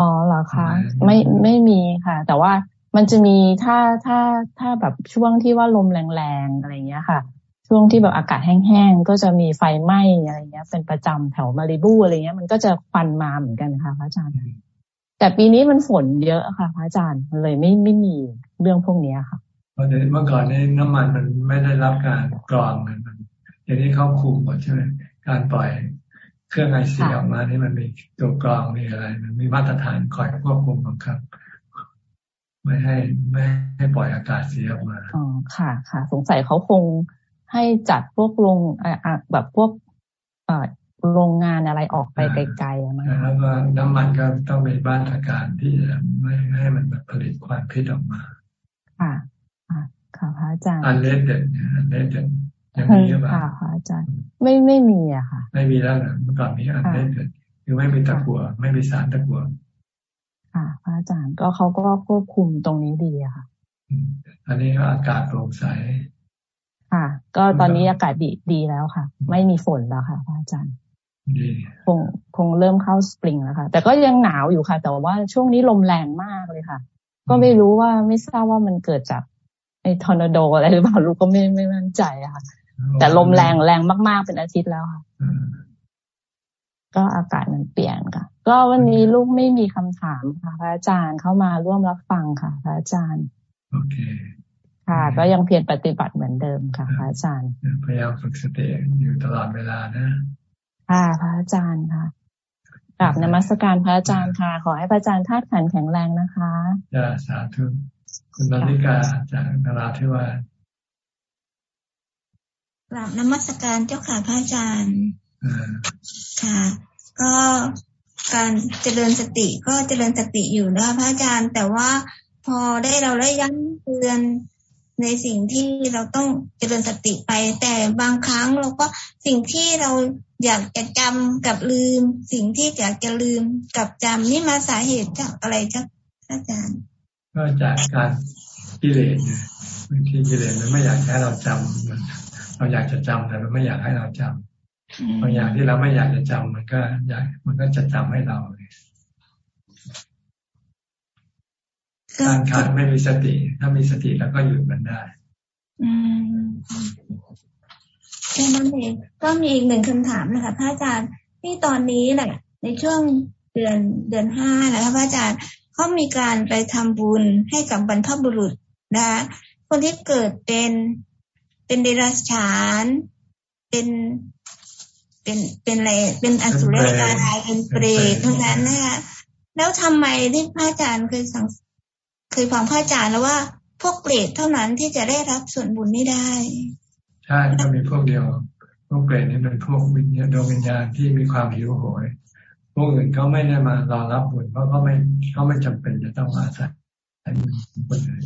อ๋อเหรอคะไม่ไม่มีค่ะ แต่ว่ามันจะมีถ้าถ้าถ้าแบบช่วงที่ว่าลมแรงๆอะไรเงี้ยค่ะ ช่วงที่แบบอากาศแห้งๆก็จะมีไฟไหม้อะไรเงี้ย เป็นประจำแถวมาริบูอะไรเงี้ย มันก็จะควันมาเหมือนกันค่ะพระอาจารย์ แต่ปีนี้มันฝนเยอะค่ะพระอาจารย์มันเลยไม่ไม่มีเรื่องพวกนี้ค่ะเพราะเมื่อก่อนนี้น้ำมันมันไม่ได้รับการกรองมันเดี๋ยวนี้เขาคุมหมดใช่ไหมการปล่อยเครื่องไอซีออกมานี่มันมีตัวกรองมีอะไร มันมีมาตรฐานคอยควบคุมบังคับไม่ให้ไม่ให้ปล่อยอากาศเสียออกมาอ๋อค่ะค่ะ สงสัยเขาคงให้จัดพวกโรงอ่าแบบพวกเอ่อ โรงงานอะไรออกไปไกลๆมั้งแล้วก็น้ำมันก็ต้องมีบ้านอาการที่จะไม่ให้มันแบบผลิตควันพิษออกมา ค่ะค่ะค่ะพระอาจารย์อันเลดเด็ดอันเลดเด็ดยังมีหรือเปล่าค่ะพระอาจารย์ไม่ไม่มีอะค่ะ ไม่มีแล้วนะเมื่อก่อนนี้อันเลดเด็ดคือไม่มีตะกั่วไม่มีสารตะกั่วค่ะพระอาจารย์ก็เขาก็ควบคุมตรงนี้ดีอะค่ะอันนี้ก็อากาศโปร่งใสค่ะ ก็ตอนนี้อากาศดีดีแล้วค่ะ ไม่มีฝนแล้วค่ะพระอาจารย์ คงคงเริ่มเข้าสปริงแล้วค่ะ แต่ก็ยังหนาวอยู่ค่ะ แต่ว่าช่วงนี้ลมแรงมากเลยค่ะ ก็ไม่รู้ว่าไม่ทราบว่ามันเกิดจากไอ้ทอร์นาโดอะไรหรือเปล่าลูกก็ไม่ไม่มั่นใจอะค่ะ แต่ลมแรงแรงมาก ๆ เป็นอาทิตย์แล้วค่ะ ก็อากาศมันเปลี่ยนค่ะ ก็วันนี้ลูกไม่มีคำถามค่ะพระอาจารย์เข้ามาร่วมรับฟังค่ะ พระอาจารย์โอเคค่ะ ก็ยังเพียรปฏิบัติเหมือนเดิมค่ะพระอาจารย์พยายามฝึกสติอยู่ตลอดเวลานะ ค่ะพระอาจารย์ค่ะกราบนมัสการพระอาจารย์ค่ะ ขอให้พระอาจารย์ธาตุขันแข็งแรงนะคะจ้าสาธุคุณนาฬิกาจากนาราธิวาสกราบนมัสการเจ้าค่ะพระอาจารย์ค่ะ ก็การเจริญสติก็เจริญสติอยู่นะพระอาจารย์ แต่ว่าพอได้เราได้ย้ำเตือนในสิ่งที่เราต้องเจริญสติไป แต่บางครั้งเราก็สิ่งที่เรา อยากจะจำกับลืม สิ่งที่อยากจะลืมกับจำนี่มาสาเหตุจากอะไรจ้ะอาจารย์ ก็จากการกิเลสบางทีกิเลสมันไม่อยากให้เราจำเราอยากจะจำแต่มันไม่อยากให้เราจำบางอย่างที่เราไม่อยากจะจำมันก็อยากมันก็จะจำให้เราการขาดไม่มีสติ ถ้ามีสติแล้วก็หยุดมันได้อืม แค่นั้นเองก็มีอีกหนึ่งคำถามนะคะพระอาจารย์ที่ตอนนี้แหละในช่วงเดือนเดือนห้านะคะพระอาจารย์เขามีการไปทำบุญให้กับบรรพบุรุษนะคะคนที่เกิดเป็นเป็นเดรัจฉาน เป็นเป็นเป็นอะไรเป็นอสุรกายเป็นเปรตเท่านั้นนะคะแล้วทำไมที่พระอาจารย์เคยสังเคยฟังพระอาจารย์แล้วว่าพวกเปรตเท่านั้นที่จะได้รับส่วนบุญไม่ได้ ใช่ก็มีพวกเดียว พวกเปรตนี่เป็นพวกวิญญาณดวงวิญญาณที่มีความหิวโหย พวกอื่นเขาไม่ได้มารอรับบุญเพราะเขาไม่เขาไม่จำเป็นจะต้องอาศัยบุญคนอื่น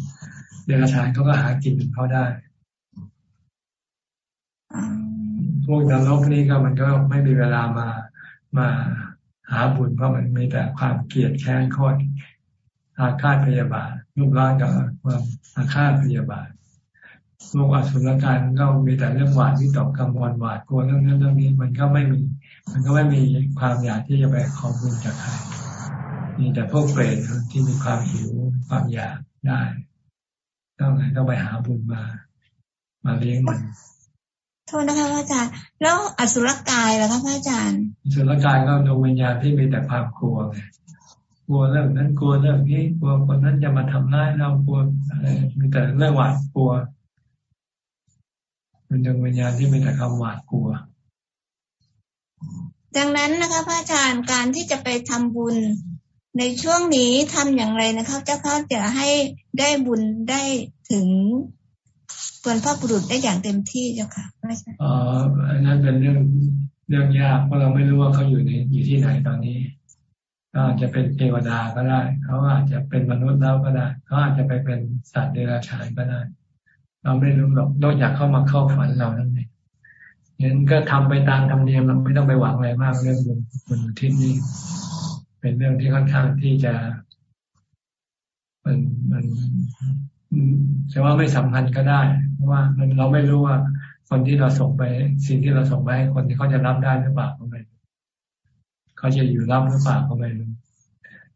เดรัจฉานเขาก็หากินเขาได้พวกนรกนี่ก็มันก็ไม่มีเวลามามาหาบุญเพราะมันมีแต่ความเกลียดแค้นโคตรอาฆาตพยาบาทรูปร่างกับความอาฆาตพยาบาท โลกอสุรกายมันก็มีแต่เรื่องหวาดวิตกกังวลหวาดกลัวเรื่องนั้นเรื่องนี้มันก็ไม่มี มันก็ไม่มีความอยากที่จะไปขอบุญจากใครมีแต่พวกเปรตที่มีความหิวความอยากได้ต้องไงต้องไปหาบุญมา มาเลี้ยงมันโทษนะคะพระอาจารย์แล้วอสุรกายล่ะคะพระอาจารย์อสุรกายก็ดวงวิญญาณที่มีแต่ความกลัวไงกลัวเรื่องนั้นกลัวเรื่องนี้กลัวคนนั้นจะมาทำร้ายเรากลัวอะไรมีแต่เรื่องหวาดกลัว เป็นดวงวิญญาณที่มีแต่คำหวาดกลัว ดังนั้นนะคะพระอาจารย์การที่จะไปทำบุญในช่วงนี้ทำอย่างไรนะคะเจ้าค่ะจะให้ได้บุญได้ถึงควรพ่อบุรุษได้อย่างเต็มที่เจ้าค่ะอ๋ออันนั้นเป็นเรื่องเรื่องยากเพราะเราไม่รู้ว่าเขาอยู่ในอยู่ที่ไหนตอนนี้ก็อาจจะเป็นเทวดาก็ได้ เขาอาจจะเป็นมนุษย์แล้วก็ได้ เขาอาจจะไปเป็นสัตว์เดรัจฉานก็ได้ เราไม่รู้หรอกนอกจากเข้ามาเข้าฝันเรานั่นเองงั้นก็ทำไปตามธรรมเนียมเราไม่ต้องไปหวังอะไรมากเรื่องบุญบุญที่นี่ เป็นเรื่องที่ค่อนข้างที่จะ มันมันจะว่าไม่สำคัญก็ได้ เพราะว่ามันเราไม่รู้ว่าคนที่เราส่งไป สิ่งที่เราส่งไปให้คนที่เขาจะรับได้หรือเปล่าก็ไม่เขาจะอยู่รับหรือเปล่าก็ไม่รู้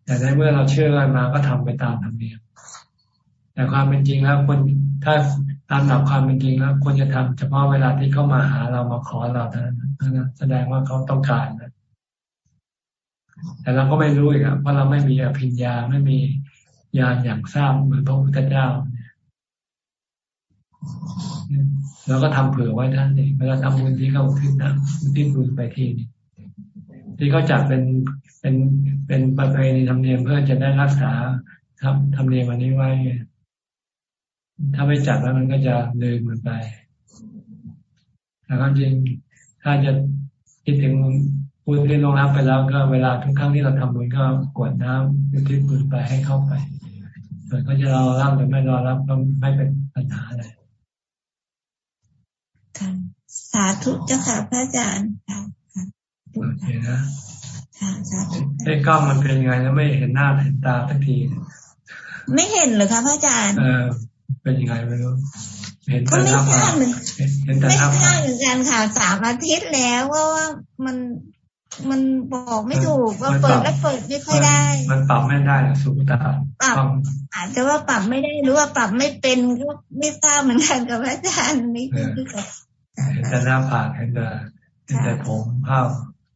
แต่ในเมื่อเราเชื่อกันมาก็ทำไปตามธรรมเนียมแต่ความเป็นจริงแล้วคนถ้า ตามหลักความเป็นจริงแล้วควรจะทำเฉพาะเวลาที่เขามาหาเรามาขอเราเท่านั้นแสดงว่าเขาต้องการนะแต่เราก็ไม่รู้อีกอะเพราะเราไม่มีอภิญญาไม่มีญาณอย่างทราบเหมือนพระพุทธเจ้าเราก็ทำเผื่อไว้ท่านเองเวลาทำบุญที่เขาทิ้งนะทิ้งบุญไปที่นี่ที่เขาจัดเป็นเป็นเป็นประเพณีธรรมเนียมเพื่อจะได้รักษาทำธรรมเนียมอันนี้ไว้ ถ้าไม่จัดแล้วมันก็จะลืมมันไปแต่ความจริงถ้าจะคิดถึงบุญที่ลงรับไปแล้วก็เวลาทุกครั้งที่เราทำบุญก็กวดน้ำอุทิศบุญไปให้เข้าไป ส่วนเขาจะรอรับหรือไม่รอรับก็ไม่เป็นปัญหาเลยค่ะสาธุเจ้าค่ะพระอาจารย์ค่ะโอเคนะค่ะสาธุไอ้กล้องมันเป็นยังไงแล้วไม่เห็นหน้าเห็นตาสักที ไม่เห็นเลยค่ะพระอาจารย์ เออเป็นยังไงไม่รู้เห็นแต่หน้าผากเห็นแต่หน้าผากเหมือนกันค่ะสามอาทิตย์แล้วว่ามันมันบอกไม่ถูกว่าเปิดแล้วเปิดไม่ค่อยได้ มันปรับไม่ได้สุภตาปรับอาจจะว่าปรับไม่ได้หรือว่าปรับไม่เป็นก็ไม่ทราบเหมือนกันกับอาจารย์นี่คือกับเห็นแต่หน้าผากเห็นแต่เห็นแต่ผมภาพ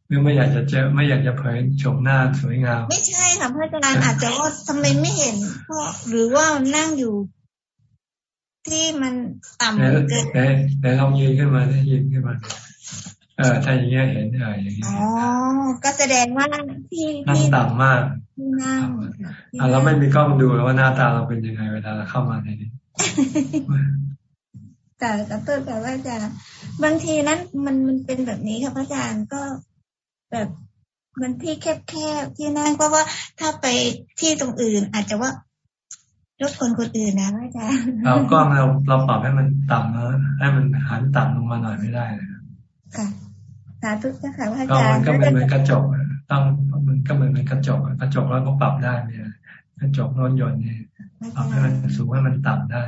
หรือไม่อยากจะเจอไม่อยากจะเผยโฉมหน้าสวยงาม ไม่ใช่ค่ะพระอาจารย์อาจจะว่าทำไมไม่เห็นเพราะหรือว่านั่งอยู่ ที่มันต่ำเกินแต่แต่ลองยืนขึ้นมาได้ยืนขึ้นมา เออถ้าอย่างเงี้ยเห็นอะไรอย่างเงี้ยอ๋อก็แสดงว่าที่นั่งต่ำมากนั่งอ่าเราไม่มีกล้องดูแล้วว่าหน้าตาเราเป็นยังไงเวลาเราเข้ามาในนี้แต่กับเพื่อนแต่ว่าจะบางทีนั้นมันมันเป็นแบบนี้ค่ะพระอาจารย์ก็แบบมันที่แคบๆที่นั่งเพราะว่าถ้าไปที่ตรงอื่น อาจจะว่า รบกวนคนอื่นนะอาจารย์เราก็เราเราปรับให้มันต่ำแล้วให้มันหันต่ำลงมาหน่อยไม่ได้เลยค่ะสาธุจ้าค่ะพระอาจารย์ก็เหมือนเหมือนกระจกต้องมันก็เหมือนเหมือนกระจกกระจกแล้วก็ปรับได้เนี่ยกระจกรถยนต์เนี่ยปรับให้มันสูงให้มันต่ำได้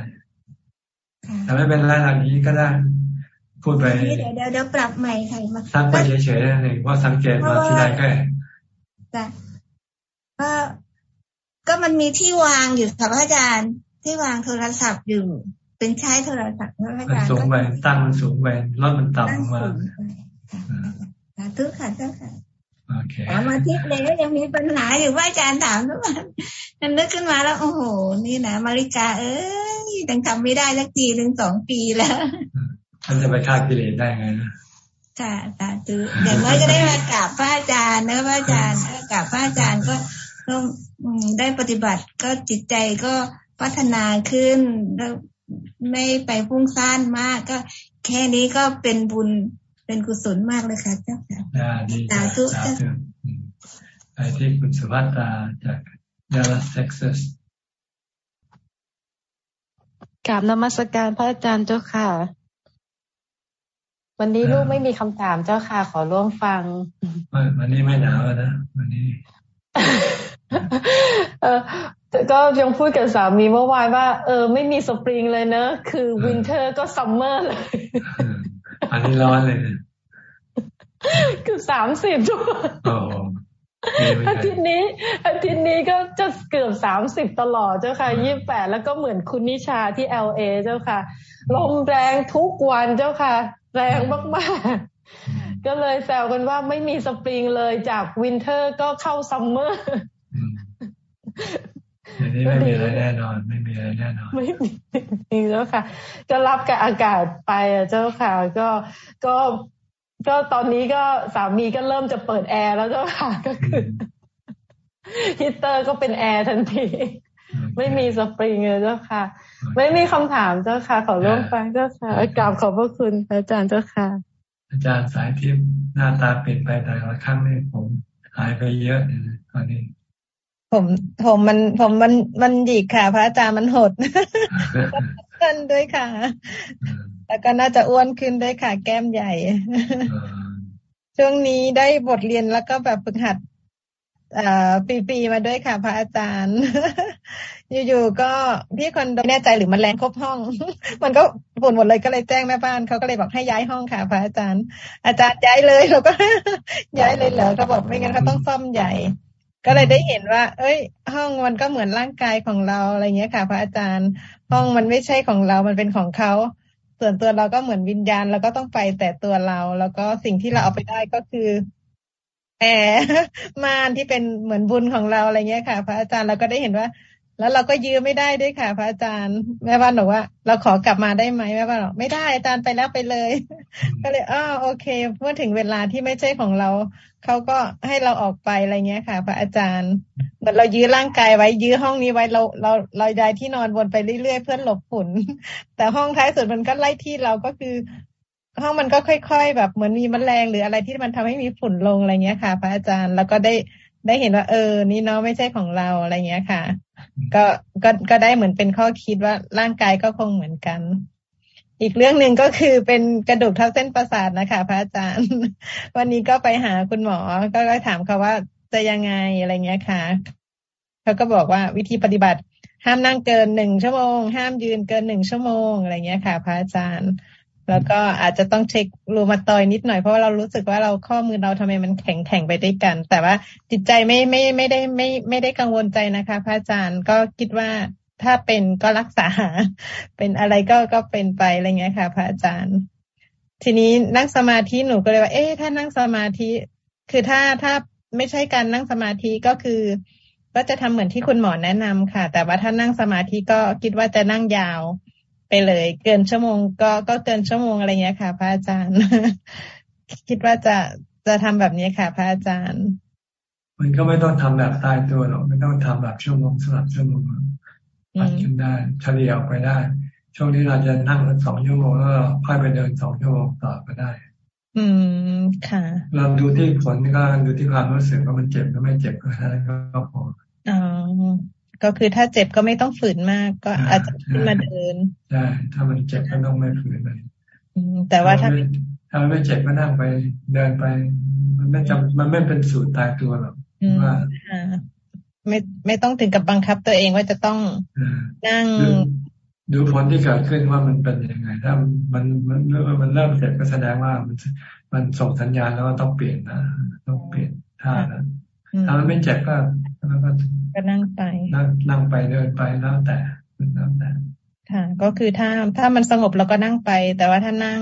แต่ไม่เป็นไรหลังนี้ก็ได้พูดไปเดี๋ยวเดี๋ยวปรับใหม่ค่ะมาตั้งไปเฉยๆนั่นเองว่าสังเกตมาที่ใดก็จ้ะก็ ก็มันมีที่วางอยู่ค่ะพระอาจารย์ ที่วางโทรศัพท์อยู่ เป็นใช้โทรศัพท์พระอาจารย์สูงไปตั้งมันสูงไปรถมันต่ำลงมาสาธุค่ะเจ้าค่ะถามอาทิตย์แล้วยังมีปัญหาอยู่ว่าอาจารย์ถามทุกวันนั่นนึกขึ้นมาแล้วโอ้โห นี่นะมาริกา เอ้ยยังทำไม่ได้สักทีหนึ่งสองปีแล้วท่านจะไปฆ่ากิเลสได้ไงนะค่ะสาธุอย่างน้อยก็ได้มากราบพระอาจารย์นะพระอาจารย์กราบพระอาจารย์ก็ก็ ได้ปฏิบัติก็จิตใจก็พัฒนาขึ้นแล้วไม่ไปพุ่งซ่านมาก ก็แค่นี้ก็เป็นบุญเป็นกุศลมากเลยค่ะเจ้าค่ะดีสาธุสาธุไปที่คุณสุภัตตาจากดัลลัสเท็กซัสกราบนมัสการพระอาจารย์เจ้าค่ะ วันนี้ลูกไม่มีคำถามเจ้าค่ะ ขอร่วมฟัง วันนี้ไม่หนาวนะ วันนี้ เออก็ยังพูดกับสามีเมื่อวานว่า เออ ไม่มีสปริงเลยเนอะคือ winter ก็ summer เลย อันนี้ร้อนเลยคือสามสิบทุกอาทิตย์นี้อาทิตย์นี้ก็จะเกือบสามสิบตลอดเจ้าค่ะยี่แปดแล้วก็เหมือนคุณนิชาที่ LA เจ้าค่ะ ลมแรงทุกวันเจ้าค่ะ แรงมากๆ ก็เลยแซวกันว่าไม่มีสปริงเลยจาก winter ก็เข้า summer นี้ไม่มีอะไรแน่นอน ไม่มีอะไรแน่นอน ไม่มีเจ้าค่ะ ก็รับกับอากาศไปอะเจ้าค่ะก็ก็ก็ตอนนี้ก็สามีก็เริ่มจะเปิดแอร์แล้วเจ้าค่ะก็คือฮีเตอร์ก็เป็นแอร์ทันที ไม่มีสปริงเลยเจ้าค่ะ ไม่มีคำถามเจ้าค่ะ ขอร่วมฟังเจ้าค่ะกราบขอบพระคุณอาจารย์เจ้าค่ะ อาจารย์สายทิพย์หน้าตาเปลี่ยนไปแต่ละครั้งนี่ผมหายไปเยอะตอนนี้ ผมผมมันผมมันมันหยิกค่ะ พระอาจารย์มันหดขึ้นด้วยค่ะ แล้วก็น่าจะอ้วนขึ้นด้วยค่ะ แก้มใหญ่ ช่วงนี้ได้บทเรียนแล้วก็แบบฝึกหัดปีๆมาด้วยค่ะ พระอาจารย์ อยู่ๆก็พี่คนโดแน่ใจหรือมันแรงครบห้อง มันก็ฝุ่นหมดเลยก็เลยแจ้งแม่บ้านเขาก็เลยบอกให้ย้ายห้องค่ะ พระอาจารย์ อาจารย์ย้ายเลยเราก็ย้ายเลยเหรอเขาบอกไม่งั้นเขาต้องซ่อมใหญ่ ก็เลยได้เห็นว่า เอ้ย ห้องมันก็เหมือนร่างกายของเราอะไรเงี้ยค่ะ พระอาจารย์ ห้องมันไม่ใช่ของเรา มันเป็นของเขา ส่วนตัวเราก็เหมือนวิญญาณเราก็ต้องไปแต่ตัวเรา แล้วก็สิ่งที่เราเอาไปได้ก็คือแอมานที่เป็นเหมือนบุญของเราอะไรเงี้ยค่ะ พระอาจารย์เราก็ได้เห็นว่า แล้วเราก็ยืมไม่ได้ด้วยค่ะ พระอาจารย์ แม่บ้านบอกว่า เราขอกลับมาได้ไหมแม่บ้านบอกไม่ได้อาจารย์ไปแล้วไปเลย ก็เลยอ้อโอเค เมื่อถึงเวลาที่ไม่ใช่ของเราเขาก็ให้เราออกไปอะไรเงี้ยค่ะ พระอาจารย์เหมือนเรายื้อร่างกายไว้ยื้อห้องนี้ไว้เราเราเราย้ายที่นอนวนไปเรื่อยๆเพื่อหลบฝุ่นแต่ห้องท้ายสุดมันก็ไล่ที่เราก็คือห้องมันก็ค่อย ๆ แบบเหมือนมีมแมลงหรืออะไรที่มันทำให้มีฝุ่นลงอะไรเงี้ยค่ะ พระอาจารย์แล้วก็ได้ได้เห็นว่าเออ นี่เนาะไม่ใช่ของเราอะไรเงี้ยค่ะ ก็ก็ก็ได้เหมือนเป็นข้อคิดว่าร่างกายก็คงเหมือนกัน อีกเรื่องหนึ่งก็คือเป็นกระดูกทับเส้นประสาทนะคะ พระอาจารย์ วันนี้ก็ไปหาคุณหมอ ก็ก็ถามเขาว่าจะยังไงอะไรเงี้ยค่ะเขาก็บอกว่าวิธีปฏิบัติห้ามนั่งเกินหนึ่งชั่วโมง ห้ามยืนเกินหนึ่งชั่วโมงอะไรเงี้ยค่ะ พระอาจารย์ แล้วก็อาจจะต้องเช็ครูมาตอยนิดหน่อยเพราะว่าเรารู้สึกว่าเราข้อมือเราทำไมมันแข็งแข็งไปด้วยกัน แต่ว่าจิตใจไม่ไม่ไม่ได้ไม่ไม่ได้กังวลใจนะคะ พระอาจารย์ก็คิดว่าถ้าเป็นก็รักษา เป็นอะไรก็ก็เป็นไปอะไรเงี้ยค่ะ พระอาจารย์ ทีนี้นั่งสมาธิหนูก็เลยว่าเอ๊ะถ้านั่งสมาธิ คือถ้าถ้าไม่ใช่การนั่งสมาธิก็คือ ก็จะทำเหมือนที่คุณหมอแนะนำค่ะ แต่ว่าถ้านั่งสมาธิก็คิดว่าจะนั่งยาว ไปเลย เกินชั่วโมงก็ก็เกินชั่วโมงอะไรเงี้ยค่ะ พระอาจารย์ คิดว่าจะจะทำแบบนี้ค่ะ พระอาจารย์ มันก็ไม่ต้องทำแบบตายตัวหรอกไม่ต้องทำแบบชั่วโมงสลับชั่วโมงปัดกันได้เฉลี่ยออกไปได้ ช่วงนี้เราจะนั่งสองชั่วโมงแล้วค่อยไปเดินสองชั่วโมงต่อก็ได้ อืมค่ะ เราดูที่ผลก็ดูที่ความรู้สึกว่ามันเจ็บหรือไม่เจ็บก็แค่นั้นก็พออ๋อ ก็คือถ้าเจ็บก็ไม่ต้องฝืนมาก ก็อาจจะขึ้นมาเดินใช่ถ้ามันเจ็บก็ต้องไม่ฝืนเลยแต่ว่าถ้าถ้าไม่เจ็บก็นั่งไปเดินไป มันไม่จำมันไม่เป็นสูตรตายตัวหรอกว่าไม่ไม่ต้องถึงกับบังคับตัวเองว่าจะต้องนั่ง ดูผลที่เกิดขึ้นว่ามันเป็นยังไง ถ้ามันมันมันเริ่มเจ็บก็แสดงว่ามันมันส่งสัญญาณแล้วว่าต้องเปลี่ยนนะต้องเปลี่ยนท่าแล้วถ้ามันไม่เจ็บก็ แล้วก็ก็นั่งไปนั่งนั่งไปเดินไปแล้วแต่แล้วแต่ค่ะ ก็คือถ้าถ้ามันสงบเราก็นั่งไป แต่ว่าถ้านั่ง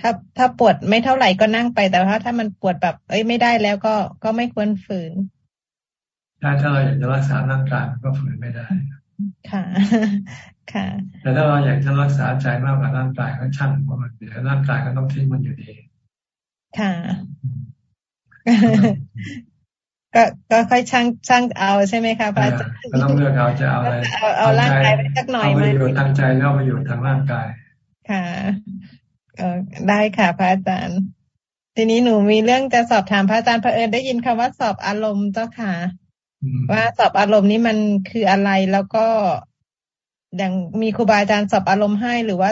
ถ้าถ้าปวดไม่เท่าไหร่ก็นั่งไป แต่ว่าถ้ามันปวดแบบ เอ้ยไม่ได้แล้วก็ก็ไม่ควรฝืนถ้าถ้าเราอยากจะรักษาร่างกายก็ฝืนไม่ได้ค่ะค่ะ แต่ถ้าเราอยากจะรักษาใจมากกว่าร่างกายก็ช่างเพราะมันเดี๋ยวร่างกายก็ต้องทิ้งมันอยู่ดี ค่ะ ก็ก็ค่อยช่างช่างเอาใช่ไหมคะพระอาจารย์ก็ต้องเลือกเอาจะเอาอะไรเอาเอาร่างกายไปสักหน่อยไหมเอาประโยชน์ทางใจแล้วประโยชน์ทางร่างกาย ค่ะเออได้ค่ะ พระอาจารย์ ทีนี้หนูมีเรื่องจะสอบถามพระอาจารย์พระเอิญได้ยินคำว่าสอบอารมณ์เจ้าค่ะ ว่าสอบอารมณ์นี้มันคืออะไรแล้วก็อย่างมีครูบาอาจารย์สอบอารมณ์ให้หรือว่า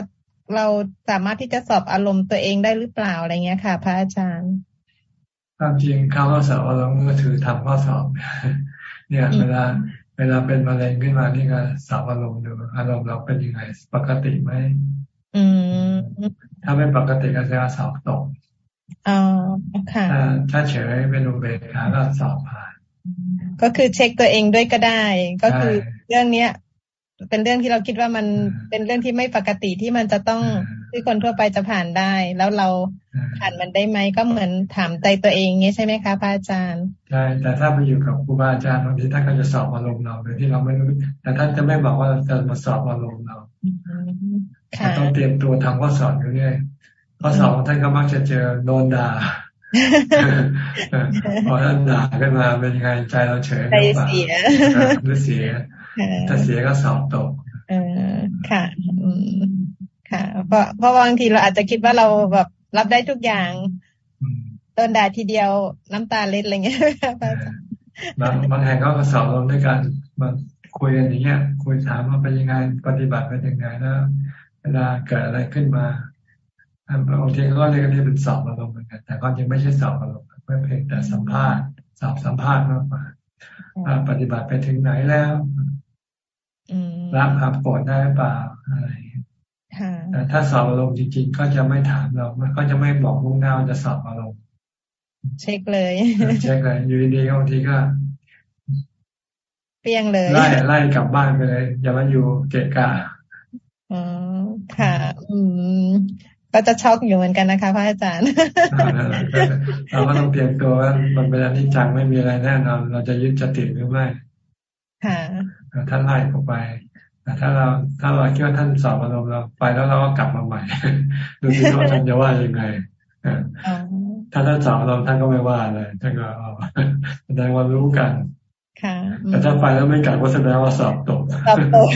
เราสามารถที่จะสอบอารมณ์ตัวเองได้หรือเปล่าอะไรเงี้ยค่ะ พระอาจารย์ ความจริงข้าวสอบอารมณ์ก็ถือทำข้อสอบ เนี่ย เวลาเวลาเป็นมะเร็งขึ้นมานี่ก็สอบอารมณ์ดูอารมณ์เราเป็นยังไงปกติไหมถ้าไม่ปกติก็จะสอบตกอ๋อค่ะถ้าถ้าเฉยเป็นอุเบกขาก็สอบผ่าน ก็คือเช็คตัวเองด้วยก็ได้ ก็คือเรื่องเนี้ย เป็นเรื่องที่เราคิดว่ามันเป็นเรื่องที่ไม่ปกติที่มันจะต้อง ที่คนทั่วไปจะผ่านได้ แล้วเราผ่านมันได้ไหมก็เหมือนถามใจตัวเองงี้ใช่ไหมคะพระอาจารย์ใช่แต่ถ้าไปอยู่กับครูบาอาจารย์บางทีท่านก็จะสอบอารมณ์เราโดยที่เราไม่รู้ แต่ท่านจะไม่บอกว่าจะมาสอบอารมณ์เราต้องเตรียมตัวทำข้อสอบอยู่เรื่อยข้อสอบท่านก็มักจะเจอโดนด่าพอท่านด่าขึ้นมาเป็นยังไงใจเราเฉยหรือเปล่าหรือเสียถ้าเสียก็สอบตกเออค่ะอืม ค่ะเพราะเพราะบางทีเราอาจจะคิดว่าเราแบบรับได้ทุกอย่างแต่นด่าทีเดียวน้ำตาเล็ดอะไรเงี้ยบางบางแห่งก็สอบรวมด้วยกันมาคุยกันอย่างเงี้ย คุยถามว่าเป็นยังไงปฏิบัติเป็นยังไงแล้วเวลาเกิดอะไรขึ้นมาบางทีก็เรียกกันที่เป็นสอบอารมณ์เหมือนกัน แต่ก็ยังไม่ใช่สอบอารมณ์เพื่อเพียงแต่สัมภาษณ์สอบสัมภาษณ์มากกว่าปฏิบัติไปถึงไหนแล้วรับความโกรธได้เปล่าอะไร แต่ถ้าสอบอารมณ์จริงๆก็จะไม่ถามเราก็จะไม่บอกลูกหน้าว่าจะสอบอารมณ์เช็คเลยเช็คเลยอยู่ดีๆบางทีก็เปียงเลยไล่ไล่กลับบ้านไปเลย อย่ามาอยู่เกะกะอ๋อค่ะ อืมก็จะช็อกอยู่เหมือนกันนะคะพระอาจารย์เราก็ต้องเตรียมตัวว่ามันเป็นอนิจจังไม่มีอะไรแน่นอน เราจะยึดจะติดหรือไม่ค่ะท่านไล่ออกไป แต่ถ้าเราถ้าเราคิดว่าท่านสอบอารมณ์เราไปแล้วเราก็กลับมาใหม่ ดูที่ว่าท่านจะว่ายังไงถ้าท่านสอบอารมณ์ท่านก็ไม่ว่าเลยท่านก็แสดงว่ารู้กันแต่ถ้าไปแล้วไม่กลับก็แสดงว่าสอบตกสอบตก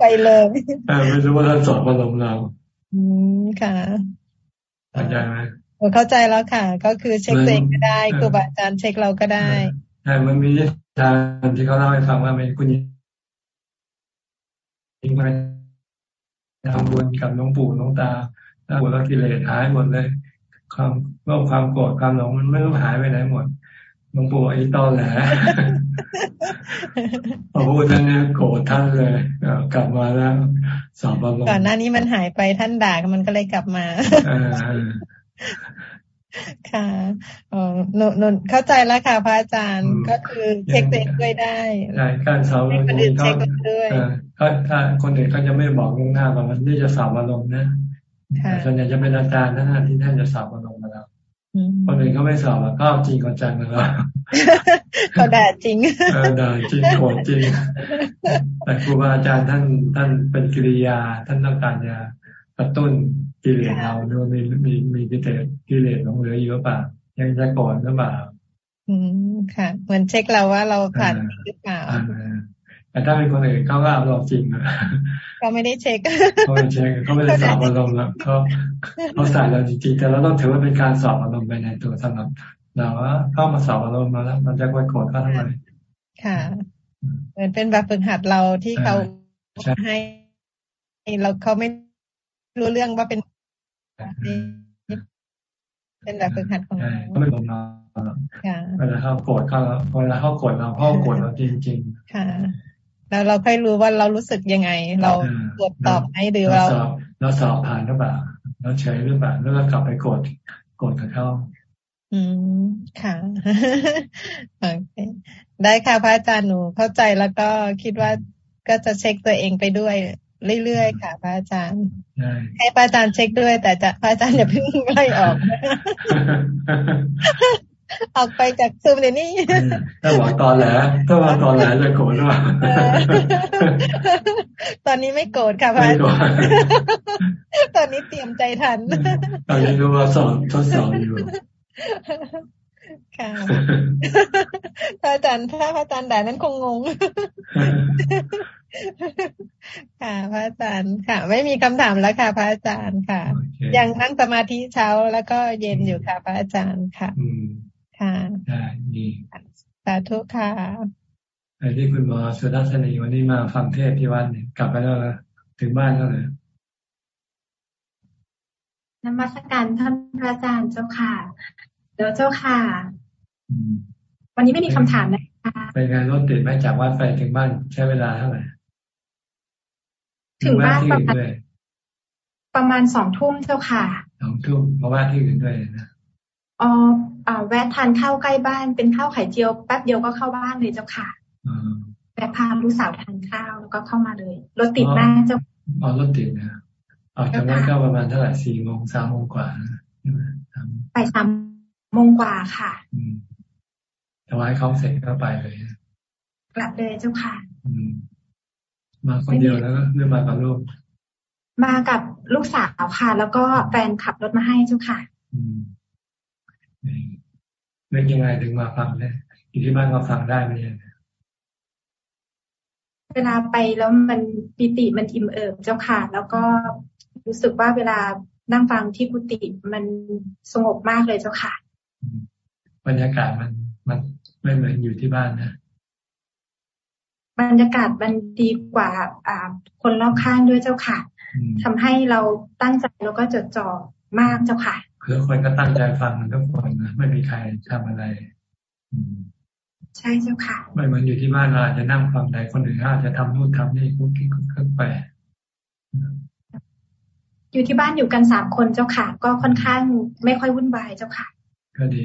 ไปเลยไม่รู้ว่าท่านสอบอารมณ์เรา อืมค่ะเข้าใจไหมเข้าใจแล้วค่ะ ก็คือเช็คเองก็ได้ครูบาอาจารย์เช็คเราก็ได้ใช่มันมีทางที่เขาเล่าให้ฟังว่าเป็นคุณ ยิงไปทำบุญกับน้องปู่น้องตาแล้วบุญแล้วกิเลสหายหมดเลย ความโลภความโกรธความหลงมันไม่รู้หายไปไหนหมดหลวงปู่ไอ้ตอนแหละพอพูดท่านเนี่ยโกรธท่านเลยกลับมาแล้วสอบบก่อนหน้านี้มันหายไปท่านด่ามันก็เลยกลับมา ค่ะอ๋อหนุนเข้าใจแล้วค่ะพระอาจารย์ ก็คือเช็คตัวเองด้วยได้ใช่การสอบคนอื่นเช็คด้วยถ้าถ้าคนอื่นเขาจะไม่บอกล่วงหน้าว่ามันนี่จะสอบอารมณ์นะส่วนใหญ่จะเป็นอาจารย์ท่านที่ท่านจะสอบอารมณ์มาแล้วคนอื่นเขาไม่สอบก็จริงก็จังแล้วเขาด่าจริงเออด่าจริงโกรธจริง แต่ครูบาอาจารย์ท่านท่านเป็นกิริยา ท่านต้องการจะกระตุ้น กิเลสเราดูมีมีมีกิเลสกิเลสของเหลืออยู่ป่ะยังจะก่อนหรือเปล่าอืมค่ะ เหมือนเช็คเราว่าเราผ่านหรือเปล่าแต่ถ้าเป็นคนอื่นเขาก็เอาเราจริงอะเขาไม่ได้เช็คเขาไม่เช็คเขาไม่ได้สอบอารมณ์แล้วเขาเขาใส่เราจริงๆแต่เราต้องถือว่าเป็นการสอบอารมณ์ไปในตัวสำหรับเราว่าเข้ามาสอบอารมณ์มาแล้ว มันจะไปโกรธเขาทำไมค่ะ เหมือนเป็นแบบฝึกหัดเราที่เขาให้เราเขาไม่รู้เรื่องว่าเป็น เป็นแบบฝึกหัดของเราไม่ลงเราเวลาเขาโกรธเขาเวลาเขาโกรธเราเขาโกรธเราจริงๆค่ะแล้วเราค่อยรู้ว่าเรารู้สึกยังไง เราตรวจตอบให้หรือเราเราสอบผ่านหรือเปล่าเราเฉยหรือเปล่าแล้วเรากลับไปโกรธโกรธกับเขาอืมค่ะโอเคได้ค่ะพระอาจารย์หนูเข้าใจแล้วก็คิดว่าก็จะเช็คตัวเองไปด้วย เรื่อยๆค่ะพระอาจารย์ให้พระอาจารย์เช็คด้วย แต่จะพระอาจารย์อย่าเพิ่งไล่ออก ออกไปจากซูมเดี๋ยวนี้ถ้าบอกตอนแหลถ้าบอกตอนแหลจะโกรธหรือเปล่าตอนนี้ไม่โกรธค่ะพระอาจารย์ตอนนี้เตรียมใจทัน ตอนนี้รู้ว่าสอนทดสอบอยู่ค่ะพระอาจารย์ถ้าพระอาจารย์ด่านั้นคงงง ค่ะ พระอาจารย์ค่ะ ไม่มีคำถามแล้วค่ะ พระอาจารย์ค่ะ ยังนั่งสมาธิเช้าแล้วก็เย็นอยู่ค่ะ พระอาจารย์ค่ะค่ะได้ดีสาธุค่ะไอ้ที่คุณหมอสุดัชนีวันนี้มาฟังเทศที่วัดเนี่ยกลับไปแล้วถึงบ้านแล้วเลยนมัสการท่านพระอาจารย์เจ้าค่ะ เดี๋ยวเจ้าค่ะ วันนี้ไม่มีคำถามนะคะ เป็นงานรถติดไหมจากวัดไปถึงบ้านใช้เวลาเท่าไหร่ถึงบ้านประมาณประมาณสองทุ่มเจ้าค่ะสองทุ่มมาว่าที่อื่นด้วยนะอ๋อแวะทานข้าวใกล้บ้านเป็นข้าวไข่เจียวแป๊บเดียวก็เข้าบ้านเลยเจ้าค่ะแวะพาลูกสาวทานข้าวแล้วก็เข้ามาเลยรถติดมากเจ้าอ๋อรถติดนะออกจากบ้านก็ประมาณเท่าไหร่สี่โมงสามโมงกว่าไปสามโมงกว่าค่ะ ถวายเขาเสร็จก็ไปเลย กลับเลยเจ้าค่ะมาคนเดียวแล้วก็เรือมากับลูก มากับลูกสาวค่ะ แล้วก็แฟนขับรถมาให้เจ้าค่ะเรื่องยังไงถึงมาฟังได้อยู่ที่บ้านก็ฟังได้ไหมเนี่ยเวลาไปแล้วมันปิติมันอิ่มเอิบเจ้าค่ะ แล้วก็รู้สึกว่าเวลานั่งฟังที่กุฏิมันสงบมากเลยเจ้าค่ะ บรรยากาศมันมัน ไม่เหมือนอยู่ที่บ้านนะบรรยากาศมันดีกว่าอ่า คนรอบข้างด้วยเจ้าค่ะทำให้เราตั้งใจแล้วก็จดจ่อมากเจ้าค่ะคือคนก็ตั้งใจฟังมันทุกคนนะไม่มีใครทำอะไรใช่เจ้าค่ะ ไม่เหมือนอยู่ที่บ้านเราจะนั่งฟังใดคนอื่นอาจจะทำนู่นทำนี่คุกคิกคุกไป อยู่ที่บ้านอยู่กันสามคนเจ้าค่ะ ก็ค่อนข้างไม่ค่อยวุ่นวายเจ้าค่ะ ก็ดี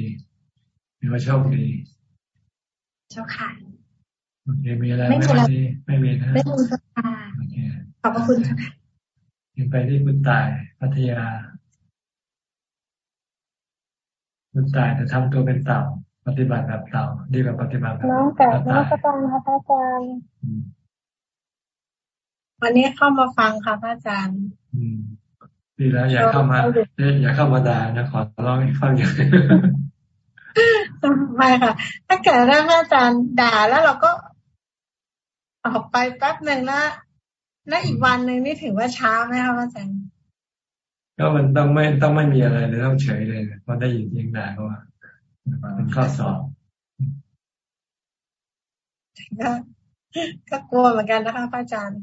มีว่าโชคดี เจ้าค่ะโอเคมีอะไรไม่มีไม่มีนะไม่มีเจ้าค่ะขอบพระคุณเจ้าค่ะยังไปที่คุณตายพัทยาคุณตายจะทำตัวเป็นเต่า ปฏิบัติแบบเต่าดีกว่าปฏิบัติแบบน้องกับน้องกระตังค่ะพระอาจารย์วันนี้เข้ามาฟังค่ะพระอาจารย์ดีแล้ว อย่าเข้ามาอย่าเข้ามาด่านะขอร้องให้ฟังอย่าง ไม่ค่ะ ถ้าเกิดว่าพระอาจารย์ด่าแล้วเราก็ออกไปแป๊บหนึ่งแล้วแล้วอีกวันหนึ่งนี่ถือว่าช้าไหมคะพระอาจารย์ก็มันต้องไม่ต้องไม่มีอะไรเลยต้องเฉยเลยพอได้ยินเสียงด่าก็ว่าเป็นข้อสอบก็กลัวเหมือนกันนะคะพระอาจารย์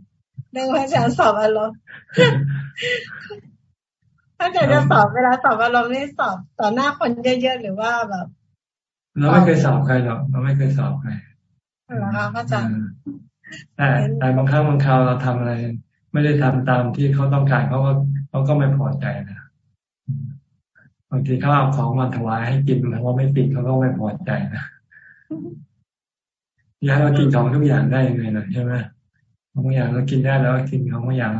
เรื่องพระอาจารย์สอบอารมณ์ถ้าเกิดจะสอบเวลาสอบอารมณ์นี่สอบต่อหน้าคนเยอะๆหรือว่าแบบ เราไม่เคยสอบใครหรอกเราไม่เคยสอบใครเหรอคะพระอาจารย์แต่แต่บางครั้งบางคราวเราทำอะไร ไม่ได้ทำตามที่เขาต้องการเขาก็เขาก็ไม่พอใจนะบางทีเขาเอาของมาถวายให้กินแล้วว่าไม่ติดเขาก็ไม่พอใจนะอยากเรากินของทุกอย่างได้ยังไงล่ะใช่ไหมบางอย่างเรากินได้แล้วกินของบางอย่าง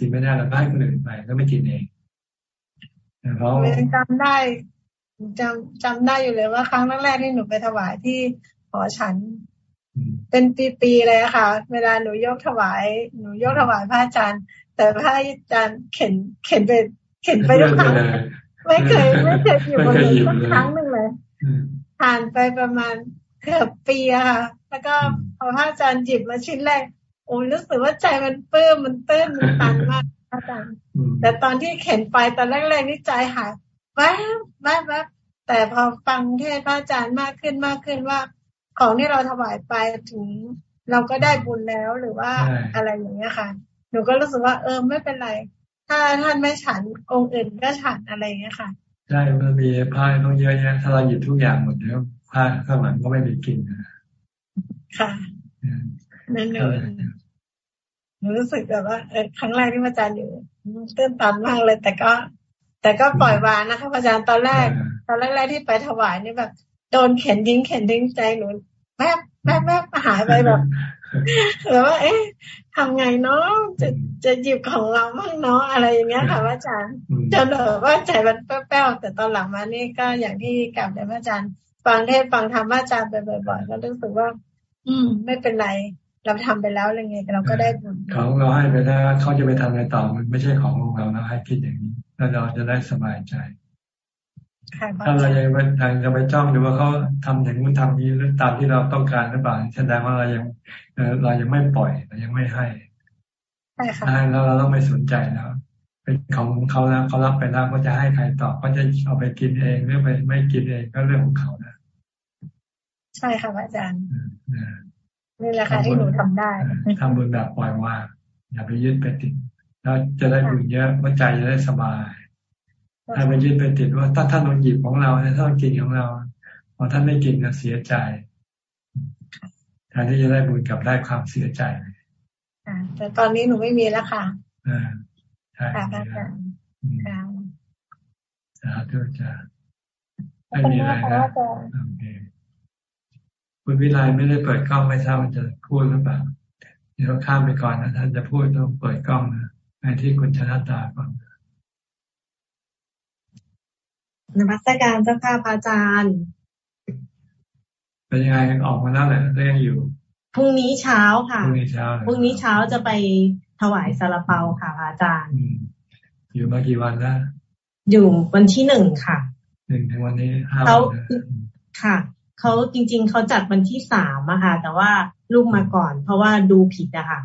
กินไม่ได้เราให้คนอื่นไปก็ไม่กินเองเขาจำได้ จำจำได้อยู่เลยว่าครั้งแรกๆที่หนูไปถวายที่หอฉัน เป็นปีๆเลยค่ะ เวลาหนูยกถวาย หนูยกถวายพระอาจารย์ แต่พระอาจารย์เข็นเข็นไปเข็นไปทุกครั้งไม่เคยไม่เคยอยู่บนนี้สักครั้งหนึ่งเลยผ่านไปประมาณเกือบปีอะค่ะ แล้วก็พอพระอาจารย์จิบมาชิ้นแรกโอ้รู้สึกว่าใจมันเปื้มมันเต้นมันตันมากอาจารย์แต่ตอนที่เข็นไปตอนแรกๆนี่ใจหาย แวบแวบแวบแต่พอฟังเทศพระอาจารย์มากขึ้นมากขึ้นว่า ของที่เราถวายไปถึงเราก็ได้บุญแล้วหรือว่าอะไรอย่างเงี้ยค่ะ หนูก็รู้สึกว่าเออไม่เป็นไร ถ้าท่านไม่ฉันองค์อื่นก็ฉันอะไรอย่างเงี้ยค่ะใช่มันมีผ้าต้องเยอะแยะถ้าเราหยิบทุกอย่างหมดแล้วผ้าข้างหลังก็ไม่มีกินค่ะนั่นหนูหนูรู้สึกแบบว่าเออครั้งแรกที่อาจารย์อยู่ตื้นตันมากเลย แต่ก็ แต่ก็ปล่อยวางนะคะอาจารย์ตอนแรก ตอนแรกๆที่ไปถวายนี่แบบ โดนเข็นดิ้งเข็นดิ้งใจหนูแป๊บแป๊บแป๊บหายไปแบบแล้วว่าเอ๊ะทำไงเนาะจะจะหยิบของเราบ้างเนาะอะไรอย่างเงี้ยค่ะอาจารย์จนแบบว่าใจมันแป้วๆแต่ตอนหลังมานี่ก็อย่างที่กลับเรียนอาจารย์ฟังเทศฟังธรรมอาจารย์ไปบ่อยๆก็รู้สึกว่า อืม ไม่เป็นไร เราทำไปแล้วอะไรเงี้ยเราก็ได้บุญของเราให้ไปแล้วเขาจะไปทำอะไรต่อมันไม่ใช่ของของเรานะให้คิดอย่างนี้ แล้วเราจะได้สบายใจถ้าเรายังไม่ทางจะไปจ้องดูว่าเขาทำอย่างนู้นทำนี้หรือตามที่เราต้องการหรือเปล่าแสดงว่าเรายังเรายังไม่ปล่อยเรายังไม่ให้ใช่ค่ะแล้วเราต้องไม่สนใจแล้วเป็นของเขาแล้วเขารับไปแล้วก็จะให้ใครตอบก็จะเอาไปกินเองหรือไปไม่กินเองก็เรื่องของเขานะใช่ค่ะอาจารย์นี่แหละค่ะที่หนูทำได้ทำบุญแบบปล่อยวางอย่าไปยึดไปติด แล้วจะได้บุญเยอะว่าใจจะได้สบาย ถ้าไปยึดไปติดว่าถ้าท่านลงหยิบของเราถ้าท่านกินของเราพอท่านไม่กินก็เสียใจแทนที่จะได้บุญกับได้ความเสียใจแต่ตอนนี้หนูไม่มีแล้วค่ะอ่าใช่ค่ะค่ะสาธุจ้าไม่มีอะไรนะโอเคคุณวิไลไม่ได้เปิดกล้องไม่ทราบมันจะพูดหรือเปล่าเดี๋ยวข้ามไปก่อนนะท่านจะพูดต้องเปิดกล้องนะ ในที่คุณชนะตาก่อนนมัสการเจ้าค่ะพระอาจารย์เป็นยังไงออกมาแล้วแหละก็ยังอยู่พรุ่งนี้เช้าค่ะพรุ่งนี้เช้าพรุ่งนี้เช้าจะไปถวายซาลาเปาค่ะพระอาจารย์อยู่มากี่วันแล้วอยู่วันที่หนึ่งค่ะหนึ่งถึงวันนี้ห้าเขาค่ะเขาจริง ๆเขาจัดวันที่สามอะค่ะ แต่ว่าลูกมาก่อน เพราะว่าดูผิดอะค่ะ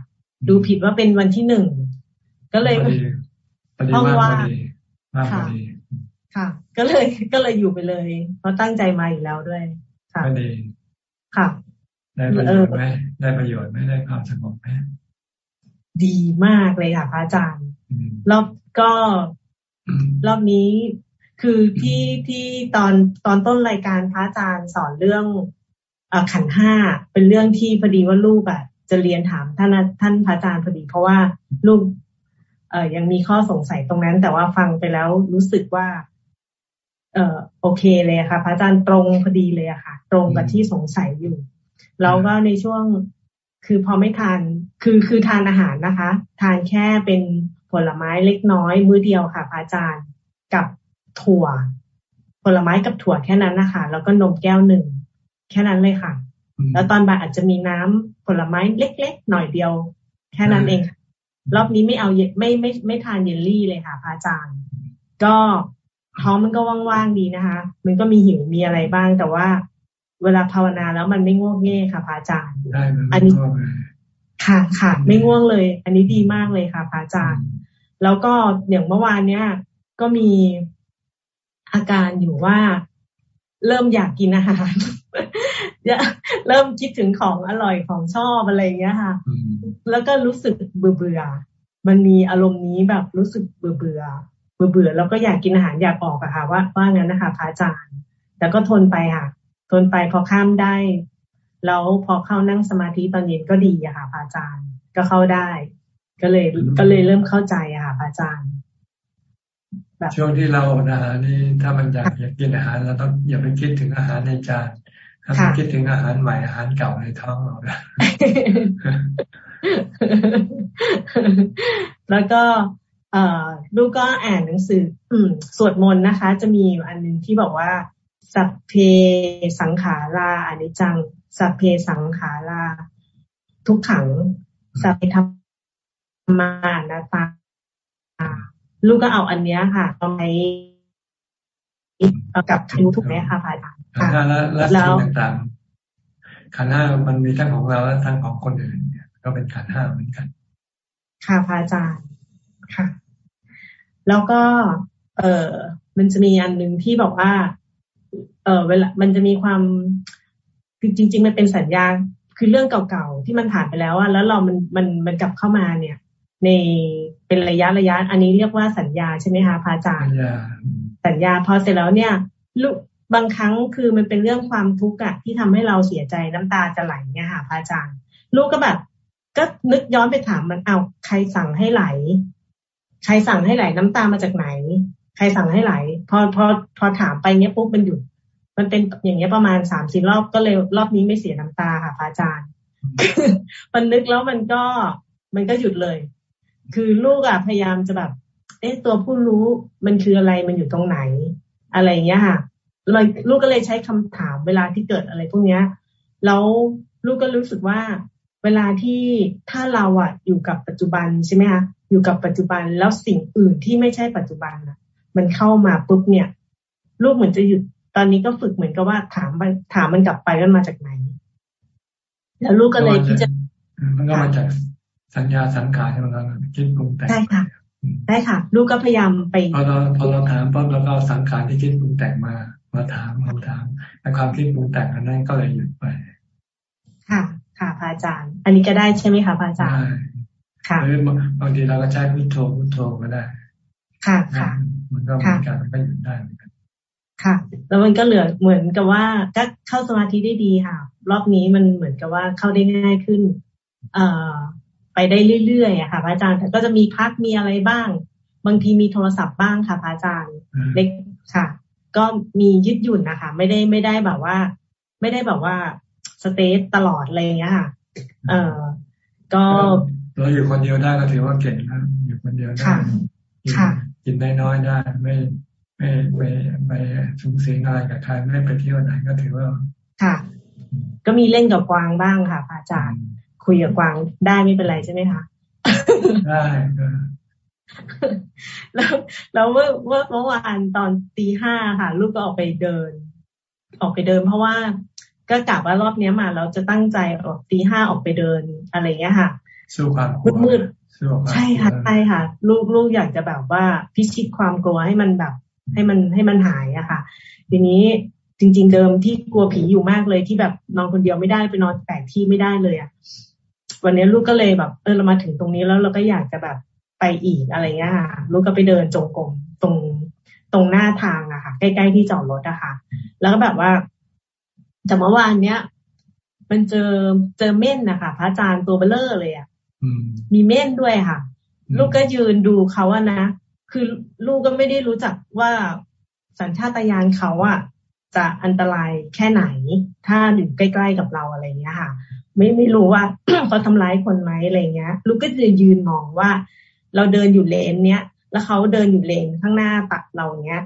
ดูผิดว่าเป็นวันที่หนึ่ง ก็เลยห้องว่างค่ะค่ะ ก็เลยก็เลยอยู่ไปเลย เพราะตั้งใจมาอยู่แล้วด้วย ค่ะก็ดีค่ะ ได้ประโยชน์ไหมได้ประโยชน์ไหมได้ความสงบไหมดีมากเลยค่ะพระอาจารย์รอบก็รอบนี้คือที่ที่ตอนตอนต้นรายการพระอาจารย์สอนเรื่องอขันห้าเป็นเรื่องที่พอดีว่าลูกอะ จะเรียนถามท่านท่านพระอาจารย์พอดี เพราะว่าลูกเอ่อ ยังมีข้อสงสัยตรงนั้น แต่ว่าฟังไปแล้วรู้สึกว่า เออโอเคเลยค่ะ พระอาจารย์ตรงพอดีเลยอะค่ะ ตรงกับที่สงสัยอยู่ แล้วก็ในช่วงคือพอไม่ทาน คือคือทานอาหารนะคะ ทานแค่เป็นผลไม้เล็กน้อยมื้อเดียวค่ะพระอาจารย์กับถั่ว ผลไม้กับถั่วแค่นั้นนะคะแล้วก็นมแก้วหนึ่งแค่นั้นเลยค่ะ แล้วตอนบ่ายอาจจะมีน้ำผลไม้เล็ก ๆ หน่อยเดียว แค่นั้นเอง รอบนี้ไม่เอาไม่ไม่ไม่ทานเยลลี่เลยค่ะพระอาจารย์ ก็ท้องมันก็ว่างๆดีนะคะ มันก็มีหิวมีอะไรบ้าง แต่ว่าเวลาภาวนาแล้วมันไม่ง่วงเง่ค่ะพระอาจารย์อันนี้ค่ะค่ะ ไม่ง่วงเลย อันนี้ดีมากเลยค่ะพระอาจารย์ แล้วก็อย่างเมื่อวานเนี้ยก็มีอาการอยู่ว่าเริ่มอยากกินอาหาร เริ่มคิดถึงของอร่อยของชอบอะไรเงี้ยค่ะ แล้วก็รู้สึกเบื่อเบื่อมันมีอารมณ์นี้แบบรู้สึกเบื่อเบื่อเบื่อเบื่อแล้วก็อยากกินอาหารอยากออกอะค่ะ ว่าว่างั้นนะคะพระอาจารย์แต่ก็ทนไปค่ะ ทนไปพอข้ามได้ แล้วพอเข้านั่งสมาธิตอนเย็นก็ดีอะค่ะพระอาจารย์ ก็เข้าได้ ก็เลยก็เลยเริ่มเข้าใจอะค่ะพระอาจารย์ช่วงที่เราอดอาหารนี่ถ้ามันอยากอยากกินอาหารเราต้องอย่าไปคิดถึงอาหารในจาน ถ้าไปคิดถึงอาหารใหม่อาหารเก่าในท้องเราแล้วก็เอ่อลูกก็อ่านหนังสือสวดมนต์นะคะ จะมีอันหนึ่งที่บอกว่า สัพเพสังขาราอนิจจัง สัพเพสังขาราทุกขัง สัพเพธรรมานาตา ลูกก็เอาอันเนี้ยค่ะเอาไปกับคิวถูกไหมคะพระอาจารย์ ขันห้าและและสิ่งต่างๆขันห้ามันมีทั้งของเราและทั้งของคนอื่นเนี่ยก็เป็นขันห้าเหมือนกัน ค่ะพระอาจารย์ค่ะ แล้วก็ เออมันจะมีอันหนึ่งที่บอกว่า เออเวลา มันจะมีความคือจริง ๆ มันเป็นสัญญาคือเรื่องเก่าๆที่มันผ่านไปแล้วอะแล้วเรามันมันมันกลับเข้ามาเนี่ย ในเป็นระยะระยะ อันนี้เรียกว่าสัญญาใช่ไหมคะพระอาจารย์สัญญาพอเสร็จแล้วเนี่ยลูก บางครั้งคือมันเป็นเรื่องความทุกข์อะที่ทำให้เราเสียใจน้ำตาจะไหลเนี่ยค่ะพระอาจารย์ลูกก็แบบก็นึกย้อนไปถามมันเอาใครสั่งให้ไหล ใครสั่งให้ไหลน้ำตามาจากไหน ใครสั่งให้ไหล พอพอพอถามไปเงี้ยปุ๊บมันหยุดมันเป็นอย่างเงี้ยประมาณสามสี่รอบก็เลยรอบนี้ไม่เสียน้ำตาค่ะพระอาจารย์มันนึกแล้วมันก็มันก็หยุดเลย คือลูกอะพยายามจะแบบเอ๊ะตัวผู้รู้มันคืออะไรมันอยู่ตรงไหน อะไรเงี้ยค่ะ เลยลูกก็เลยใช้คำถามเวลาที่เกิดอะไรพวกเนี้ย แล้วลูกก็รู้สึกว่า เวลาที่ถ้าเราอะอยู่กับปัจจุบันใช่ไหมคะอยู่กับปัจจุบันแล้วสิ่งอื่นที่ไม่ใช่ปัจจุบันอะมันเข้ามาปุ๊บเนี่ย ลูกเหมือนจะหยุดตอนนี้ก็ฝึกเหมือนกับว่าถามมันถามมันกลับไปว่ามาจากไหน แล้วลูกก็เลยที่จะมันก็มาจากสัญญาสังขารของเราคิดปรุงแต่งได้ค่ะได้ค่ะ ลูกก็พยายามไปพอเราพอเราถามปั๊บเราก็สังขารที่คิดปรุงแต่งมา มาถามคำถามแต่ความคิดปรุงแต่งอันนั้นก็เลยหยุดไป ค่ะ ค่ะพระอาจารย์ อันนี้ก็ได้ใช่ไหมคะพระอาจารย์ค่ะหรือบางทีเราก็ใช้พุทโธพุทโธก็ได้ ค่ะค่ะมันก็มีการมันก็หยุดได้เหมือนกันค่ะ แล้วมันก็เหลือเหมือนกับว่าก็เข้าสมาธิได้ดีค่ะ รอบนี้มันเหมือนกับว่าเข้าได้ง่ายขึ้น เอ่อไปได้เรื่อยๆอะค่ะพระอาจารย์แต่ก็จะมีพักมีอะไรบ้าง บางทีมีโทรศัพท์บ้างค่ะพระอาจารย์เล็กค่ะ ก็มียืดหยุ่นนะคะ ไม่ได้ไม่ได้แบบว่า ไม่ได้แบบว่าสเตทตลอดอะไรเงี้ยค่ะ เออก็เราอยู่คนเดียวได้ก็ถือว่าเก่งนะอยู่คนเดียวได้กินได้น้อยได้ไม่ไม่ไม่ไม่สูงสิงอะไรกับใครไม่ไปเที่ยวไหนก็ถือว่าค่ะ ก็มีเล่นกับกวางบ้างค่ะพระอาจารย์ คุยกับกวางได้ไม่เป็นไรใช่ไหมคะได้ แล้วแล้วเมื่อเมื่อเมื่อวานตอนตีห้าค่ะ ลูกก็ออกไปเดิน ออกไปเดิน เพราะว่าก็กลับว่ารอบนี้มาเราจะตั้งใจออกตีห้าออกไปเดินอะไรเงี้ยค่ะสู้ความมืดใช่ค่ะใช่ค่ะ ลูกลูกอยากจะแบบว่าพิชิตความกลัวให้มันแบบ ให้มันให้มันหายอะค่ะ ทีนี้จริง ๆ เดิมที่กลัวผีอยู่มากเลยที่แบบนอนคนเดียวไม่ได้ไปนอนแปลกที่ไม่ได้เลยอะวันนี้ลูกก็เลยแบบ เออเรามาถึงตรงนี้แล้วเราก็อยากจะแบบไป อีกอะไรเงี้ยค่ะลูกก็ไปเดินจงกรมตรงตรงหน้าทางอะค่ะ ใกล้ๆที่จอดรถอะค่ะ แล้วก็แบบว่าจากเมื่อวานเนี้ย มันเจอเจอเม่นนะคะพระอาจารย์ตัวเบลเลอร์เลยอะมีเม่นด้วยค่ะ ลูกก็ยืนดูเขาอะนะคือลูกก็ไม่ได้รู้จักว่าสัญชาตญาณเขาอะจะอันตรายแค่ไหน ถ้าอยู่ใกล้ๆกับเราอะไรเงี้ยค่ะ ไม่ไม่รู้ว่าเขาทำร้ายคนไหมอะไรเงี้ย ลูกก็จะยืนมองว่า เราเดินอยู่เลนเนี้ย แล้วเขาเดินอยู่เลนข้างหน้าตัดเราเนี้ย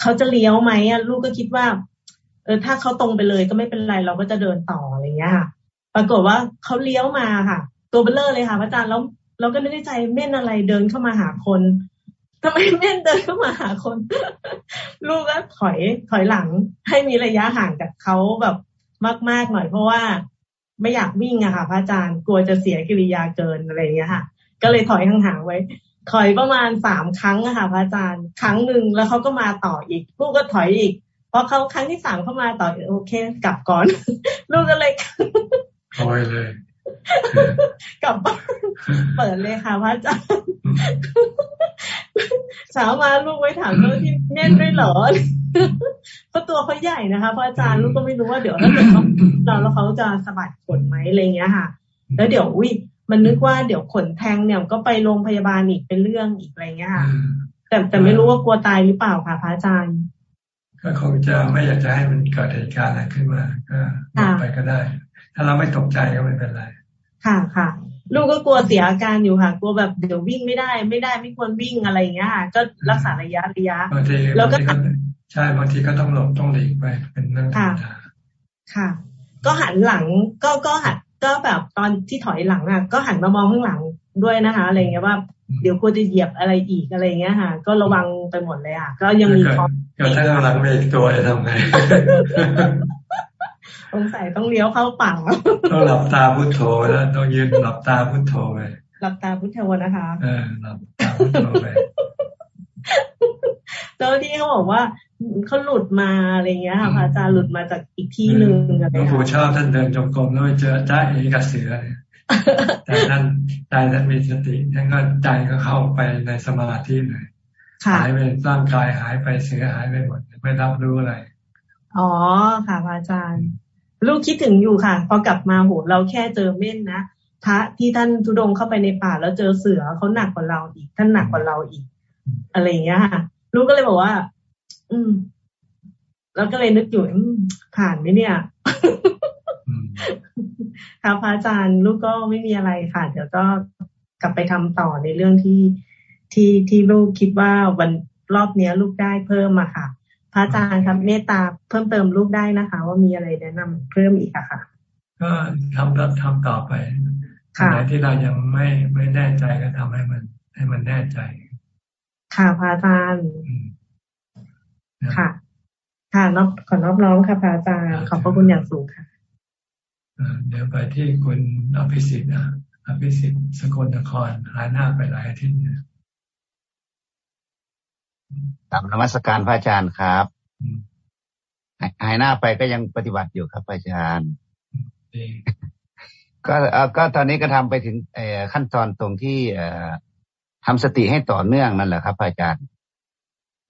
เขาจะเลี้ยวไหมอะลูกก็คิดว่า เออถ้าเขาตรงไปเลยก็ไม่เป็นไรเราก็จะเดินต่ออะไรเงี้ยค่ะ ปรากฏว่าเขาเลี้ยวมาค่ะ ตัวเบลเลอร์เลยค่ะพระอาจารย์แล้วเราก็นึกในใจเม่นอะไรเดินเข้ามาหาคนทำไมเม่นเดินเข้ามาหาคน ลูกก็ถอยถอยหลัง ให้มีระยะห่างจากเขาแบบมาก ๆ หน่อยเพราะว่าไม่อยากวิ่งอะค่ะพระอาจารย์กลัวจะเสียกิริยาเกินอะไรเงี้ยค่ะ ก็เลยถอยห่างๆไว้ ถอยประมาณสามครั้งอะค่ะพระอาจารย์ ครั้งหนึ่งแล้วเขาก็มาต่ออีก ลูกก็ถอยอีกพอเขาครั้งที่สามเข้ามาต่อโอเค กลับก่อน ลูกก็เลยถอยเลย กลับบ้านเปิดเลยค่ะพระอาจารย์เช้ามาลูกไว้ถามเจ้าที่เน่นด้วยเหรอเพราะตัวเขาใหญ่นะคะพระอาจารย์ลูกก็ไม่รู้ว่าเดี๋ยวถ้าเกิดเขาเราแล้วเขาจะสะบัดขนไหมอะไรเงี้ยค่ะ แล้วเดี๋ยวอุ้ย มันนึกว่าเดี๋ยวขนแทงเนี่ยก็ไปโรงพยาบาลอีกเป็นเรื่องอีกอะไรเงี้ยค่ะแต่แต่ไม่รู้ว่ากลัวตายหรือเปล่าค่ะพระอาจารย์ ก็คงจะไม่อยากจะให้มันเกิดเหตุการณ์อะไรขึ้นมาก็ไปก็ได้ ถ้าเราไม่ตกใจก็ไม่เป็นไร ค่ะค่ะ ลูกก็กลัวเสียอาการอยู่ค่ะ กลัวแบบเดี๋ยววิ่งไม่ได้ ไม่ได้ไม่ควรวิ่งอะไรอย่างเงี้ยค่ะ ก็รักษาระยะระยะแล้วก็ใช่บางทีก็ต้องหลบต้องหลีกไปเป็นเรื่องธรรมดาค่ะ ก็หันหลังก็ก็หัน ก็แบบตอนที่ถอยหลังอะก็หันมามองข้างหลังด้วยนะคะ อะไรเงี้ยว่าเดี๋ยวควรจะเหยียบอะไรอีกอะไรเงี้ยค่ะ ก็ระวังไปหมดเลยอะ ก็ยังมีคอก็ถ้าข้างหลังมีอีกตัวจะทำไงสงสัยต้องเลี้ยวเข้าป่าต้องหลับตาพุทโธแล้วต้องยืนหลับตาพุทโธไปหลับตาพุทโธนะคะเออหลับตาพุทโธไปเจ้าที่เขาบอกว่า เขาหลุดมาอะไรเงี้ยค่ะพระอาจารย์หลุดมาจากอีกที่หนึ่งอะไรหลวงปู่ชอบท่านเดินจงกรมแล้วเจอจ้าเอกกับเสือแต่ท่านใจท่านมีสติท่านก็ใจก็เข้าไปในสมาธิเลยหายไปร่างกายหายไปเสือหายไปหมดไม่รับรู้อะไร อ๋อค่ะพระอาจารย์ ลูกคิดถึงอยู่ค่ะ พอกลับมาโหเราแค่เจอเม่นนะพระที่ท่านทุดงเข้าไปในป่าแล้วเจอเสือเขาหนักกว่าเราอีก ท่านหนักกว่าเราอีก อะไรอย่างเงี้ยค่ะลูกก็เลยบอกว่า อืม แล้วก็เลยนึกอยู่ผ่านไหมเนี่ยค่ะพระอาจารย์ลูกก็ไม่มีอะไรค่ะ เดี๋ยวก็กลับไปทำต่อในเรื่องที่ที่ที่ลูกคิดว่าวันรอบเนี้ย ลูกได้เพิ่มมาค่ะ พระอาจารย์ครับเมตตาเพิ่มเติมลูกได้นะคะ ว่ามีอะไรแนะนำเพิ่มอีกอะค่ะ ก็ทำทำต่อไปอะไรที่เรายังไม่ไม่แน่ใจก็ทำให้มัน ให้มันแน่ใจ ค่ะพระอาจารย์ ค่ะ ค่ะนอบขอนอบน้อมค่ะพระอาจารย์ขอบพระคุณอย่างสูงค่ะเดี๋ยวไปที่คุณอภิสิทธิ์นะอภิสิทธิ์สกลนครหายหน้าไปหลายอาทิตย์เนี่ยตามนมัสการพระอาจารย์ครับหายหน้าไปก็ยังปฏิบัติอยู่ครับอาจารย์ก็ก็ตอนนี้ก็ทำไปถึงขั้นตอนตรงที่ทำสติให้ต่อเนื่องนั่นแหละครับอาจารย์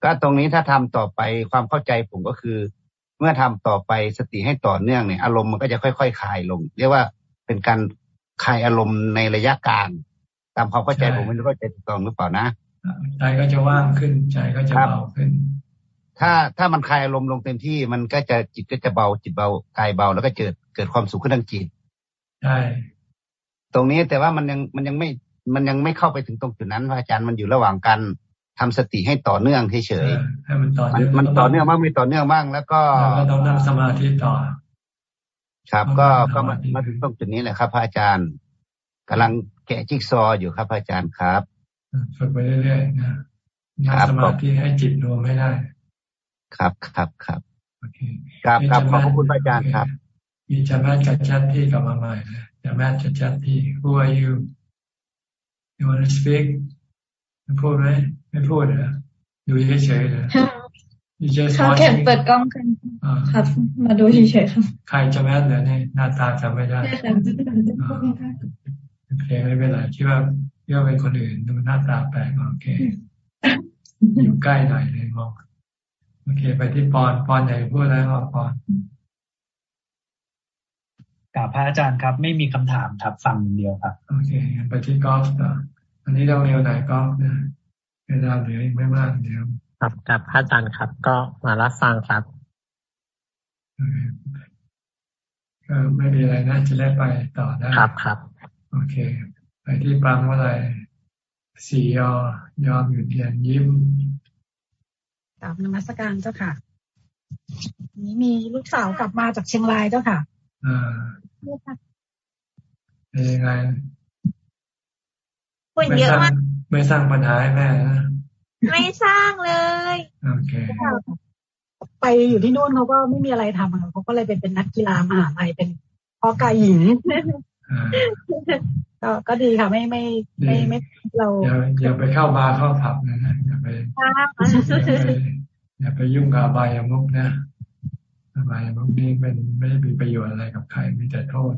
ก็ตรงนี้ถ้าทำต่อไปความเข้าใจผมก็คือ เมื่อทำต่อไปสติให้ต่อเนื่องเนี่ย อารมณ์มันก็จะค่อยๆคลายลง เรียกว่าเป็นการคลายอารมณ์ในระยะกลางตามความเข้าใจผมไม่รู้ว่าจะถูกต้องหรือเปล่านะใจก็จะว่างขึ้นใจก็จะเบาขึ้น ถ้าถ้ามันคลายอารมณ์ลงเต็มที่มันก็จะจิตก็จะเบาจิตเบากายเบาแล้วก็เกิดเกิดความสุขขึ้นทางจิตใช่ตรงนี้แต่ว่ามันยังมันยังไม่มันยังไม่เข้าไปถึงตรงจุดนั้นพระอาจารย์มันอยู่ระหว่างการ ทำสติให้ต่อเนื่องเฉยๆให้มันต่อเนื่องมันต่อเนื่องบ้างไม่ต่อเนื่องบ้างแล้วก็ต้องนั่งสมาธิต่อ ครับ ก็ก็มามาถึงตรงจุดนี้แหละครับพระอาจารย์กำลังแกะจิ๊กซออยู่ครับพระอาจารย์ครับฝึกไปเรื่อยๆนะนั่งสมาธิให้จิตรวมให้ได้ ครับครับครับโอเคครับครับขอบคุณพระอาจารย์ครับ มีจาม่กับชัดที่กลับมาใหม่นะจาม่กับชัดที่ Who are you you want to speak ไม่พูดไหม ไม่พูดเหรอดูเฉยๆเลยเขาแค่เปิดกล้องกันครับ มาดูเฉยๆครับ ใครจะแม่เหรอเนี่ยหน้าตาจำไม่ได้โอเคไม่เป็นไรคิดว่าคิดว่าเป็นคนอื่นดูหน้าตาแปลกโอเค อยู่ใกล้หน่อยเลยมองโอเค ไปที่ปอนปอนใหญ่พูดแล้วปอนกราบพระอาจารย์ครับ ไม่มีคำถามครับฟังอย่างเดียวครับ โอเคไปที่กอล์ฟต่ออันนี้เราเร็วไหนกอล์ฟนะ เวลาเหลืออีกไม่มากเดี๋ยวครับกับพระอาจารย์ครับ ก็มารับฟังครับก็ไม่มีอะไรนะจะได้ไปต่อได้ครับครับ โอเค ไปที่ปังว่าอะไรสี่ยอยอมหยุดเรียนยิ้มกราบนมัสการเจ้าค่ะ นี้มีลูกสาวกลับมาจากเชียงรายเจ้าค่ะ อ่าเป็นยังไง คนเยอะมากไม่สร้างปัญหาให้แม่นะไม่สร้างเลยโอเคไปอยู่ที่นู่นเขาก็ไม่มีอะไรทำเขาก็เลยเป็นเป็นนักกีฬามหาลัยเป็นพ่อกายหญิงก็ก็ดีค่ะไม่ไม่ไม่ไม่เราอย่าอย่าไปเข้าบาร์เข้าผับนะอย่าไปอย่าไปยุ่งกับอบายมุกนะอบายมุกนี้เป็นไม่ได้มีประโยชน์อะไรกับใครมีแต่โทษ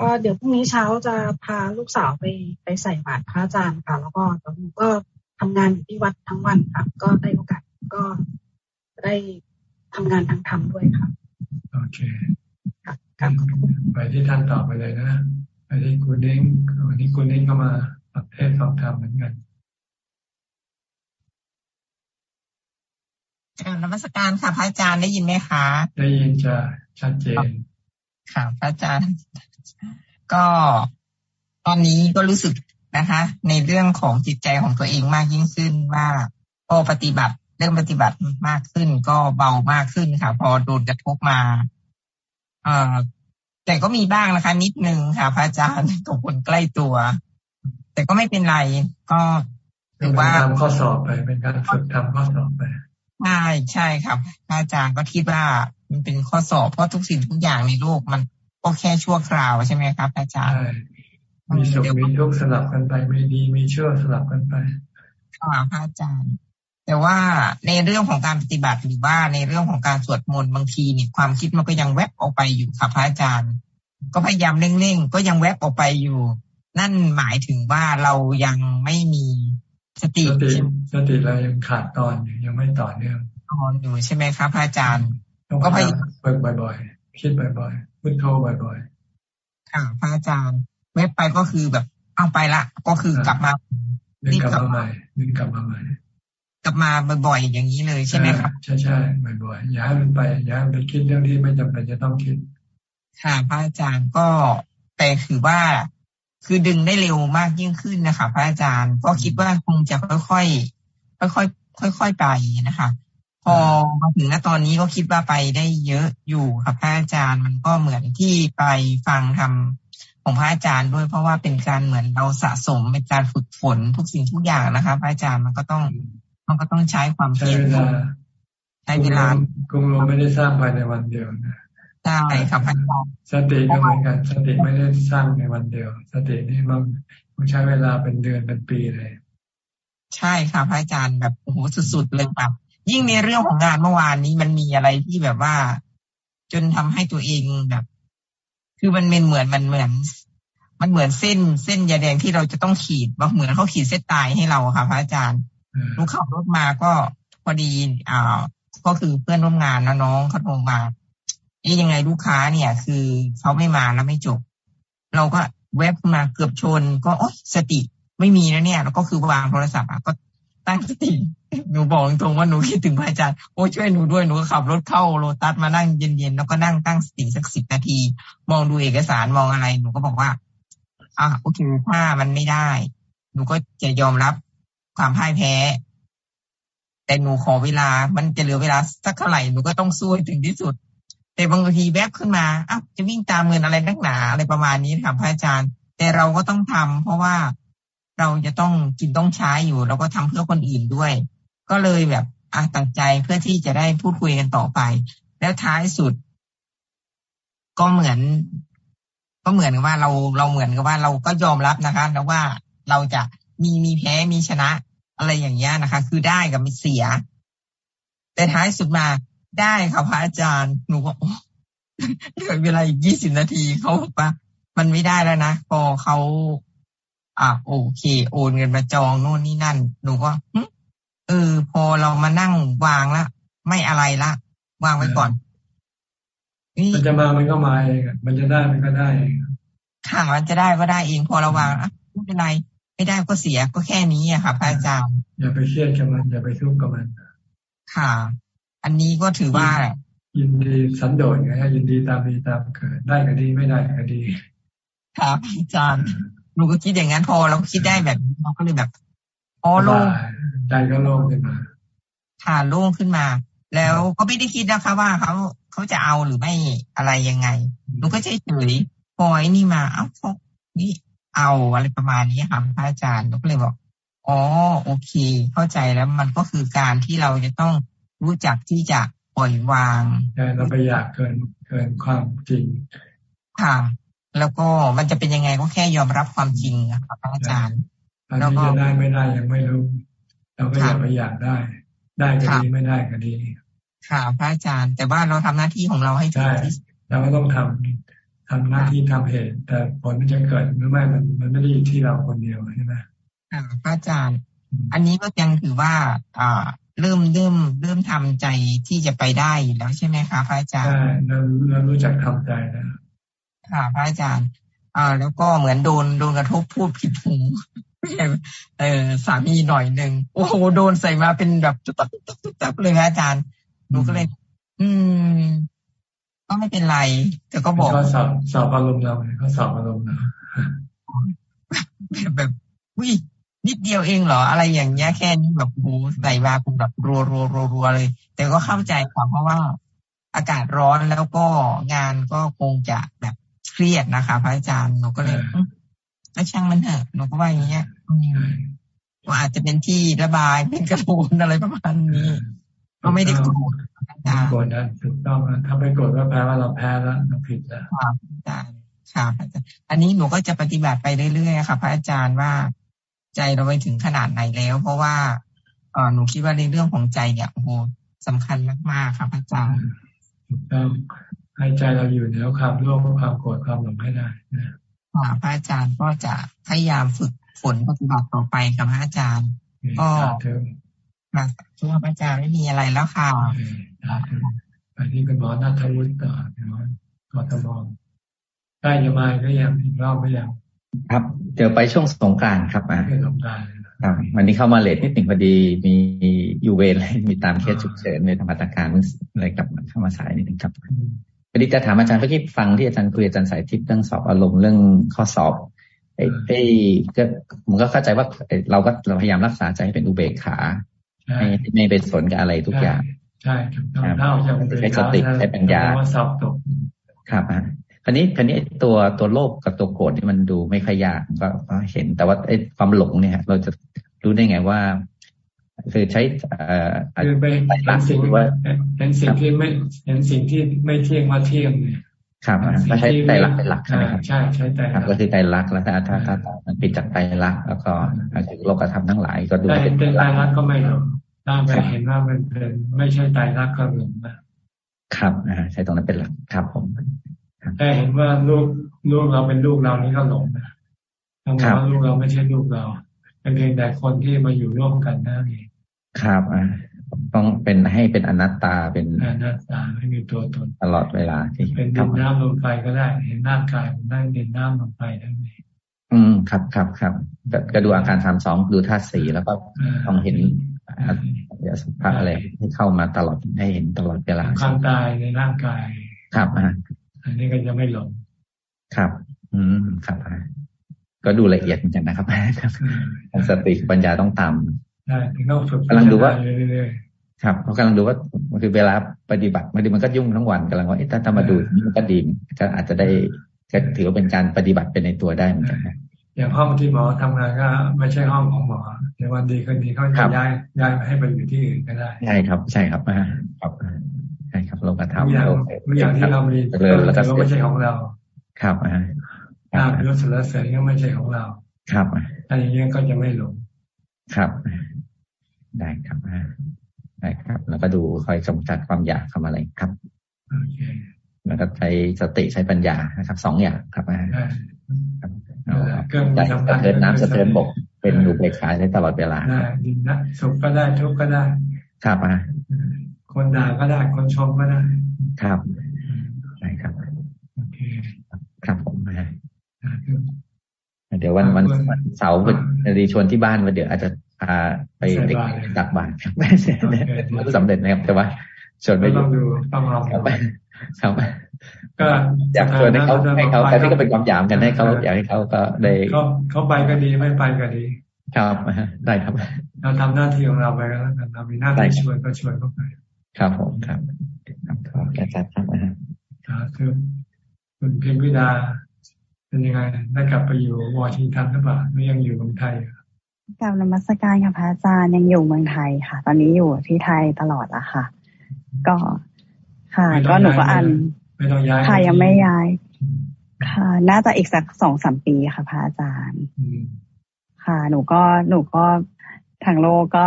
ก็เดี๋ยวพรุ่งนี้เช้าจะพาลูกสาวไปไปใส่บาตรพระอาจารย์ค่ะ แล้วก็ตอนนี้ก็ทำงานอยู่ที่วัดทั้งวันค่ะ ก็ได้โอกาสก็ได้ทำงานทางธรรมด้วยค่ะ โอเคไปที่ท่านต่อไปเลยนะไปที่กูเด้งวันนี้กูเด้งก็มาประเทศสอบธรรมเหมือนกันนมัสการค่ะพระอาจารย์ได้ยินไหมคะ ได้ยินจะชัดเจนค่ะพระอาจารย์ ก็ตอนนี้ก็รู้สึกนะคะ ในเรื่องของจิตใจของตัวเองมากยิ่งขึ้นว่าก็ปฏิบัติเรื่องปฏิบัติมากขึ้น ก็เบามากขึ้นค่ะ พอโดนกระทบมาเอ่อแต่ก็มีบ้างนะคะ นิดนึงค่ะพระอาจารย์กับคนใกล้ตัว แต่ก็ไม่เป็นไร ก็ถือว่าทำข้อสอบไป เป็นการฝึกทำข้อสอบไปใช่ใช่ครับพระอาจารย์ก็คิดว่ามันเป็นข้อสอบเพราะทุกสิ่งทุกอย่างในโลกมัน ก็แค่ชั่วคราวใช่ไหมครับ อาจารย์มีสุขมีทุกข์สลับกันไปไม่ดีมีชั่วสลับกันไปค่ะพระอาจารย์ แต่ว่าในเรื่องของการปฏิบัติหรือว่าในเรื่องของการสวดมนต์บางทีเนี่ยความคิดมันก็ยังแวบออกไปอยู่ค่ะพระอาจารย์ ก็พยายามเร่งๆก็ยังแวบออกไปอยู่ นั่นหมายถึงว่าเรายังไม่มีสติสติสติเรายังขาดตอนอยู่ยังไม่ต่อเนื่องตอนอยู่ใช่ไหมครับพระอาจารย์ก็พยายามฝึกบ่อย ๆ คิดบ่อยๆ พุทโธบ่อยๆค่ะพระอาจารย์เว็บไปก็คือแบบเอาไปละ ก็คือกลับมารีบกลับมาใหม่รีบกลับมาใหม่กลับมาบ่อยๆอย่างนี้เลยใช่ไหมครับใช่ใช่บ่อยๆอย่าให้มันไปอย่าให้ไปคิดเรื่องที่ไม่จำเป็นจะต้องคิด ค่ะ พระอาจารย์ก็แต่คือว่าคือดึงได้เร็วมากยิ่งขึ้นนะคะ พระอาจารย์ก็คิดว่าคงจะค่อยๆค่อยๆค่อยๆไปนะคะ พอมาถึงณตอนนี้ก็คิดว่าไปได้เยอะอยู่ครับพระอาจารย์มันก็เหมือนที่ไปฟังทำของพระอาจารย์ด้วยเพราะว่าเป็นการเหมือนเราสะสมเป็นการฝึกฝนทุกสิ่งทุกอย่างนะคะพระอาจารย์มันก็ต้องมันก็ต้องใช้ความเพียรใช้เวลากรุงโรไม่ได้สร้างภายในวันเดียวนะใช่ครับพระอาจารย์สติก็เหมือนกันสติไม่ได้สร้างในวันเดียว สตินี่มันมันใช้เวลาเป็นเดือนเป็นปีเลย ใช่ค่ะพระอาจารย์แบบโอ้โหสุดๆเลยแบบ ยิ่งในเรื่องของงานเมื่อวานนี้มันมีอะไรที่แบบว่า จนทำให้ตัวเองแบบ คือมันเป็นเหมือนมันเหมือน มันเหมือนเส้นเส้นยาแดงที่เราจะต้องขีดว่าเหมือนเขาขีดเส้นตายให้เราค่ะ พระอาจารย์ลูกขับรถมาก็พอดีอ่าก็คือเพื่อนร่วมงานนะน้องเขาโทรมาเอ๊ยยังไงลูกค้าเนี่ย คือเขาไม่มาแล้วไม่จบ เราก็แวบมาเกือบชน ก็โอ๊ยสติไม่มีนะเนี่ย แล้วก็คือวางโทรศัพท์อะก็ ตั้งสติหนูบอกตรงว่าหนูคิดถึงพระอาจารย์โอ้ช่วยหนูด้วยหนูขับรถเข้าโรตัสมานั่งเย็นๆแล้วก็นั่งตั้งสติสักสิบนาที มองดูเอกสารมองอะไร หนูก็บอกว่าอะโอเคถ้ามันไม่ได้ หนูก็จะยอมรับความพ่ายแพ้ แต่หนูขอเวลา มันจะเหลือเวลาสักเท่าไหร่หนูก็ต้องสู้ถึงที่สุด แต่บางทีแวบขึ้นมาอ้าวจะวิ่งตามเงินอะไรนักหนาอะไรประมาณนี้ค่ะพระอาจารย์ แต่เราก็ต้องทำเพราะว่า เราจะต้องกินต้องใช้อยู่ เราก็ทำเพื่อคนอื่นด้วย ก็เลยแบบอะตั้งใจเพื่อที่จะได้พูดคุยกันต่อไป แล้วท้ายสุด ก็เหมือน ก็เหมือนกับว่าเราเราเหมือนกับว่าเราก็ยอมรับนะคะแล้วว่าเราจะมีมีแพ้มีชนะ อะไรอย่างเงี้ยนะคะ คือได้กับไม่เสีย แต่ท้ายสุดมาได้ค่ะพระอาจารย์หนูก็เหลือเวลาอีกยี่สิบนาทีเขาบอกว่า มันไม่ได้แล้วนะพอเขา อ่าโอเค โอนเงินมาจองโน่นนี่นั่น หนูก็เออ พอเรามานั่งวางละไม่อะไรละวางไว้ก่อนมันจะมามันก็มาเองมันจะได้มันก็ได้เองค่ะมันจะได้ก็ได้เองพอเราวางไม่เป็นไรไม่ได้ก็เสียก็แค่นี้อะค่ะพระอาจารย์อย่าไปเครียดกับมันอย่าไปทุกข์กับมันค่ะ อันนี้ก็ถือว่า ยินดีสันโดษไงยินดีตามมีตามเกิดได้ก็ดีไม่ได้ก็ดี ครับอาจารย์ หนูก็คิดอย่างนั้นพอเราคิดได้แบบเราก็เลยแบบอ๋อโล่งใจก็โล่งขึ้นมาค่ะโล่งขึ้นมา แล้วก็ไม่ได้คิดนะคะว่าเขาเขาจะเอาหรือไม่อะไรยังไงหนูก็เฉยเฉยพอไอ้นี่มาเอ้าพวกนี่เอาอะไรประมาณนี้ค่ะพระอาจารย์หนูก็เลยบอกอ๋อโอเค เข้าใจแล้วมันก็คือการที่เราจะต้องรู้จักที่จะปล่อยวางใช่เราไปอยากเกินเกินความจริงค่ะ แล้วก็มันจะเป็นยังไงก็แค่ยอมรับความจริงครับอาจารย์แล้วก็จะได้ไม่ได้ยังไม่รู้ เราก็อย่าไปอยากได้ ได้ก็ดีไม่ได้ก็ดีค่ะพระอาจารย์ แต่ว่าเราทำหน้าที่ของเราให้ถูกที่เราก็ต้องทำทำหน้าที่ทำเหตุ แต่ผลมันจะเกิดหรือไม่มันมันไม่ได้อยู่ที่เราคนเดียวใช่ไหมค่ะพระอาจารย์ อันนี้ก็ยังถือว่าอ่าเริ่มเริ่มเริ่มทำใจที่จะไปได้แล้วใช่ไหมคะพระอาจารย์ใช่เราเรารู้จักทำใจนะ ค่ะพระอาจารย์อ่าแล้วก็เหมือนโดนโดนกระทบพูดผิดหูเออสามีหน่อยหนึ่งโอ้โหโดนใส่มาเป็นแบบจุดตับตับเลยอาจารย์หนูก็เลย อืม ก็ไม่เป็นไร แต่ก็บอกเขาสอบสอบอารมณ์เราเขาสอบอารมณ์เราแบบวินิดเดียวเองเหรอ อะไรอย่างเงี้ยแค่นี้แบบโหใส่มาคงแบบรัวรัวรัวรัวเลย แต่ก็เข้าใจค่ะเพราะว่าอากาศร้อนแล้วก็งานก็คงจะแบบ เครียดนะคะ พระอาจารย์หนูก็เลยก็ช่างมันเถอะหนูก็ว่าอย่างเงี้ยว่าอาจจะเป็นที่ระบายเป็นกระตูนอะไรประมาณนี้ก็ไม่ได้โกรธโกรธนะถูกต้องถ้าไปโกรธก็แปลว่าเราแพ้แล้วเราผิดแล้วครับอาจารย์ครับอันนี้หนูก็จะปฏิบัติไปเรื่อยๆค่ะ พระอาจารย์ว่าใจเราไปถึงขนาดไหนแล้ว เพราะว่าเออหนูคิดว่าในเรื่องของใจเนี่ยโอ้โหสำคัญมากๆครับอาจารย์ถูกต้อง ให้ใจเราอยู่แล้วความโลภความโกรธความหลงให้ได้นะพระอาจารย์ก็จะพยายามฝึกฝนปฏิบัติต่อไปกับพระอาจารย์ก็มาช่วยพระอาจารย์ไม่มีอะไรแล้วค่ะไปที่คุณหมอนัทวุฒิต่อเนาะกทมใกล้จะมาก็ยังอีกรอบไม่ยังครับเจอไปช่วงสงกรานครับอะสงกรานครับวันนี้เข้ามาเลทนิดหนึ่งพอดีมียูเวนอะไรมีตามเคสฉุกเฉินในธรรมตาการอะไรกลับเข้ามาสายนิดหนึ่งครับ พอดีจะถามอาจารย์เมื่อกี้ฟังที่อาจารย์คุยอาจารย์สายทิพย์เรื่องสอบอารมณ์เรื่องข้อสอบไอ้ไอ้ก็ผมก็เข้าใจว่าเราก็เราพยายามรักษาใจให้เป็นอุเบกขาไม่ไม่เป็นสนกับอะไรทุกอย่างใช่ถูกต้องเท่าจะใช้สติใช้ปัญญาสอบตกครับอะคราวนี้คราวนี้ตัวตัวโลภกับตัวโกรธที่มันดูไม่ค่อยยากก็เห็น แต่ว่าไอ้ความหลงเนี่ยเราจะรู้ได้ไงว่า คือใช้คือไปเห็นสิ่งว่าเห็นสิ่งที่ไม่เห็นสิ่งที่ไม่เที่ยงว่าเที่ยงเนี่ยครับก็ใช้ไตรลักษณ์เป็นหลักใช่ไหมครับใช่ใช้ไตรลักษณ์ก็คือไตรลักษณ์แล้วถ้าถ้าถ้ามันปิดจากไตรลักษณ์แล้วก็ถึงโลกธรรมทั้งหลายก็ดูเป็นไตรลักษณ์ก็ไม่หลงถ้าไปเห็นว่ามันเป็นไม่ใช่ไตรลักษณ์ก็หลงนะครับใช้ตรงนั้นเป็นหลักครับผมแค่เห็นว่าลูกลูกเราเป็นลูกเรานี่ก็หลงนะทำไมว่าลูกเราไม่ใช่ลูกเราเป็นเพียงแต่คนที่มาอยู่ร่วมกันนั่นเอง ครับอ่าต้องเป็นให้เป็นอนัตตาเป็นอนัตตาไม่มีตัวตนตลอดเวลาที่เป็นดินน้ำลมไฟก็ได้ เห็นร่างกายมันได้ดินน้ำลมไฟทั้งนี้อืมครับครับครับก็ดูอาการสามสองดูธาตุสีแล้วก็ต้องเห็นสุภาพอะไรให้เข้ามาตลอดให้เห็นตลอดเวลาความตายในร่างกาย ครับอ่าอันนี้ก็จะไม่หลงครับ อืมครับก็ดูละเอียดเหมือนกันนะครับสติปัญญาต้องตาม ใช่ต้องฝึกกำลังดูว่าครับเขากำลังดูว่าคือเวลาปฏิบัติบางทีมันก็ยุ่งทั้งวันกำลังว่าถ้าทำมาดูนี่มันก็ดีก็อาจจะได้ก็ถือว่าเป็นการปฏิบัติเป็นในตัวได้เหมือนกันอย่างห้องที่หมอทำงานก็ไม่ใช่ห้องของหมอในวันดีคืนดีเขาจะย้ายย้ายให้ไปอยู่ที่อื่นก็ได้ใช่ครับ ใช่ครับครับใช่ครับโลกธรรมอย่างอย่างที่เรามีแล้วก็ไม่ใช่ของเรา ครับอ่าตามรสรเสริญก็ไม่ใช่ของเรา ครับอันนี้ก็จะไม่หลง ครับ ได้ครับช่ครับ แล้วก็ดูคอยกำจัดความอยากทำอะไรครับโอเคแล้วก็ใช้สติใช้ปัญญานะครับสองอย่างครับเครื่องสะเทินน้ำสะเทินบก เป็นอุเบกขาได้ตลอดเวลาได้ดินนะสุขก็ได้ทุกข์ก็ได้ ครับอะคนด่าก็ได้คนชมก็ได้ ครับใช่ครับโอเคครับผมนะ เดี๋ยววันวันเสาร์จะดีชวนที่บ้านมาเดี๋ยวอาจจะพาไปเด็กตักบาตรครับไม่สำเร็จนะครับ แต่ว่าชวนไปต้องดูต้องลองครับก็อยากชวนให้เขาให้เขาแต่นี่ก็เป็นความหยามกันให้เขาอยากให้เขาก็ได้เขาเขาไปก็ดีไม่ไปก็ดี ครับได้ครับ เราทำหน้าที่ของเราไปแล้วกันเรามีหน้าที่ช่วยก็ช่วยเข้าไปครับผมครับครับขอบอาจารย์ครับครับคือคุณเพียงวิดา เป็นยังไงได้กลับไปอยู่วอชิงตันหรือเปล่าหรือยังอยู่เมืองไทยกลับนมัสการค่ะพระอาจารย์ยังอยู่เมืองไทยค่ะ ตอนนี้อยู่ที่ไทยตลอดอะค่ะ ก็ค่ะก็หนูก็อ่านไม่ต้องย้ายค่ะยังไม่ย้าย ค่ะ น่าจะอีกสักสองสามปีค่ะพระอาจารย์ค่ะ หนูก็หนูก็ทางโลกก็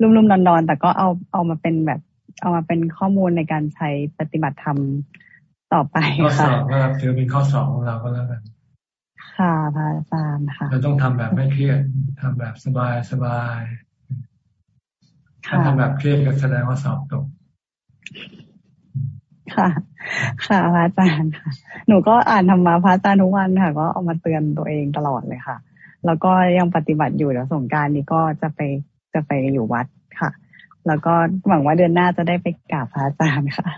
รุ่มๆนอนๆแต่ก็เอาเอามาเป็นแบบ เอามาเป็นข้อมูลในการใช้ปฏิบัติธรรมต่อไปข้อสอบก็ถือเป็นข้อสอบของเราก็แล้วกัน ค่ะพระอาจารย์ค่ะ เราต้องทำแบบไม่เครียดทำแบบสบายสบายถ้าทำแบบเครียดก็แสดงว่าสอบตก ค่ะ ค่ะพระอาจารย์ค่ะ หนูก็อ่านธรรมะพระอาจารย์ทุกวันค่ะ ก็เอามาเตือนตัวเองตลอดเลยค่ะ แล้วก็ยังปฏิบัติอยู่เดี๋ยวสงการนี้ก็จะไปจะไปอยู่วัดค่ะ แล้วก็หวังว่าเดือนหน้าจะได้ไปกราบพระอาจารย์ค่ะ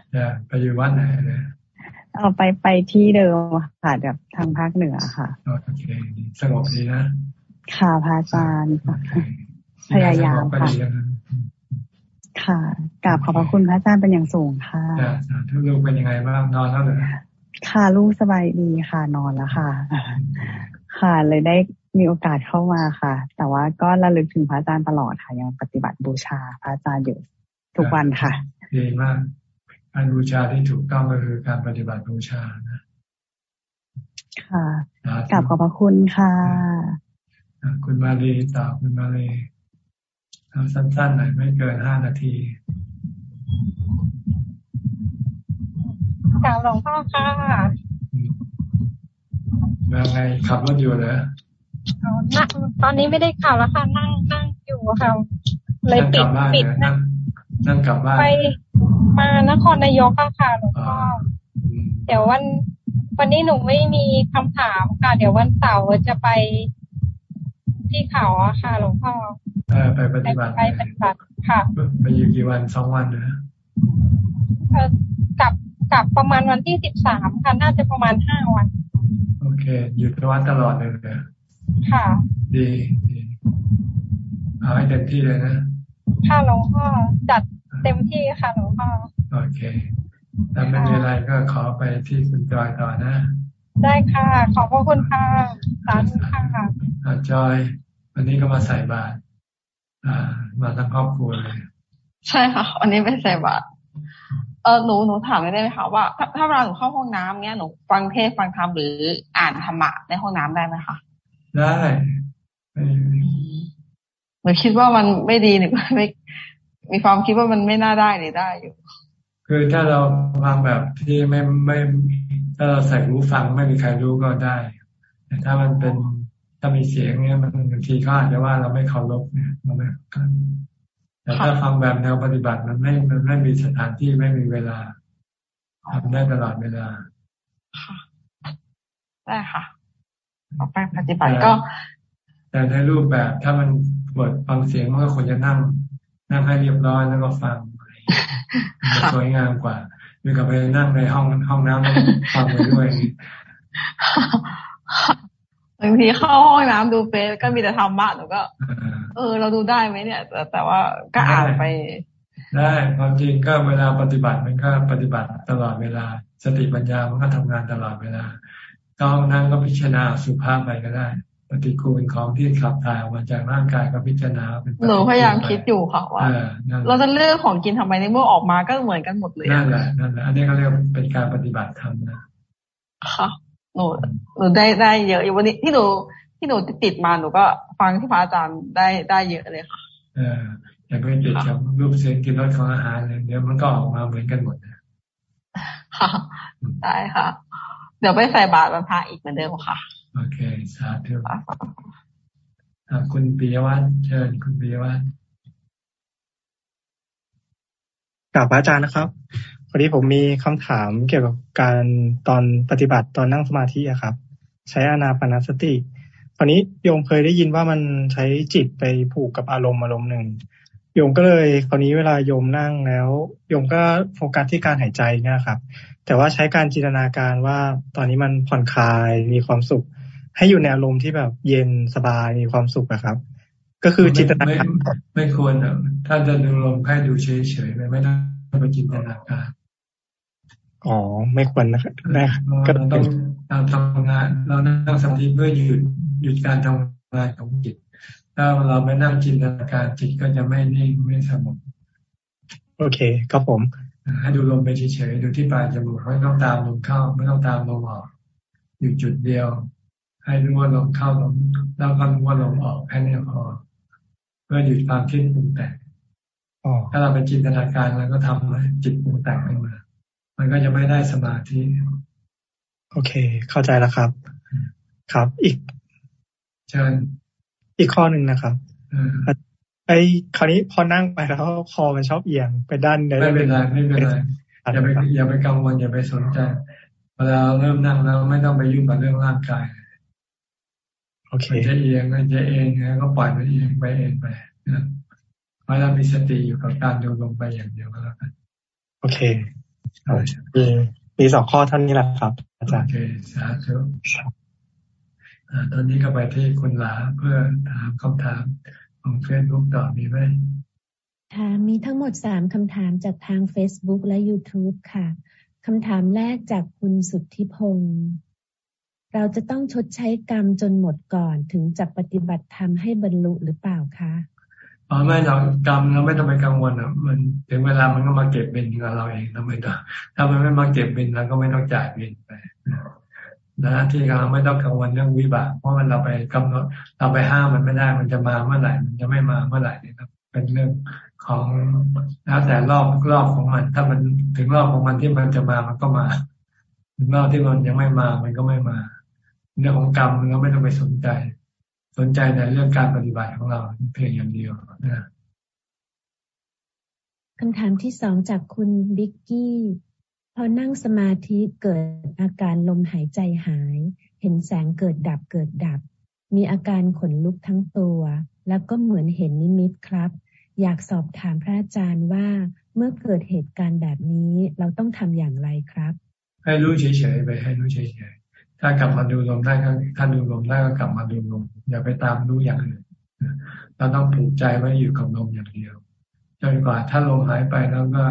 ไปอยู่วัดไหนเลย เอาไปไปที่เดิมค่ะแบบทางภาคเหนือค่ะโอเคสงบดีนะค่ะพระอาจารย์พยายามค่ะค่ะกราบขอบพระคุณพระอาจารย์เป็นอย่างสูงค่ะทุกลูกเป็นยังไงบ้างนอนแล้วเหรอค่ะลูกสบายดีค่ะนอนแล้วค่ะ ค่ะเลยได้มีโอกาสเข้ามาค่ะ แต่ว่าก็ระลึกถึงพระอาจารย์ตลอดค่ะ ยังปฏิบัติบูชาพระอาจารย์อยู่ทุกวันค่ะดีมาก การบูชาที่ถูกต้องก็คือการปฏิบัติบูชานะค่ะกลับขอบพระคุณค่ะ คุณมาลีต่อคุณมาลีทำสั้นๆหน่อยไม่เกินห้านาทีกล่าวหลวงพ่อค่ะมาไงขับรถอยู่เหรอตอนนี้ไม่ได้ขับแล้วค่ะนั่งนั่งอยู่ค่ะเลยปิดปิดนั่งนั่งกลับบ้านไป มานครนายกค่ะหลวงพ่อเดี๋ยววัน วันนี้หนูไม่มีคำถามค่ะ เดี๋ยววันเสาร์จะไปที่เขาอะค่ะ หลวงพ่อไปปฏิบัติไปปฏิบัติค่ะ ไปอยู่กี่วันสองวันนะกลับกลับประมาณวันที่สิบสามค่ะน่าจะประมาณห้าวัน โอเคอยู่ที่วัดตลอดเลยเลยค่ะ ดีดีเอาให้เต็มที่เลยนะค่ะหลวงพ่อจัด เต็มที่ค่ะหลวงพ่อโอเคถ้าไม่มีอะไรก็ขอไปที่คุณจอยต่อนะ ได้ค่ะ ขอบพระคุณค่ะสาธุค่ะจอย วันนี้ก็มาใส่บาตรมาทั้งครอบครัวเลยใช่ค่ะวันนี้ไปใส่บาตรเออหนูหนูถามได้ไหมคะว่าถ้าถ้าเวลาหนูเข้าห้องน้ำเนี้ยหนูฟังเทศฟังธรรมหรืออ่านธรรมะในห้องน้ำได้ไหมคะได้หนูคิดว่ามันไม่ดีหรือไม่ มีความคิดว่ามันไม่น่าได้หรือได้อยู่ คือถ้าเราฟังแบบที่ไม่ไม่ถ้าเราใส่หูฟังไม่มีใครรู้ก็ได้ แต่ถ้ามันเป็นถ้ามีเสียงเนี้ยมันบางทีก็อาจจะว่าเราไม่เคารพเนี่ยเราไม่แต่ถ้าฟังแบบแนวปฏิบัติมันไม่มันไม่มีสถานที่ไม่มีเวลาทำได้ตลอดเวลาได้ค่ะออกไปปฏิบัติก็ แต่ในรูปแบบถ้ามันบทฟังเสียงมันก็ควรจะนั่ง นั่งให้เรียบร้อยแล้วก็ฟังสวยงามกว่าดูกับไปนั่งในห้องห้องน้ำแล้วฟังไปด้วยบางทีเข้าห้องน้ำดูเฟซก็มีแต่ธรรมะหนูก็ เออ เราดูได้ไหมเนี่ย แต่แต่ว่าก็อ่านไป ได้ความจริงก็เวลาปฏิบัติมันก็ปฏิบัติตลอดเวลา สติปัญญามันก็ทำงานตลอดเวลา ต้องนั่งก็พิจารณาสุภาพไปก็ได้ป ฏิกูลของที่ขับถ่ายออกมาจากร่างกายก็พิจารณาเป็นหนูพยายามคิดอยู่ค่ะว่าเราจะเลือกของกินทำไมในเมื่อออกมาก็เหมือนกันหมดเลยนั่นแหละนั่นแหละอันนี้เขาเรียกเป็นการปฏิบัติธรรมนะค่ะหนูหนูได้ได้เยอะอยู่วันนี้ที่หนูที่หนูติดมาหนูก็ฟังที่พระอาจารย์ได้ได้เยอะเลยค่ะ เออออย่าไปติดกับรูปเสียงกินรสของอาหารเลยเดี๋ยวมันก็ออกมาเหมือนกันหมดนะค่ะได้ค่ะ เดี๋ยวไปใส่บาตรวันพระอีกเหมือนเดิมค่ะ โอเค สาธุคุณปิยวัฒน์เชิญคุณปิยวัฒน์กลับพระอาจารย์นะครับวันนี้ผมมีคำถามเกี่ยวกับการตอนปฏิบัติตอนนั่งสมาธิอะครับ ใช้อนาปนาสติ ตอนนี้โยมเคยได้ยินว่ามันใช้จิตไปผูกกับอารมณ์อารมณ์หนึ่งโยมก็เลยคราวนี้เวลาโยมนั่งแล้วโยมก็โฟกัสที่การหายใจเนี่ยครับ แต่ว่าใช้การจินตนาการว่าตอนนี้มันผ่อนคลายมีความสุข ให้อยู่ในอารมณ์ที่แบบเย็นสบายมีความสุขอะครับ ก็คือจินตนาการไม่ควรอะถ้าจะดูลมให้ดูเฉยๆไม่ต้องไปจินตนาการอ๋อไม่ควรนะครับนะก็ต้องเราทำงาน เรานั่งสมาธิเพื่อหยุดหยุดการทำงานของจิต ถ้าเราไม่นั่งจินตนาการจิตก็จะไม่นิ่งไม่สงบโอเคครับผมให้ดูลมไปเฉยๆดูที่ปลายจมูกไม่ต้องตามลมเข้า ไม่ต้องตามลมออกอยู่จุดเดียว ให้รู้ว่าลมเข้าลมแล้วก็รู้ว่าลมออกแค่นี้พอ เพื่อหยุดความคิดปรุงแต่งถ้าเราไปจินตนาการแล้วก็ทำจิตปรุงแต่งขึ้นมา มันก็จะไม่ได้สมาธิ โอเค เข้าใจแล้วครับ ครับ อีกเชิญอีกข้อหนึ่งนะครับไอ้คราวนี้พอนั่งไปแล้วคอมันชอบเอียงไปด้านใดไม่เป็นไรไม่เป็นไรอย่าไปอย่าไปกังวลอย่าไปสนใจเวลาเริ่มนั่งแล้วไม่ต้องไปยุ่งกับเรื่องร่างกายโอเคจะเอียงจะเองก็ปล่อยมันเองไปเองไปนะเวลามีสติอยู่กับการดูลงไปอย่างเดียวก็แล้วกัน โอเคมีมีสองข้อท่านนี้แหละครับ อาจารย์โอเคสาธุตอนนี้ก็ไปที่คุณหลาเพื่อถามคำถามของเฟซบุ๊กต่อมีไหมค่ะมีทั้งหมดสามคำถามจากทาง Facebook และ YouTube ค่ะคำถามแรกจากคุณสุทธิพงศ์ เราจะต้องชดใช้กรรมจนหมดก่อนถึงจะปฏิบัติธรรมให้บรรลุหรือเปล่าคะอ๋อไม่เรากรรมเราไม่ต้องไปกังวลอะมันถึงเวลามันก็มาเก็บบินกับเราเองเราไม่ต้องถ้ามันไม่มาเก็บบินเราก็ไม่ต้องจ่ายบินไปนะที่เราไม่ต้องกังวลเรื่องวิบากเพราะมันเราไปกำหนดเราไปห้ามมันไม่ได้มันจะมาเมื่อไหร่ มันจะไม่มาเมื่อไหร่นี่ครับเป็นเรื่องของแล้วแต่รอบรอบของมัน ถ้ามันถึงรอบของมันที่มันจะมามันก็มา ถึงรอบที่มันยังไม่มามันก็ไม่มา เรื่องของกรรมเราไม่ต้องไปสนใจ สนใจในเรื่องการปฏิบัติของเราเพียงอย่างเดียวนะคำถามที่สองจากคุณบิ๊กกี้พอนั่งสมาธิเกิดอาการลมหายใจหาย เห็นแสงเกิดดับเกิดดับ มีอาการขนลุกทั้งตัว แล้วก็เหมือนเห็นนิมิตครับ อยากสอบถามพระอาจารย์ว่าเมื่อเกิดเหตุการณ์แบบนี้เราต้องทำอย่างไรครับ ให้รู้เฉยๆไปให้รู้เฉย ถ้ากลับมาดูลมได้ถ้าดูลมได้ก็กลับมาดูลมอย่าไปตามรู้อย่างอื่นเราต้องผูกใจไว้อยู่กับลมอย่างเดียวจนกว่าถ้าลมหายไปแล้วก็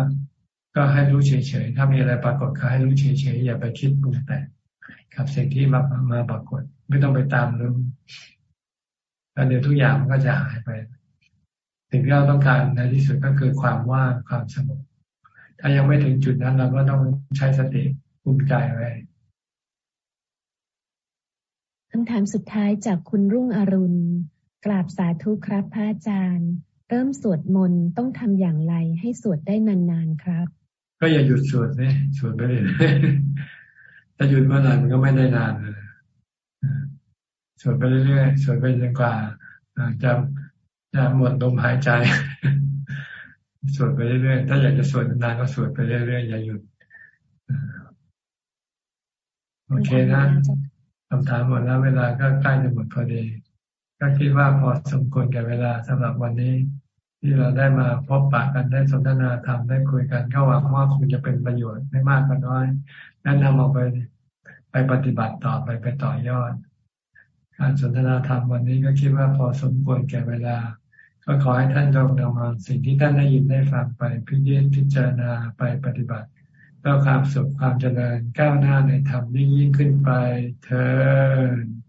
ก็ให้รู้เฉยๆถ้ามีอะไรปรากฏก็ให้รู้เฉยๆอย่าไปคิดปรุงแต่งกับสิ่งที่มามาปรากฏ ไม่ต้องไปตามรู้แล้วเดี๋ยวทุกอย่างมันก็จะหายไป สิ่งที่เราต้องการในที่สุดก็คือความว่างความสงบถ้ายังไม่ถึงจุดนั้นเราก็ต้องใช้สติภูมิใจไว้ คำถามสุดท้ายจากคุณรุ่งอรุณ กราบสาธุครับพระอาจารย์ เริ่มสวดมนต์ต้องทำอย่างไรให้สวดได้นานๆครับ ก็อย่าหยุดสวดเลยสวดไปเลยถ้าหยุดเมื่อไหร่มันก็ไม่ได้นานเลยสวดไปเรื่อยๆสวดไปจนกว่าจะจะหมดลมหายใจสวดไปเรื่อยๆ ถ้าอยากจะสวดนานๆก็สวดไปเรื่อยๆ อย่าหยุด โอเคนะ คำถามหมดแล้วเวลาก็ใกล้จะหมดพอดี ก็คิดว่าพอสมควรแก่เวลาสำหรับวันนี้ ที่เราได้มาพบปะกันได้สนทนาธรรมได้คุยกันก็หวังว่าคงจะเป็นประโยชน์ไม่มากก็น้อยแนะนำออกไปไปปฏิบัติต่อไปไปต่อยอด การสนทนาธรรมวันนี้ก็คิดว่าพอสมควรแก่เวลา ก็ขอให้ท่านจงนำมาสิ่งที่ท่านได้ยินได้ฟังไปพิจิตพิจารณาไปปฏิบัติ เพื่อความสุขความเจริญก้าวหน้าในธรรมยิ่งยิ่งขึ้นไปเธอ